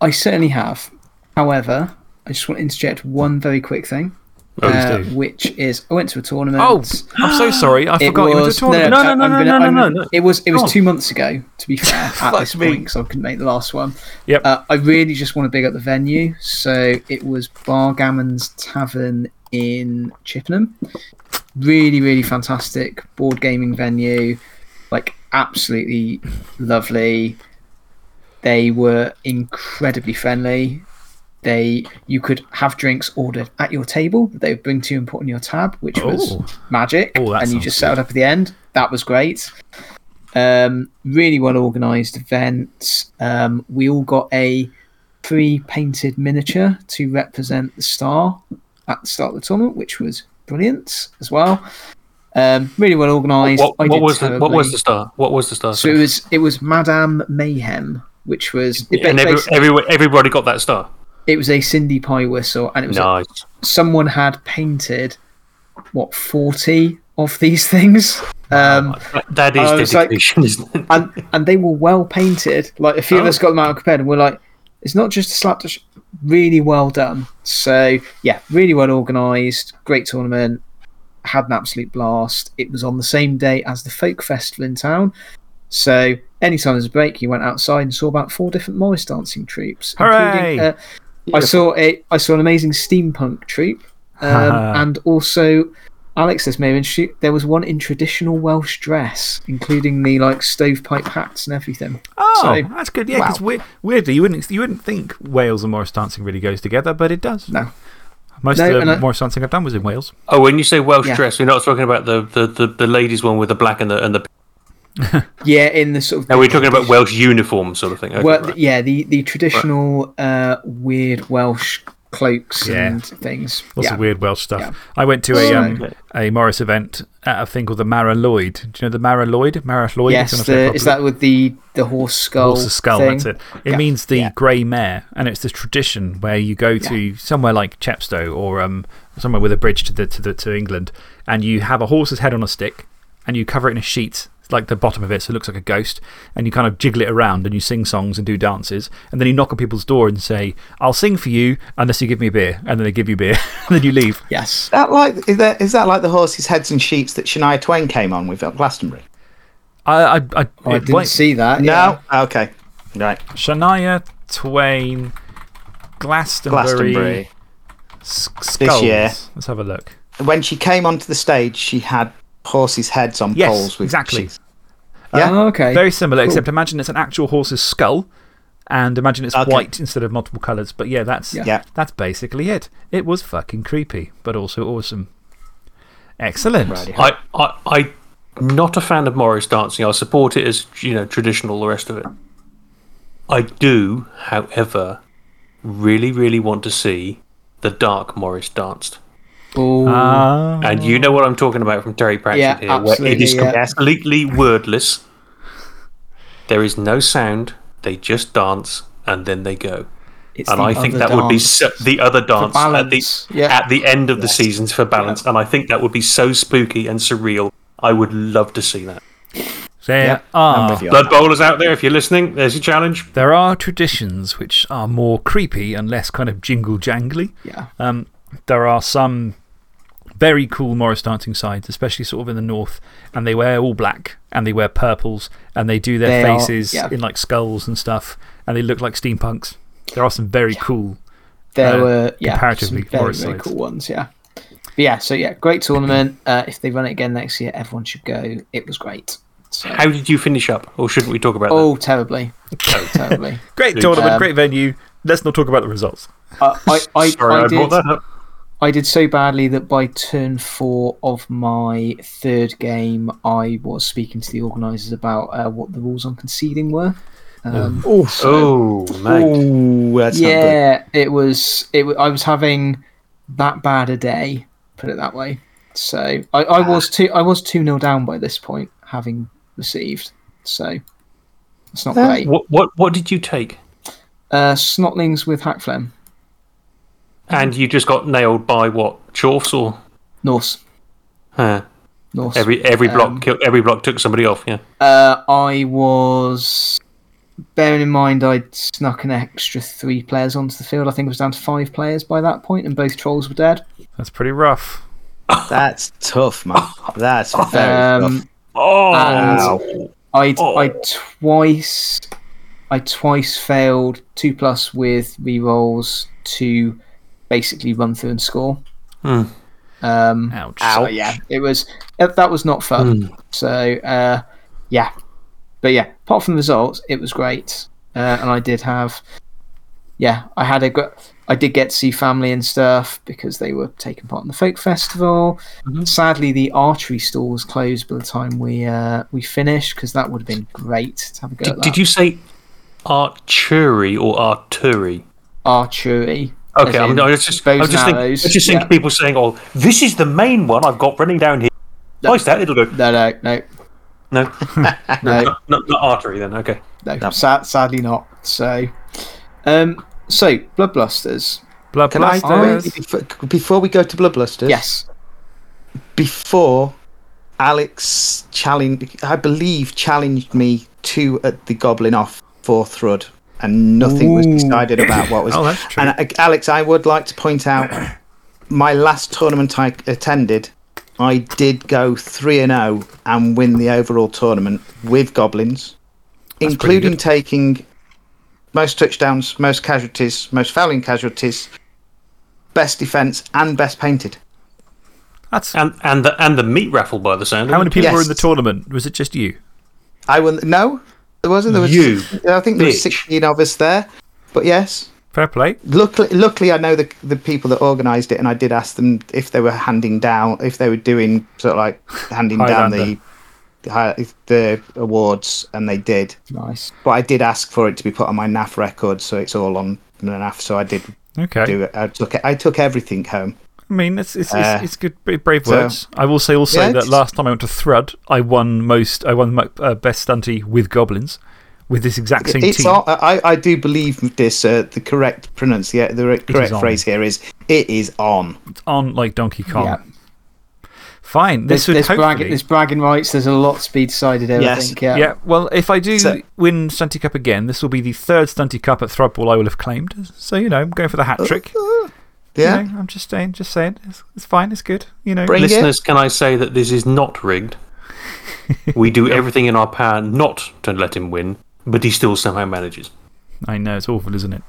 I certainly have. However, I just want to interject one very quick thing. Oh, uh, which is I went to a tournament. Oh, I'm so sorry. I forgot you went to a tournament. No, no, I'm no, no, gonna- no, no, no, no. It was, it was two months ago, to be fair, at this me. point, because I couldn't make the last one. Yep. Uh, I really just want to big up the venue. So it was Bargammon's Tavern in Chippenham. Really, really fantastic board gaming venue. Like, absolutely lovely. They were incredibly friendly. They, you could have drinks ordered at your table that they would bring to you and put on your tab, which was Oh. magic. Oh, and you just settled up at the end. That was great. Um, really well organised event. Um, we all got a pre-painted miniature to represent the star at the start of the tournament, which was brilliant as well. Um, really well organised. What, what did was the what was the star? What was the star? So it was it was Madame Mayhem, which was and every, every, everybody got that star. It was a Cindy Piewhistle, and it was a- someone had painted what forty of these things. Um, That- that is I was like- isn't it? and and they were well painted. Like a few of Oh. us got them out compared, and we're like, it's not just a slapdash. Really well done. So yeah, really well organised. Great tournament. Had an absolute blast. It was on the same day as the folk festival in town. So anytime there's a break, you went outside and saw about four different Morris dancing troupes. Hooray! Including, uh, I saw a I saw an amazing steampunk troupe, um, and also Alex this may have introduced- there was one in traditional Welsh dress, including the like stovepipe hats and everything. Oh, So- that's good. Yeah, because weirdly, you wouldn't, you wouldn't think Wales and Morris dancing really goes together, but it does. No, Most No, of the I- Morris dancing I've done was in Wales. Oh, when you say Welsh Yeah. dress, we're not talking about the, the, the, the ladies one with the black and the and the. yeah, in the sort of No, we're talking about Welsh uniform sort of thing. Okay, well, right. yeah, the the traditional uh, weird Welsh cloaks Yeah. and things. Lots yeah. of weird Welsh stuff. Yeah. I went to a, um, a Morris event at a thing called the Mari Lwyd. Do you know the Mari Lwyd? Mari Lwyd? Yes, don't know if I the, is that with the the horse skull? Horse's skull, thing? that's it. It Yeah. means the Yeah. grey mare, and it's this tradition where you go to somewhere like Chepstow or um, somewhere with a bridge to, the, to, the, to England, and you have a horse's head on a stick, and you cover it in a sheet, like the bottom of it, so it looks like a ghost, and you kind of jiggle it around, and you sing songs and do dances, and then you knock on people's door and say, I'll sing for you unless you give me a beer, and then they give you beer, and then you leave. Yes. That like is that is that like the horses' heads and sheets that Shania Twain came on with at Glastonbury? I, I, I, Oh, I didn't wait, see that. yeah. No. Okay. Right. Shania Twain, Glastonbury, Glastonbury. S- Skulls. year. Let's have a look. When she came onto the stage, she had horses' heads on Yes, poles with exactly. sheets. Oh, yeah. Oh, okay. Very similar, Cool. except imagine it's an actual horse's skull and imagine it's Okay. white instead of multiple colours. But yeah, that's, Yeah. Yeah. that's basically it. It was fucking creepy, but also awesome. Excellent. I, I, I'm not a fan of Morris dancing. I support it as you know traditional, the rest of it. I do, however, really, really want to see the Dark Morris danced. Oh, Ah. And you know what I'm talking about from Terry Pratchett Yeah, here, where it is yeah. completely wordless. There is no sound. They just dance and then they go. it's And the I think other that would be so, the other dance at the, yeah. at the end of the seasons for balance. And I think that would be so spooky and surreal. I would love to see that. there, Yep, are, with you on Blood that. Bowlers out there, if you're listening, there's your challenge. there are traditions which are more creepy and less kind of jingle jangly. Yeah. Um, there are some very cool Morris dancing sides, especially sort of in the north, and they wear all black and they wear purples and they do their They are- faces yeah. in like skulls and stuff, and they look like steampunks. There are some very cool. There uh, were yeah, comparatively some very, Morris very sides. cool ones. Yeah. But yeah, so yeah, great tournament. Uh, if they run it again next year, everyone should go. It was great. So, How did you finish up? Or shouldn't we talk about oh, terribly. terribly. Great tournament, Um, great venue. Let's not talk about the results. Uh, I, I. Sorry, I, I, brought did, that up. I did so badly that by turn four of my third game, I was speaking to the organisers about uh, what the rules on conceding were. Um, Oh, mate. Ooh, that's not good. yeah, it was. It. I was having that bad a day. Put it that way. So I, I was two. I was two 0 down by this point, having received. So it's not Yeah. great. What, what, what did you take? Uh, snotlings with Hakflem. And you just got nailed by what? Chorfs or? Norse. Huh. Norse. Every, every, block, Um, kill, every block took somebody off, yeah. Uh, I was. Bearing in mind, I'd snuck an extra three players onto the field. I think it was down to five players by that point, and both trolls were dead. That's pretty rough. That's tough, man. That's very Um, tough. Oh, and- I'd Oh. I twice I twice failed two plus with rerolls to basically run through and score. Hmm. Um, Ouch. so yeah, it was uh, that was not fun. So uh, yeah, but yeah, apart from the results, it was great, uh, and I did have yeah, I had a gr- I did get to see family and stuff because they were taking part in the folk festival. Sadly, the archery stall was closed by the time we uh, we finished because that would have been great to have a go did, at that. did you say archery or artillery? archery? Okay, I'm, in I was just, bows I was just, think, I arrows, was just thinking yeah. people saying, oh, this is the main one I've got running down here. Nice that, it'll go. No, no, no, No, no. not, not, not artery then, okay. No, sad, sadly not. So, um, so Bloodblusters. Blood Can I, Blusters. before, before we go to Bloodlusters? Yes, Before Alex challenged, I believe, challenged me to at the Goblin off for Thrud, and nothing was decided about what was. Oh, that's true. And uh, Alex, I would like to point out my last tournament I attended, I did go 3 and 0 and win the overall tournament with Goblins, pretty including taking most touchdowns, most casualties, most fouling casualties, best defense, and best painted. That's, And, and, the, and the meat raffle by the sound how many it. people were in the tournament? Was it just you? I won. No, there wasn't. There was. You I think there was 16 of us there. But yes, Fair play. luckily, luckily, I know the the people that organised it, and I did ask them if they were handing down, if they were doing sort of like handing down the, the the awards, and they did. nice. But I did ask for it to be put on my NAF record, so it's all on the NAF. So I did Okay. do it. I took it. I took everything home. I mean, it's, it's, Uh, it's, it's good, bra- brave so- words. I will say also Yeah, that last time I went to Thrud, I won most, I won my, uh, best stunty with goblins with this exact same It's team. all, I I do believe this. Uh, the correct pronunciation, the correct phrase here is it is on. It's on like Donkey Kong. Yeah. Fine. There's, This would there's, hopefully. bragging, there's bragging rights. There's a lot to be decided here, I Yes. think. Yeah. yeah, well, if I do So- win Stunty Cup again, this will be the third Stunty Cup at Thrudball I will have claimed. So, you know, I'm going for the hat trick. You Yeah. know, I'm just saying, just saying. It's, it's fine, it's good. You know, Bring it. Listeners, can I say that this is not rigged? we do everything in our power not to let him win, but he still somehow manages. I know, it's awful, isn't it?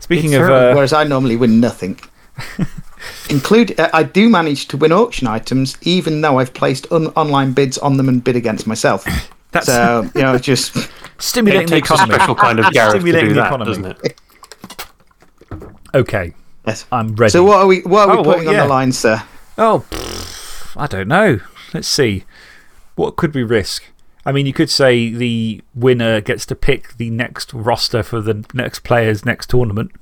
Speaking It's of. Uh, whereas I normally win nothing. Include, uh, I do manage to win auction items, even though I've placed online bids on them and bid against myself. that's So you know, just stimulating It the takes a economy. special kind of Gareth to Stimulating do that, economy. doesn't it? Okay, yes. I'm ready. So what are we? What are Oh, we well, putting on the line, sir? Oh, pff, I don't know. Let's see. What could we risk? I mean, you could say the winner gets to pick the next roster for the next player's next tournament.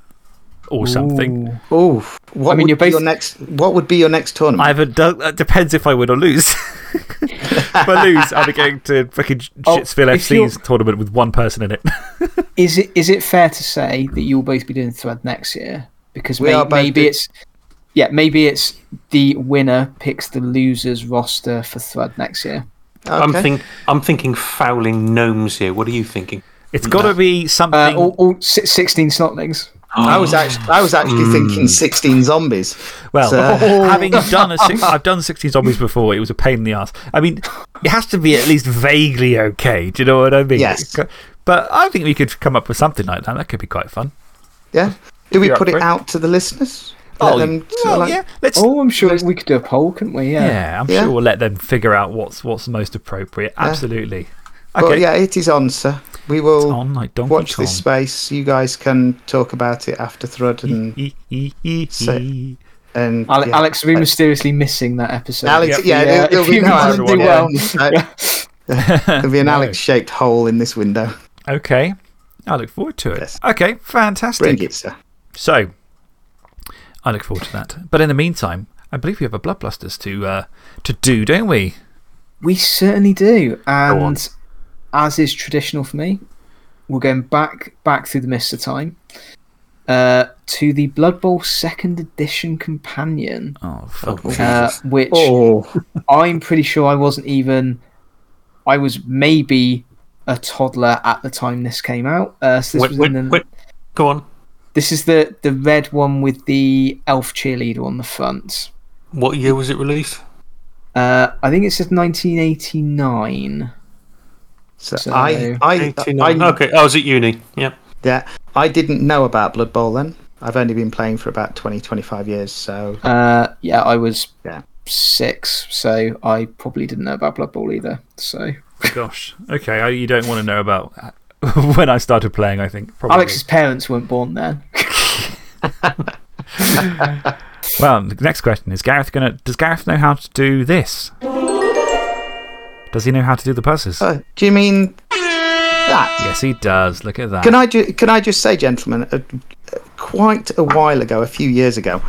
or something. Ooh. Ooh, what I mean, would you're be your next? What would be your next tournament? I haven't done. That depends if I win or lose. if I lose, I'll be going to fucking Oh, Shitsville FC's tournament with one person in it. Is it is it fair to say that you'll both be doing Thrud next year? Because We may, are maybe do- it's yeah, maybe it's the winner picks the loser's roster for Thrud next year. I'm, Okay. think, I'm thinking fouling gnomes here. What are you thinking? It's got to be something. Uh, all, all sixteen snotlings. I was actually, I was actually thinking 16 zombies. Well, So- having done a six, I've done 16 zombies before, it was a pain in the ass. I mean, it has to be at least vaguely okay. Do you know what I mean? Yes. But I think we could come up with something like that. That could be quite fun. Yeah. Do we You're put it it? out to the listeners? Let Oh, them well, like- yeah. Let's, Oh, I'm sure we could do a poll, couldn't we? yeah. Yeah. I'm Yeah. sure we'll let them figure out what's, what's most appropriate. Absolutely. But Okay. yeah, it is on, sir. We will on like watch Kong. this space. You guys can talk about it after Thrud and. So- and Ale- yeah. Alex will be mysteriously missing that episode. Alex, Yep. yeah, Yeah, there'll, there'll if be you no Alex. to do yeah. well. Uh, There'll be an No. Alex shaped hole in this window. Okay. I look forward to it. Yes. Okay, fantastic. Bring it, sir. So, I look forward to that. But in the meantime, I believe we have a Bloodbusters to, uh, to do, don't we? We certainly do. on. And as is traditional for me, we're going back back through the mists of time uh, to the Blood Bowl second edition companion, Oh, fuck. Oh, uh, Jesus. which Oh, I'm pretty sure I wasn't even. I was maybe a toddler at the time this came out. Uh, so this, Wait, was wait, in the, wait. Go on. This is the, the red one with the elf cheerleader on the front. What year was it released? Uh, I think it says 1989. so, So- I, I, 89. I, okay, I was at uni. Yeah. yeah, I didn't know about Blood Bowl then. I've only been playing for about 20, 25 years, so Uh, yeah, I was Yeah. six, so I probably didn't know about Blood Bowl either. So Gosh. Okay, I, you don't want to know about when I started playing, I think. Probably. Alex's parents weren't born then. Well, the next question is Gareth gonna, Does Gareth know how to do this? Does he know how to do the puzzles? Uh, do you mean that? yes, he does. Look at that. Can I, ju- can I just say, gentlemen, uh, quite a while ago, a few years ago,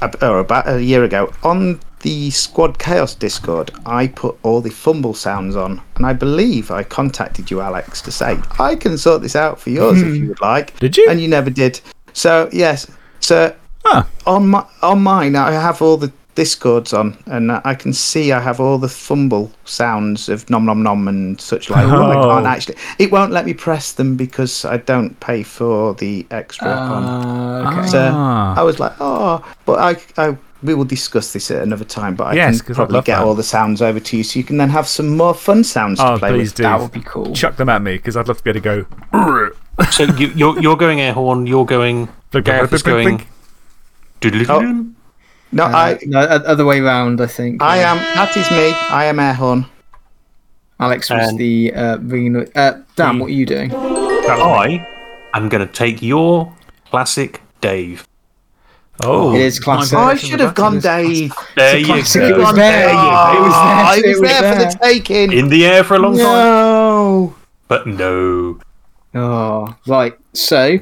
ab- or about a year ago, on the Squad Chaos Discord, I put all the fumble sounds on, and I believe I contacted you, Alex, to say, I can sort this out for yours if you would like. Did you? And you never did. So, yes. So, Ah. on, my, on mine, I have all the Discords on, and I can see I have all the fumble sounds of nom nom nom and such like. Well, I can't Oh. actually. It won't let me press them because I don't pay for the extra. on. Uh, okay. So Ah. I was like, oh, but I, I, we will discuss this at another time. But I Yes, 'cause can probably love get that. all the sounds over to you, so you can then have some more fun sounds Oh, to play please with. do. that would be cool. Chuck them at me because I'd love to be able to go. So you, you're, you're going air horn, you're going. Gareth is going. doodle-doodle. No, Uh, I, no, other way round, I think. I Uh, am. That is me. I am air horn. Alex was And- the uh, ringing. Uh, Dan, what are you doing? I am going to take your classic Dave. Oh, It is classic. I should have gone is- Dave. There you go. it was there. Dave. It was Oh, there, It it was was there for the taking. In the air for a long time. No. But no. Oh, right. So,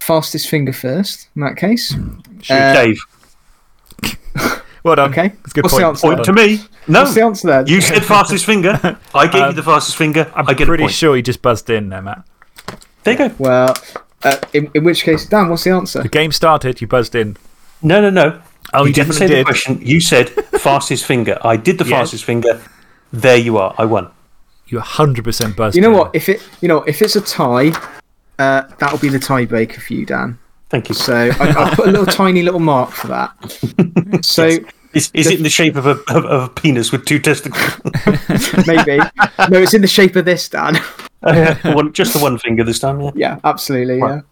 fastest finger first, in that case. Uh, Dave, Well done. Okay. That's a good What's the point. answer? point to me. No. What's the answer then? You said fastest finger. I gave you the fastest finger. I'm I get a pretty point. sure he just buzzed in there, Matt. There you go. Well, uh, in, in which case, Dan, what's the answer? The game started, you buzzed in. No, no, no. Oh, you you didn't say definitely the question. You said fastest finger. I did the Yes. fastest finger. There you are. I won. You 100% buzzed You know in. what? If it, you know, if it's a tie, uh, that'll be the tiebreaker for you, Dan. Thank you. So I, I'll put a little tiny little mark for that. So Is, is it in the shape of a, of, of a penis with two testicles? maybe no, it's in the shape of this, Dan. one, just the one finger this time, yeah. yeah, absolutely. Yeah.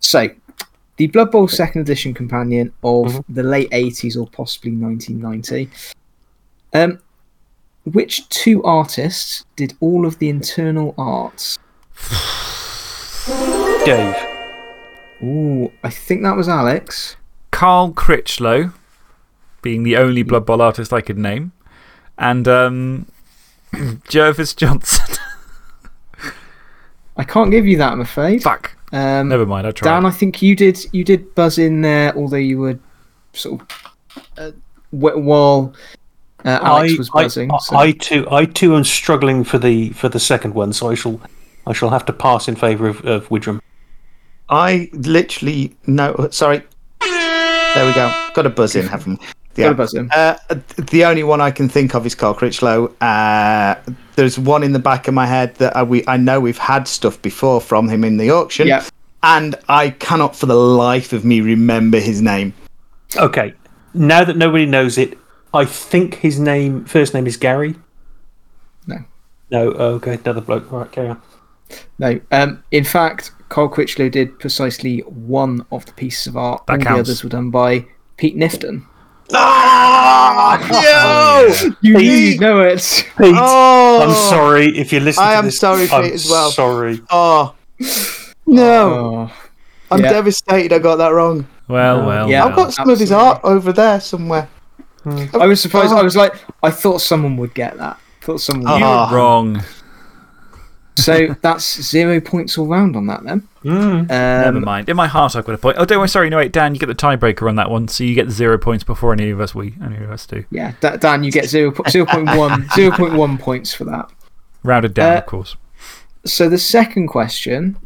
So, the Blood Bowl Second Edition companion of the late eighties or possibly nineteen ninety. Um, which two artists did all of the internal arts? Dave. Ooh, I think that was Alex. Carl Critchlow, being the only Blood Bowl artist I could name, and um, Jervis Johnson. I can't give you that, I'm afraid. Fuck. Um, Never mind, I tried. Dan, I think you did you did buzz in there, although you were sort of uh, wh- while uh, Alex I, was buzzing. I, so- I too, I too am struggling for the for the second one, so I shall, I shall have to pass in favour of, of Widram. I literally no. Sorry. There we go. Got a buzz in, haven't we? Got a buzz in. Uh, the only one I can think of is Carl Critchlow. Uh, there's one in the back of my head that I, we, I know we've had stuff before from him in the auction. Yeah. And I cannot for the life of me remember his name. Okay, now that nobody knows it, I think his name, first name is Gary. No. No, oh, okay, another bloke. All right, carry on. No. Um, in fact, Carl Critchlow did precisely one of the pieces of art. That All the others were done by Pete Knifton. Ah! Oh, You Pete. know it. Pete, Oh. I'm sorry if you're listening. I to am this, sorry, Pete, I'm as well. Sorry. Oh. No. Oh, I'm yeah. devastated I got that wrong. well, well. Yeah. well. I've got some of his art over there somewhere. Hmm. I was surprised. I ah. was like, I thought someone would get that. Thought someone. Would You Ah. were wrong. So that's zero points all round on that then. Mm. Never Um, mind. In my heart, I've got a point. Oh, don't worry. Sorry, no, wait, Dan, you get the tiebreaker on that one, so you get zero points before any of us. We, any of us do. yeah, Da- Dan, you get 0, 0.1, 0.1 points for that. Rounded down, Uh, of course. So the second question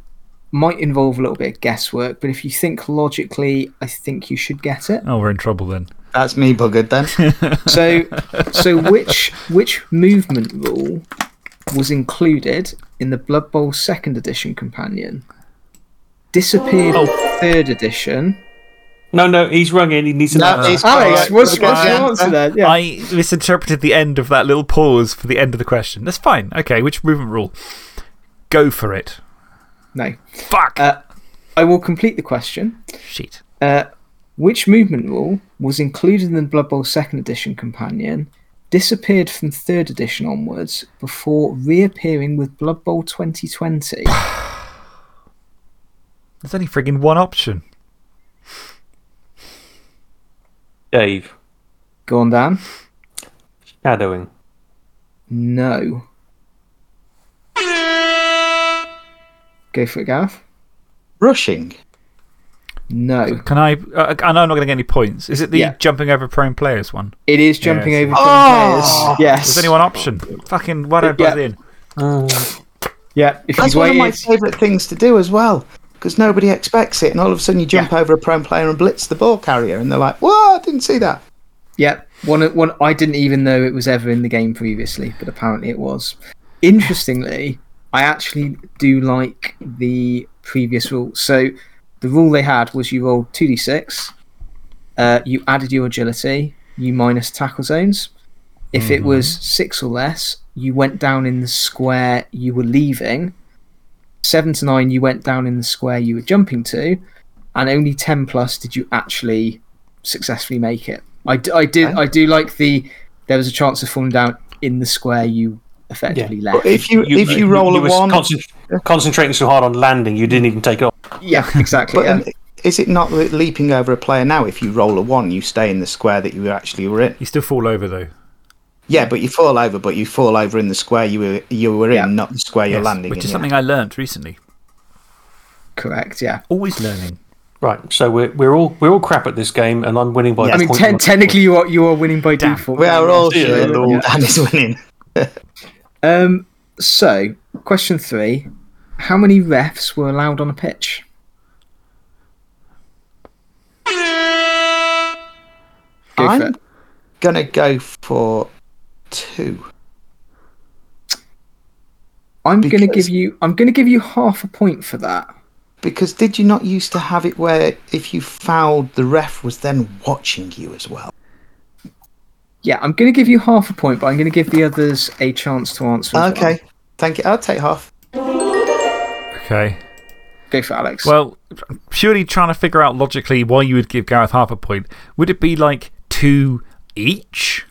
might involve a little bit of guesswork, but if you think logically, I think you should get it. Oh, we're in trouble then. That's me buggered then. So, so which which movement rule was included in the Blood Bowl Second Edition companion? Disappeared Oh. Third Edition. No, no, he's rung in. He needs an No, answer. Alex, what's, what's your answer answer. there? Yeah. I misinterpreted the end of that little pause for the end of the question. That's fine. Okay, which movement rule? Go for it. no. Fuck! Uh, I will complete the question. Shit. Uh, which movement rule was included in the Blood Bowl Second Edition companion, disappeared from Third Edition onwards, before reappearing with Blood Bowl 2020? There's only friggin' one option. Dave, Go on, Dan. shadowing. No. Go for it, Gareth. Rushing. No. Can I. Uh, I know I'm not going to get any points. Is it the Yeah. jumping over prone players one? It is jumping Yes. over Oh! some players. Yes. There's only one option. Fucking, why don't I buzz Yeah. in? Yeah. If That's you one of my favourite things to do as well. Because nobody expects it, and all of a sudden you jump over a prone player and blitz the ball carrier, and they're like, "Whoa, I didn't see that." Yeah, one, one. I didn't even know it was ever in the game previously, but apparently it was. Interestingly, I actually do like the previous rule. So, the rule they had was you rolled two d six, uh, you added your agility, you minus tackle zones. If it was six or less, you went down in the square you were leaving. Seven to nine, you went down in the square you were jumping to, and only ten plus did you actually successfully make it. I, d- I did I do like the there was a chance of falling down in the square you effectively But left. if you, if you roll a were one, concent- concentrating so hard on landing, you didn't even take off. yeah, exactly. but yeah. um, is it not leaping over a player now? If you roll a one, you stay in the square that you actually were in. You still fall over, though. Yeah, but you fall over, but you fall over in the square you were you were in, not the square you're Yes, landing which in. is yeah. something I learnt recently. Correct. Yeah. Always learning. Right, so we're, we're all we're all crap at this game, and I'm winning by. Yeah. I mean, point ten, one. technically you are you are winning by Damn. default. We are all Yeah, sure Lord. Dan is winning. Um. So, question three: How many refs were allowed on a pitch? Go I'm gonna go for two. I'm going to give you. I'm going to give you half a point for that. Because did you not used to have it where if you fouled, the ref was then watching you as well? Yeah, I'm going to give you half a point, but I'm going to give the others a chance to answer. as well. Okay, thank you. I'll take half. Okay. Go for Alex. Well, purely trying to figure out logically why you would give Gareth half a point, would it be like two each?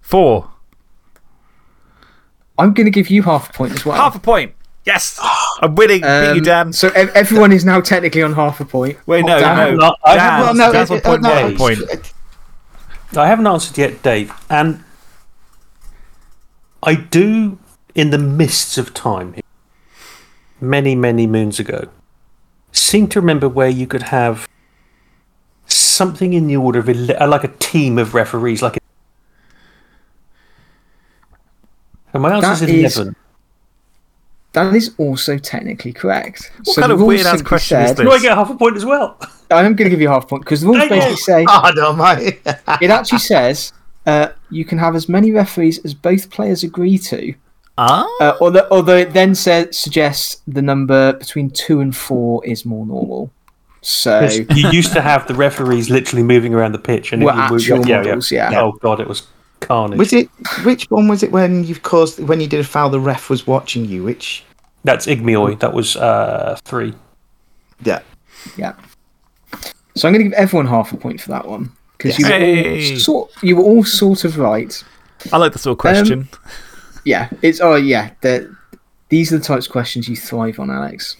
Four. I'm going to give you half a point as well. Half a point. Yes. I'm winning. Beat you, Um, Dan. So ev- everyone is now technically on half a point. Wait, no, Dan. no. No, I Dan, haven't- no, Dan's on point, no, one point. I haven't answered yet, Dave, and I do, in the mists of time, many many moons ago, seem to remember where you could have something in the order of uh, like a team of referees, like. A... And my answer is is- 11. That is also technically correct. What so kind of weird-ass simply question is this? Do I get half a point as well? I'm going to give you a half point because the rules basically say Oh, no, mate. it actually says uh, you can have as many referees as both players agree to. Ah? Uh, although, although it then says suggests the number between two and four is more normal. So you used to have the referees literally moving around the pitch, and if were you moved- actual yeah, models, yeah. Oh god, it was carnage. was it which one was it when you've caused when you did a foul? The ref was watching you. Which That's Igmioi. That was uh, three. yeah, Yeah. So I'm going to give everyone half a point for that one because you, were Hey. all sort, you were all sort of right. I like the sort of question. Yeah, it's oh yeah. The, these are the types of questions you thrive on, Alex.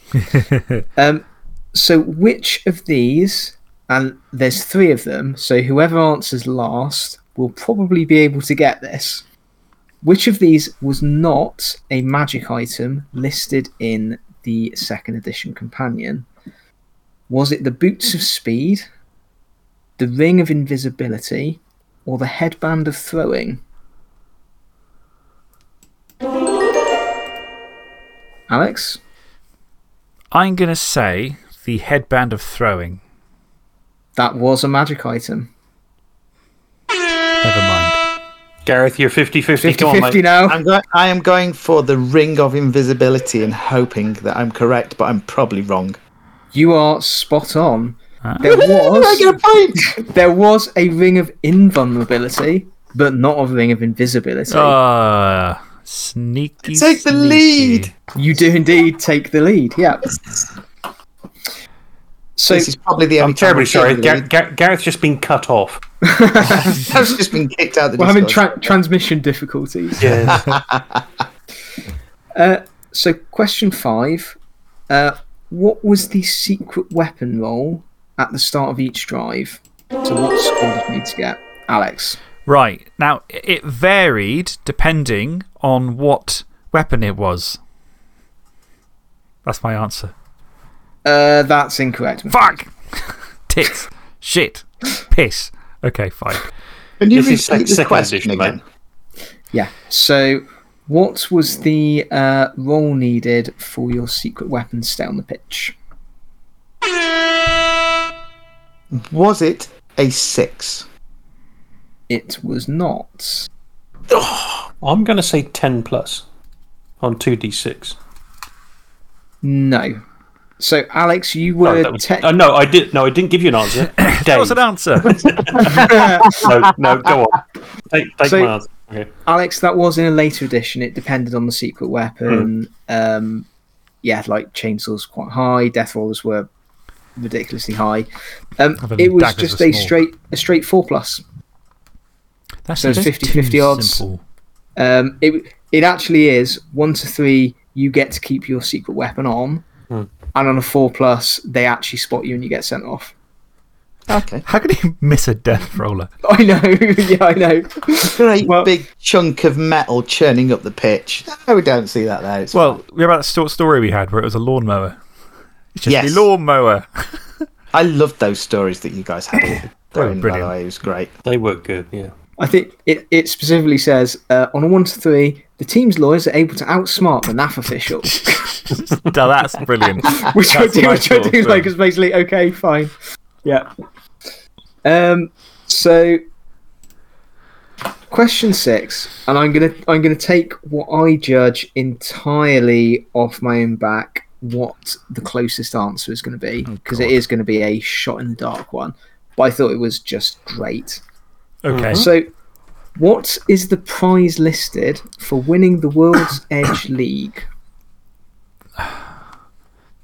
um, so which of these? And there's three of them. So whoever answers last will probably be able to get this. Which of these was not a magic item listed in the second edition companion? Was it the boots of speed, the ring of invisibility, or the headband of throwing? Alex? I'm going to say the headband of throwing. That was a magic item. Never mind. Gareth, you're 50 50. 50 on, 50 mate. now. I'm going. I am going for the ring of invisibility and hoping that I'm correct, but I'm probably wrong. You are spot on. Ah. There I get a was, point. there was a ring of invulnerability, but not a ring of invisibility. Ah, sneaky. Take the sneaky. lead. You do indeed take the lead, yeah. So, This is probably the only I'm terribly sorry. Gar- Gar- Gareth's just been cut off. the just been kicked out we're having tra- transmission difficulties. Yeah. Uh, so, question five. Uh, what was the secret weapon roll at the start of each drive? So, what score did you need to get? Alex. Right. Now, it varied depending on what weapon it was. That's my answer. Uh, that's incorrect. Fuck! Tits. Shit. Piss. Okay, fine. Can you This is repeat the second question edition, again? Yeah. So, what was the uh, roll needed for your secret weapon to stay on the pitch? Was it a six? It was not. I'm going to say 10 plus on 2d6. No. So, Alex, you were. that was- te- oh, no, I did. No, I didn't give you an answer. That was an answer. no, no, go on. Take, take So- my answer. Okay. Alex, that was in a later edition. It depended on the secret weapon. Hmm. Um, yeah, like chainsaws quite high, death rolls were ridiculously high. Um, it was just a straight a straight four plus. That's So it's 50-50 odds. Um, it it actually is one to three. You get to keep your secret weapon on, Hmm. And on a four plus, they actually spot you and you get sent off. Okay. How could you miss a death roller? I know, yeah, I know. Great Well- big chunk of metal churning up the pitch. No, we don't see that there. It's Well, remember that sto- story we had where it was a lawnmower? It's just Yes. a lawnmower. I loved those stories that you guys had. Going, by the brilliant. way, it was great. They were good, yeah. I think it, it specifically says uh, on a one to three, the team's lawyers are able to outsmart the NAF official, now that's brilliant. which I do, what which I do as like well. is basically okay, fine, yeah. Um, so question six, and I'm gonna I'm gonna take what I judge entirely off my own back. What the closest answer is going to be because it God. is going to be a shot in the dark one, but I thought it was just great. Okay. So, what is the prize listed for winning the World's Edge League?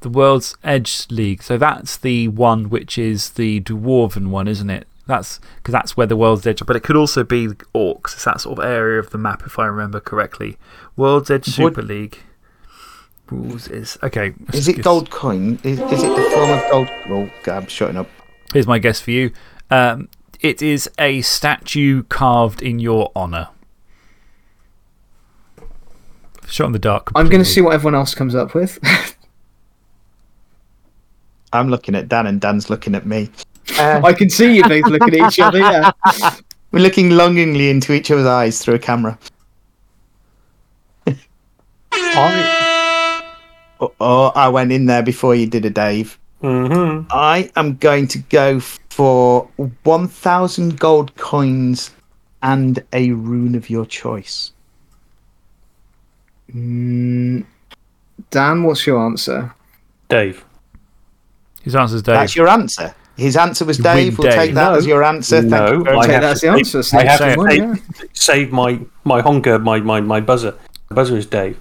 The World's Edge League. So that's the one which is the Dwarven one, isn't it? That's because that's where the World's Edge But it could also be Orcs. It's that sort of area of the map, if I remember correctly. World's Edge Would- Super League. Rules is. Okay. Is it just- gold coin? Is, is it the form of gold? Oh, God, I'm shutting up. Here's my guess for you. Um, it is a statue carved in your honour. Shot in the dark. I'm going to see what everyone else comes up with. I'm looking at Dan, and Dan's looking at me. Uh, I can see you both looking at each other. Yeah. we're looking longingly into each other's eyes through a camera. I. Oh, oh, I went in there before you did a Dave. hmm I am going to go for 1,000 gold coins and a rune of your choice. Mm, Dan, what's your answer? Dave. His answer's Dave. That's your answer. His answer was You Dave. We'll Dave. take that No. as your answer. Thank No, you I much. Okay, have that's to the say- answer. I Snake have to someone, say- yeah. Save my, my honker, my, my, my buzzer. The buzzer is Dave.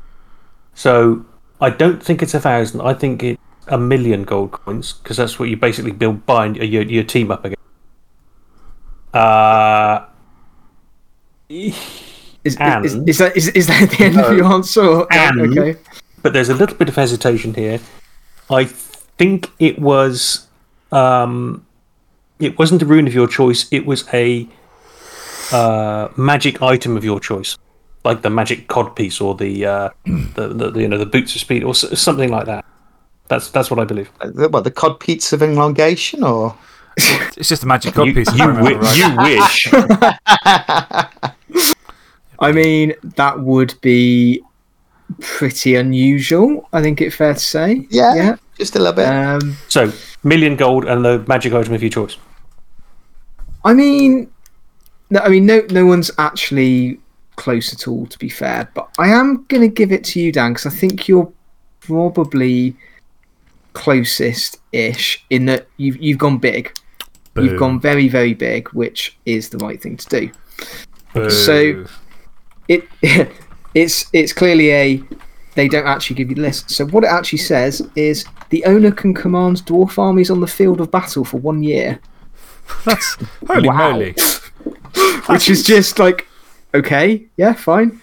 So I don't think it's a thousand. I think it's a million gold coins because that's what you basically build bind your, your team up again. Uh, Is, is, And- is, is that is, is that the end of your answer? And- okay. but there's a little bit of hesitation here. I think it was. Um, it wasn't a rune of your choice. It was a uh, magic item of your choice, like the magic cod piece or the, uh, the, the you know the boots of speed or something like that. That's that's what I believe. The- What, the cod pizza of elongation, or? It's just a magic cod You, piece. you, remember wi- right. you wish. I mean, that would be pretty unusual. I think it's fair to say. Yeah, Yeah. just a little bit. Um, So million gold and the magic item of your choice. I mean, no, I mean, no, no one's actually close at all. To be fair, but I am going to give it to you, Dan, because I think you're probably closest-ish in that you've you've gone big. You've gone very, very big, which is the right thing to do. Boo. So- It it's it's clearly a they don't actually give you the list. So what it actually says is the owner can command dwarf armies on the field of battle for one year, That's holy Wow. moly. which is just like okay, yeah, fine.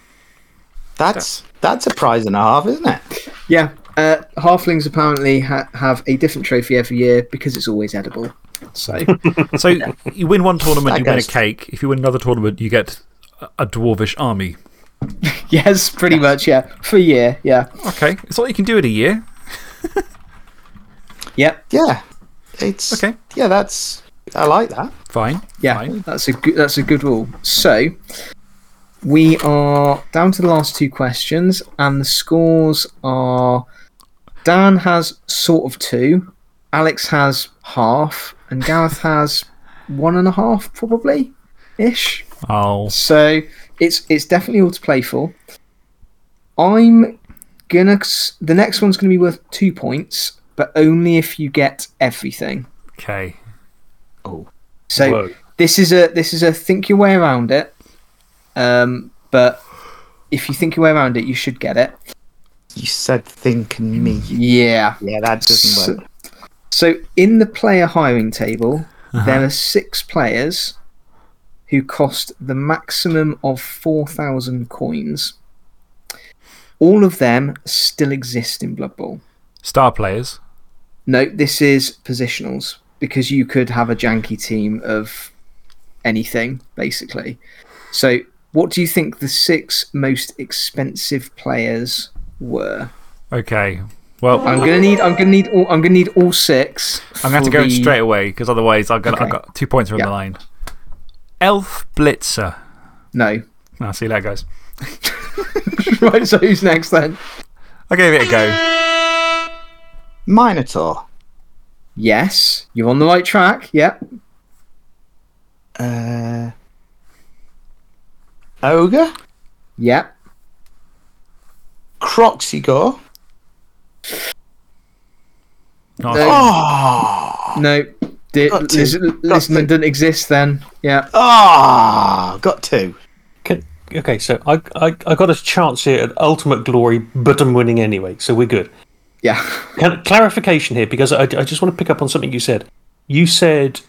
That's that's a prize and a half, isn't it? Yeah, uh, halflings apparently ha- have a different trophy every year because it's always edible. So So you win one tournament, That you win a cake. If you win another tournament, you get a- a dwarvish army. yes, pretty much, yeah, for a year, yeah, Okay. It's all you can do in a year. yep, Yeah, it's Okay. Yeah, that's I like that. Fine. yeah. Fine. That's a good. That's a good rule. So we are down to the last two questions, and the scores are: Dan has sort of two, Alex has half, and Gareth has one and a half, probably ish. Oh. So it's it's definitely all to play for. I'm gonna the next one's gonna be worth two points, but only if you get everything. Okay. Oh. So Whoa. this is a this is a think your way around it. Um, but if you think your way around it, you should get it. You said think and me. Yeah. Yeah, that doesn't So, work. so in the player hiring table, Uh-huh. there are six players who cost the maximum of four thousand coins. All of them still exist in Blood Bowl. Star players. No, this is positionals because you could have a janky team of anything, basically. So, what do you think the six most expensive players were? Okay. Well, I'm gonna need. I'm gonna need. All, I'm gonna need all six. I'm going to for go in the- straight away because otherwise I've got, I've got two points on Yeah. the line. Elf Blitzer. No. I'll see you later, guys. right. So who's next then? I gave it a go. Minotaur. Yes, you're on the right track. Yep. Uh, Ogre. Yep. Kroxigor. Not No. Oh, No. Di- Got to. Lis- Got listening to. doesn't exist then. Yeah. oh, got two. Can, okay, so I, I I got a chance here at ultimate glory, but I'm winning anyway, so we're good. Yeah. Can, clarification here, because I, I just want to pick up on something you said. You said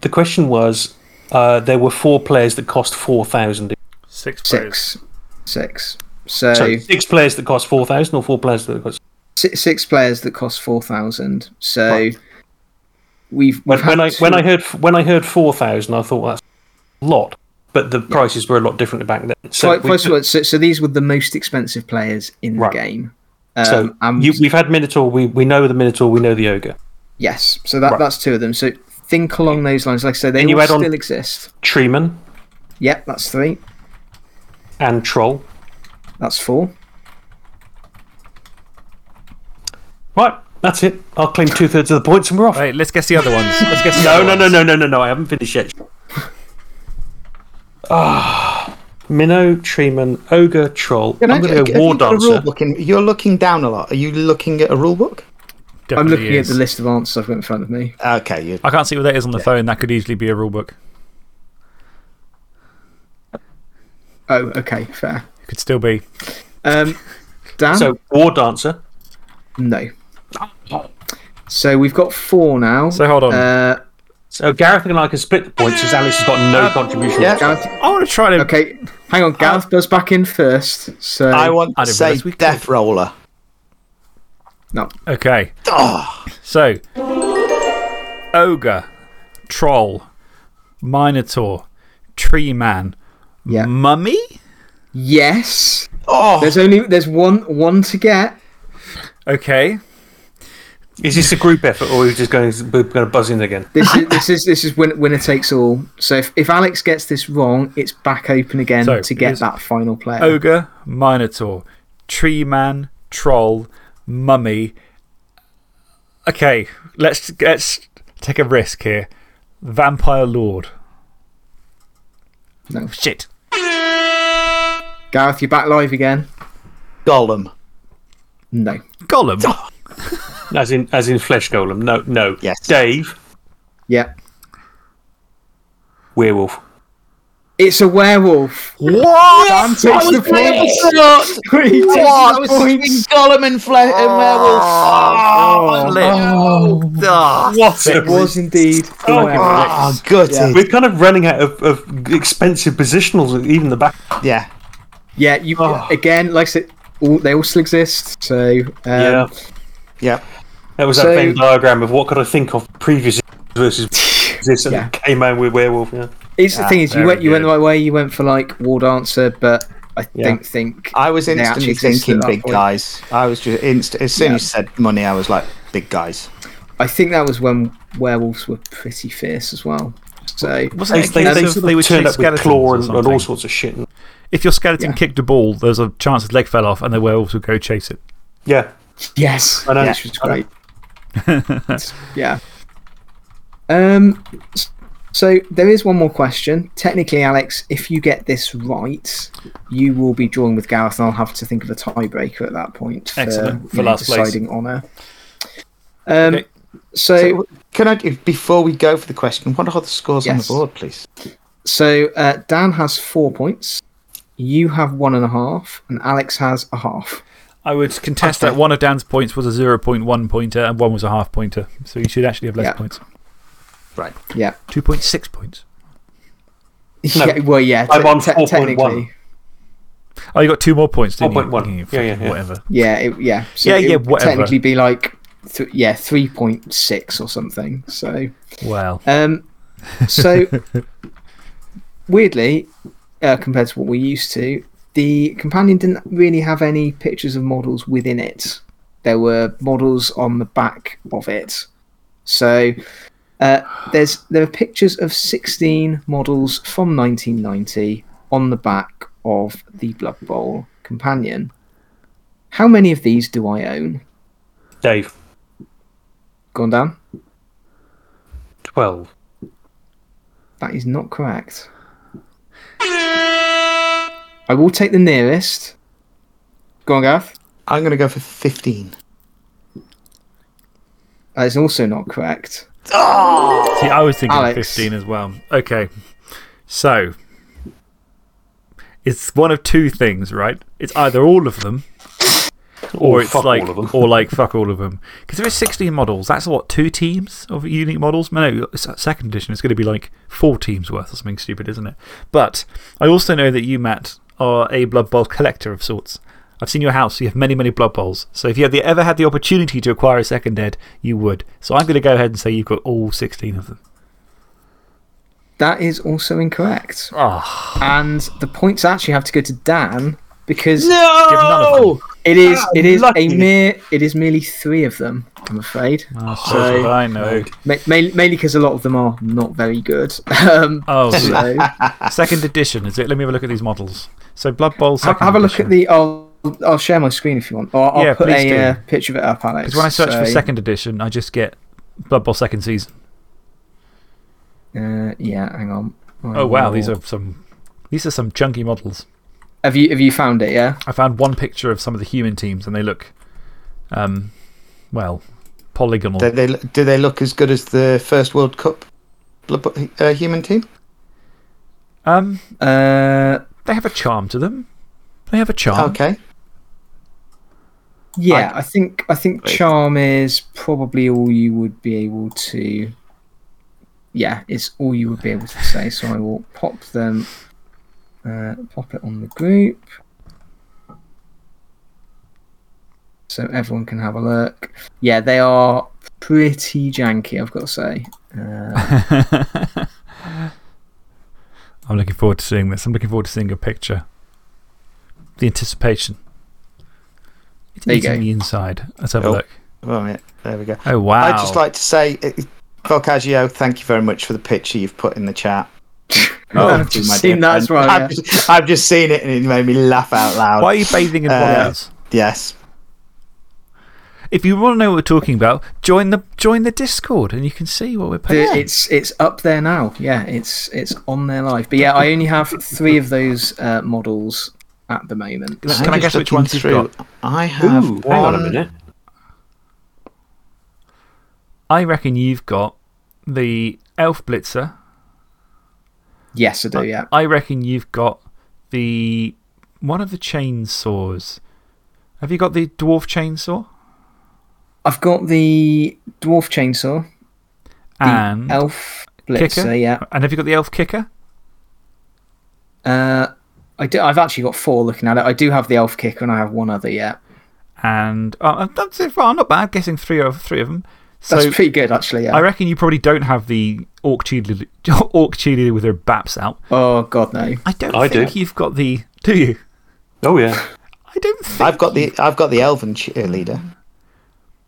the question was uh, there were four players that cost four thousand. six players. Six. Six. So, So six players that cost four thousand, or four players that cost. six, six players that cost four thousand. So Right. we've, When, we've when I when I heard when I heard four thousand, I thought that's a lot, but the prices were a lot different back then. So, Right, we- first of all, so, so these were the most expensive players in Right. the game. Um, so and you, we've had Minotaur. We we know the Minotaur. We know the ogre. Yes, so that, Right. that's two of them. So think along those lines. Like I say, they you all add on- still exist. Treeman Yep, that's three. and Troll. That's four. Right, that's it. I'll claim two thirds of the points and we're off. Right, let's guess the other ones. Let's guess the No, other no, no, ones. no, no, no, no. I haven't finished yet. Ah, Minnow, Treeman, Ogre, Troll. Can I'm going to go War you got a rule Dancer. book in- you're looking down a lot. Are you looking at a rule book? I'm looking is. at the list of answers I've got in front of me. Okay, you. I can't see what that is on the phone. That could easily be a rule book. Oh, okay, fair. It could still be. Um, Dan? So, War Dancer. no. So we've got four now. So hold on. Uh, So, Gareth and I can split the points as Alice has got no contribution. yeah. Gareth, I want to try to. okay, hang on. Gareth goes back in first. So I want I to didn't say realise we. Death Roller. no. Okay. Oh, So, ogre, troll, minotaur, tree man, Yeah. mummy. Yes. oh, There's only there's one one to get. Okay. Is this a group effort or are we just going, we're going to buzz in again? This is this is this is win, winner takes all. So if, if Alex gets this wrong, it's back open again So, to get that final player. Ogre, minotaur, tree man, troll, mummy. Okay, let's let's take a risk here. Vampire lord. No. Shit. Gareth, you're back live again. Gollum. No. Gollum. As in, as in Flesh Golem. No, no. Yes. Dave, Yeah. Werewolf. It's a werewolf. what? Dan takes the point. He What? I was point. thinking Gollum and, fle- and ah. Werewolf. Ah, oh, flip. Ah. What It was indeed oh, a Oh, werewolf. Oh, good. We're kind of running out of, of expensive positionals, even the back. Yeah. Yeah, you Oh. again, like I said, all, they all still exist. So um, yeah. Yeah. That was so- that Venn diagram of what could I think of previous versus this, and Yeah. it came out with Werewolf. Yeah. it's the thing is, you very went you went the right way. You went for like War Dancer, but I Yeah. don't think I was instantly thinking big point. guys. I was just inst- as soon Yeah. as you said money, I was like big guys. I think that was when werewolves were pretty fierce as well. So Wasn't They, it a they, they, they would turned up with claw and, and all sorts of shit. And, If your skeleton Yeah. kicked a ball, there's a chance his leg fell off and the werewolves would go chase it. yeah. yes, I know. which was great. yeah. Um. So there is one more question. Technically, Alex, if you get this right, you will be drawing with Gareth, and I'll have to think of a tiebreaker at that point. For, Excellent. you For know, last place. deciding honour. Um. Okay. So So, can I, before we go for the question, what are the scores on the board, please? So uh, Dan has four points. You have one and a half, and Alex has a half. I would contest Okay. that one of Dan's points was a 0.1 pointer and one was a half pointer. So you should actually have less Yeah. points. Right. Yeah. 2.6 points. Yeah. Well, yeah. I'm on 4.1. Oh, you got two more points, didn't 4.1. you? Yeah, yeah, yeah. Whatever. yeah, it, yeah. So Yeah, it yeah, whatever. Technically, be like, th- yeah, three point six or something. So, Well, um, so weirdly, uh, compared to what we used to, the companion didn't really have any pictures of models within it. There were models on the back of it. So uh, there's there are pictures of 16 models from 1990 on the back of the Blood Bowl companion. How many of these do I own? Dave, Gone down. 12. That is not correct. I will take the nearest. Go on, Gareth. I'm going to go for 15. That is also not correct. see, I was thinking Alex. 15 as well. Okay. So, it's one of two things, right? It's either all of them or Or it's fuck like, all of them. or like fuck all of them. Because there is 16 models. That's what, two teams of unique models? No, it's second edition. It's going to be like four teams worth or something stupid, isn't it? But I also know that you, Matt, are a Blood Bowl collector of sorts. I've seen your house. You have many, many Blood Bowls. So if you had the, ever had the opportunity to acquire a second Ed, you would. So I'm going to go ahead and say you've got all 16 of them. That is also incorrect. Ah, And the points actually have to go to Dan because give none of them. It is, Ah, it is a mere, it is merely three of them. I'm afraid. Oh, So- so I know. Ma- ma- mainly because a lot of them are not very good. Um, Oh, so second edition, is it? Let me have a look at these models. So Blood Bowl second have a look at the. I'll, I'll share my screen if you want. Or I'll Yeah, put please a do. uh, picture of it up, Alex. Because when I search for second edition, I just get Blood Bowl second season. Uh, yeah, hang on. I Oh, wow. These are some. These are some chunky models. Have you, have you found it, yeah? I found one picture of some of the human teams, and they look, um, well, polygonal. Do they, do they look as good as the first World Cup uh, human team? Um, Uh, they have a charm to them. They have a charm. Okay. yeah, I, think, I think Wait. Charm is probably all you would be able to. Yeah, it's all you would be able to say. So I will pop them. Uh, pop it on the group. So everyone can have a look. Yeah, they are pretty janky, I've got to say. Uh, I'm looking forward to seeing this. I'm looking forward to seeing a picture. The anticipation. It's There you eating go. the inside. Let's have a Oh. look. Oh, yeah. There we go. Oh, wow. I'd just like to say, uh, thank you very much for the picture you've put in the chat. Oh, I've just seen dear that as well. I've, Yeah. just, I've just seen it and it made me laugh out loud. Why are you bathing in Uh. Yes. If you want to know what we're talking about, join the, join the Discord and you can see what we're The- paying. It's it's up there now. Yeah, it's it's on there live. But yeah, I only have three of those uh, models at the moment. Can I- can I guess which ones you've through. got? I have Ooh, hang on a minute. I reckon you've got the Elf Blitzer. Yes, I do. Yeah. I reckon you've got the one of the chainsaws. Have you got the dwarf chainsaw? I've got the dwarf chainsaw, the And, elf blitzer. Kicker? Yeah. and have you got the elf kicker? Uh, I do. I've actually got four. Looking at it, I do have the elf kicker, and I have one other. Yeah. And oh, that's it. Well, not bad. Guessing three of three of them. So That's pretty good, actually. Yeah. I reckon you probably don't have the orc cheerleader, orc cheerleader with her baps out. oh God, no. I don't I think do. you've got the. Do you? Oh, yeah. I don't think. I've got the I've got the elven cheerleader.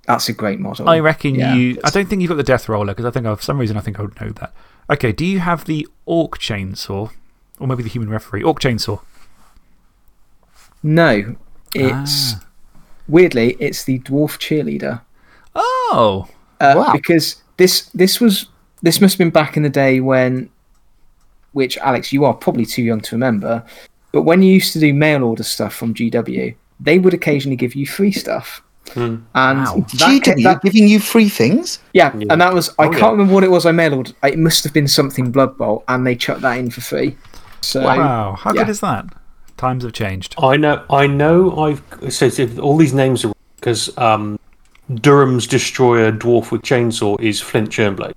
That's a great model. I reckon Yeah. you. I don't think you've got the death roller because I think, for some reason, I think I would know that. Okay, do you have the orc chainsaw? Or maybe the human referee? Orc chainsaw. No, it's Ah. weirdly it's the dwarf cheerleader. Oh. Uh, Wow. Because this this was this must have been back in the day when, which Alex, you are probably too young to remember, but when you used to do mail order stuff from GW, they would occasionally give you free stuff. And Wow. that, GW that- giving you free things? yeah, and that was I Oh, can't yeah. remember what it was I mail ordered. It must have been something Blood Bowl, and they chucked that in for free. So Wow. How yeah. good is that? Times have changed. I know, I know I've. So, so all these names are because um, Durham's Destroyer Dwarf with Chainsaw is Flint Churnblade.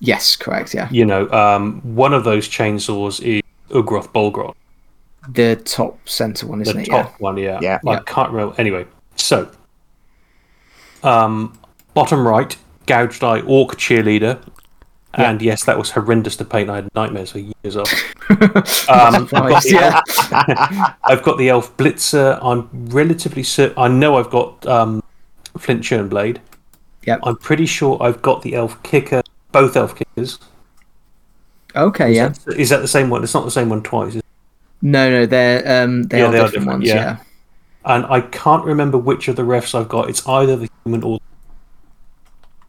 yes, correct, yeah, You know, um, one of those chainsaws is Ugroth Bolgrot. the top center one, isn't it? The top one, yeah. Yeah. I Yeah. can't remember. Anyway, so um, bottom right, gouged eye orc cheerleader. And yes, that was horrendous to paint. I had nightmares for years of. Um, I've, got the, yeah. I've got the elf blitzer. I'm relatively certain. I know I've got um, flint churnblade. Yep. I'm pretty sure I've got the elf kicker. Both elf kickers. Okay, yeah. Is that the same one? It's not the same one twice. Is? No, no, they're um, they Yeah, are they are different, different, ones. yeah. Yeah. And I can't remember which of the refs I've got. It's either the human or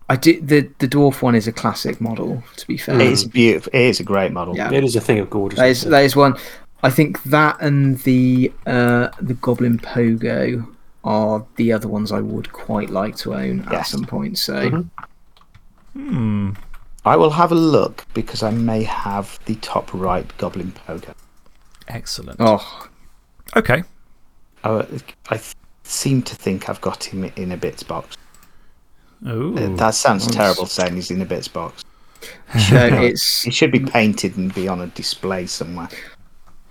I did the the dwarf one is a classic model. To be fair, It is beautiful. It is a great model. Yeah. it is a thing of gorgeous. that is that is one. I think that and the uh, the Goblin Pogo are the other ones I would quite like to own at some point. So Mhm. Hmm. I will have a look because I may have the top right Goblin Pogo. Excellent. oh, Okay. Oh, I seem to think I've got him in a bits box. Ooh. Uh, That sounds Nice. terrible saying he's in a bits box. no, it's He should be painted and be on a display somewhere.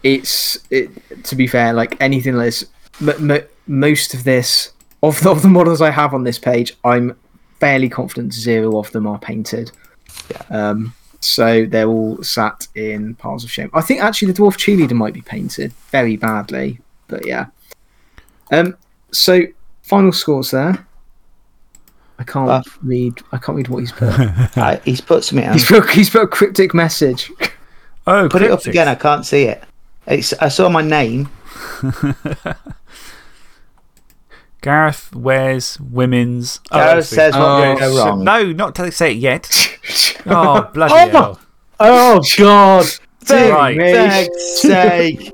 it's it, to be fair, like anything like this, m- m- most of this of the, of the models I have on this page, I'm fairly confident zero of them are painted. Yeah. Um, so they're all sat in piles of shame. I think actually the dwarf cheerleader might be painted very badly, but yeah. Um, so final scores there. I can't Uh. read. I can't read what he's put. Uh, he's put something else. he's put. He's put a cryptic message. Oh, Put it up again. I can't see it. It's, I saw my name. Gareth wears women's. Oh, Gareth I says what Oh, could go wrong. no, not to say it yet. oh, bloody Oh, hell. Oh God! Dear Right. me. Thanks sake!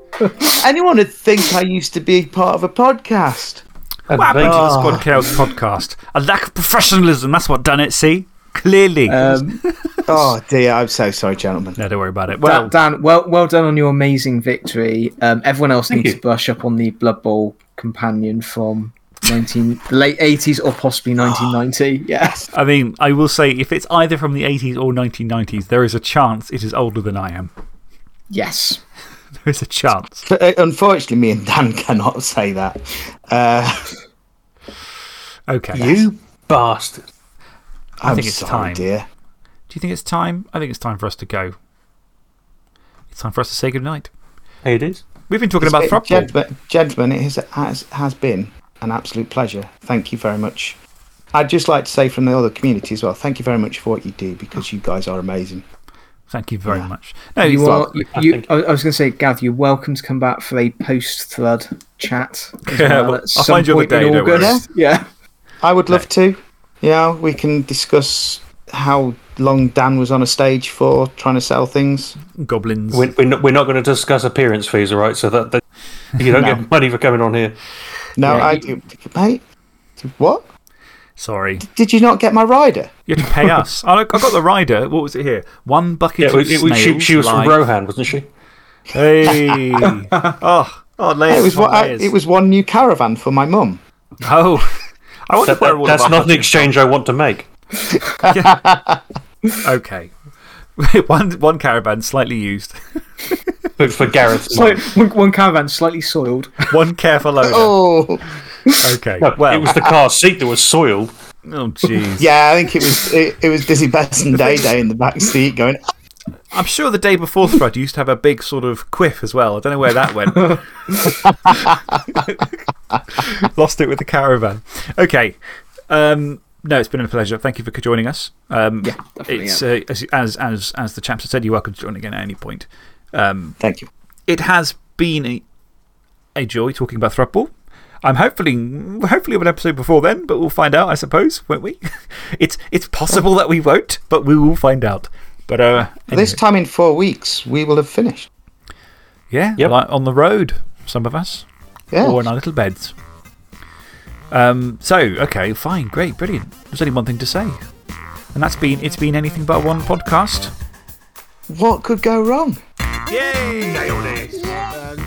Anyone would think I used to be part of a podcast. What happened to the. Squad Chaos podcast? A lack of professionalism. That's what done it, see? Clearly. Um, Oh dear! I'm so sorry, gentlemen. no, don't worry about it. well, Well, Dan, well, well done on your amazing victory. Um, everyone else Thank needs you. to brush up on the Blood Bowl companion from 19 late 80s or possibly 1990. Yes. I mean, I will say if it's either from the 80s or 1990s, there is a chance it is older than I am. Yes. There is a chance. But, uh, unfortunately, me and Dan cannot say that. Uh, Okay. You bastard. I I'm think it's sorry, time. dear. Do you think it's time? I think it's time for us to go. It's time for us to say goodnight. Hey, it is. We've been talking about It- Throttle. gentlemen, gentlemen, it has, has, has been an absolute pleasure. Thank you very much. I'd just like to say from the other community as well, thank you very much for what you do because you guys are amazing. Thank you very Yeah. much. No, You are, you, you, I I was going to say, Gav, you're welcome to come back for a post thread chat. As Yeah, well well, at I'll some find you on the point in day, don't worry. August. Yeah. I would love to. Yeah, we can discuss how long Dan was on a stage for trying to sell things. goblins. We're, we're, not, not going to discuss appearance fees, all right? So that, that you don't No. get money for coming on here. No, Yeah, I you- mate. What? Sorry. Did you not get my rider? You have to pay us. I I got the rider. What was it here? One bucket Yeah, of it, was- she, snails she was from. Rohan, wasn't she? Hey. Oh, oh, oh, layers It was upon. I, it was one new caravan for my mum. Oh. I wonder That, where that- all that's not an budget- exchange I want to make. Okay. one, one caravan slightly used. But for Gareth's So mum. one, one caravan slightly soiled. one careful owner. Oh, Okay. No, well, it was the car seat that was soiled. oh, jeez. yeah. I think it was. It, it was Dizzy Besson Day Day in the back seat going. I'm sure the day before Thrud used to have a big sort of quiff as well. I don't know where that went. Lost it with the caravan. Okay. Um, no, it's been a pleasure. Thank you for joining us. Um, Yeah, definitely, It's, uh, as, as, as, as the chaps have said, you're welcome to join again at any point. Um, Thank you. it has been a, a joy talking about Thrudball. I'm hopefully, hopefully of an episode before then, but we'll find out, I suppose, won't we? it's, it's possible that we won't, but we will find out. But uh, This time in four weeks, we will have finished. Yeah, Yep. like on the road, some of us, Yeah. or in our little beds. Um, so, okay, fine, great, brilliant. There's only one thing to say. And that's been It's Been Anything But One podcast. What could go wrong? Yay! Nailed it. Um,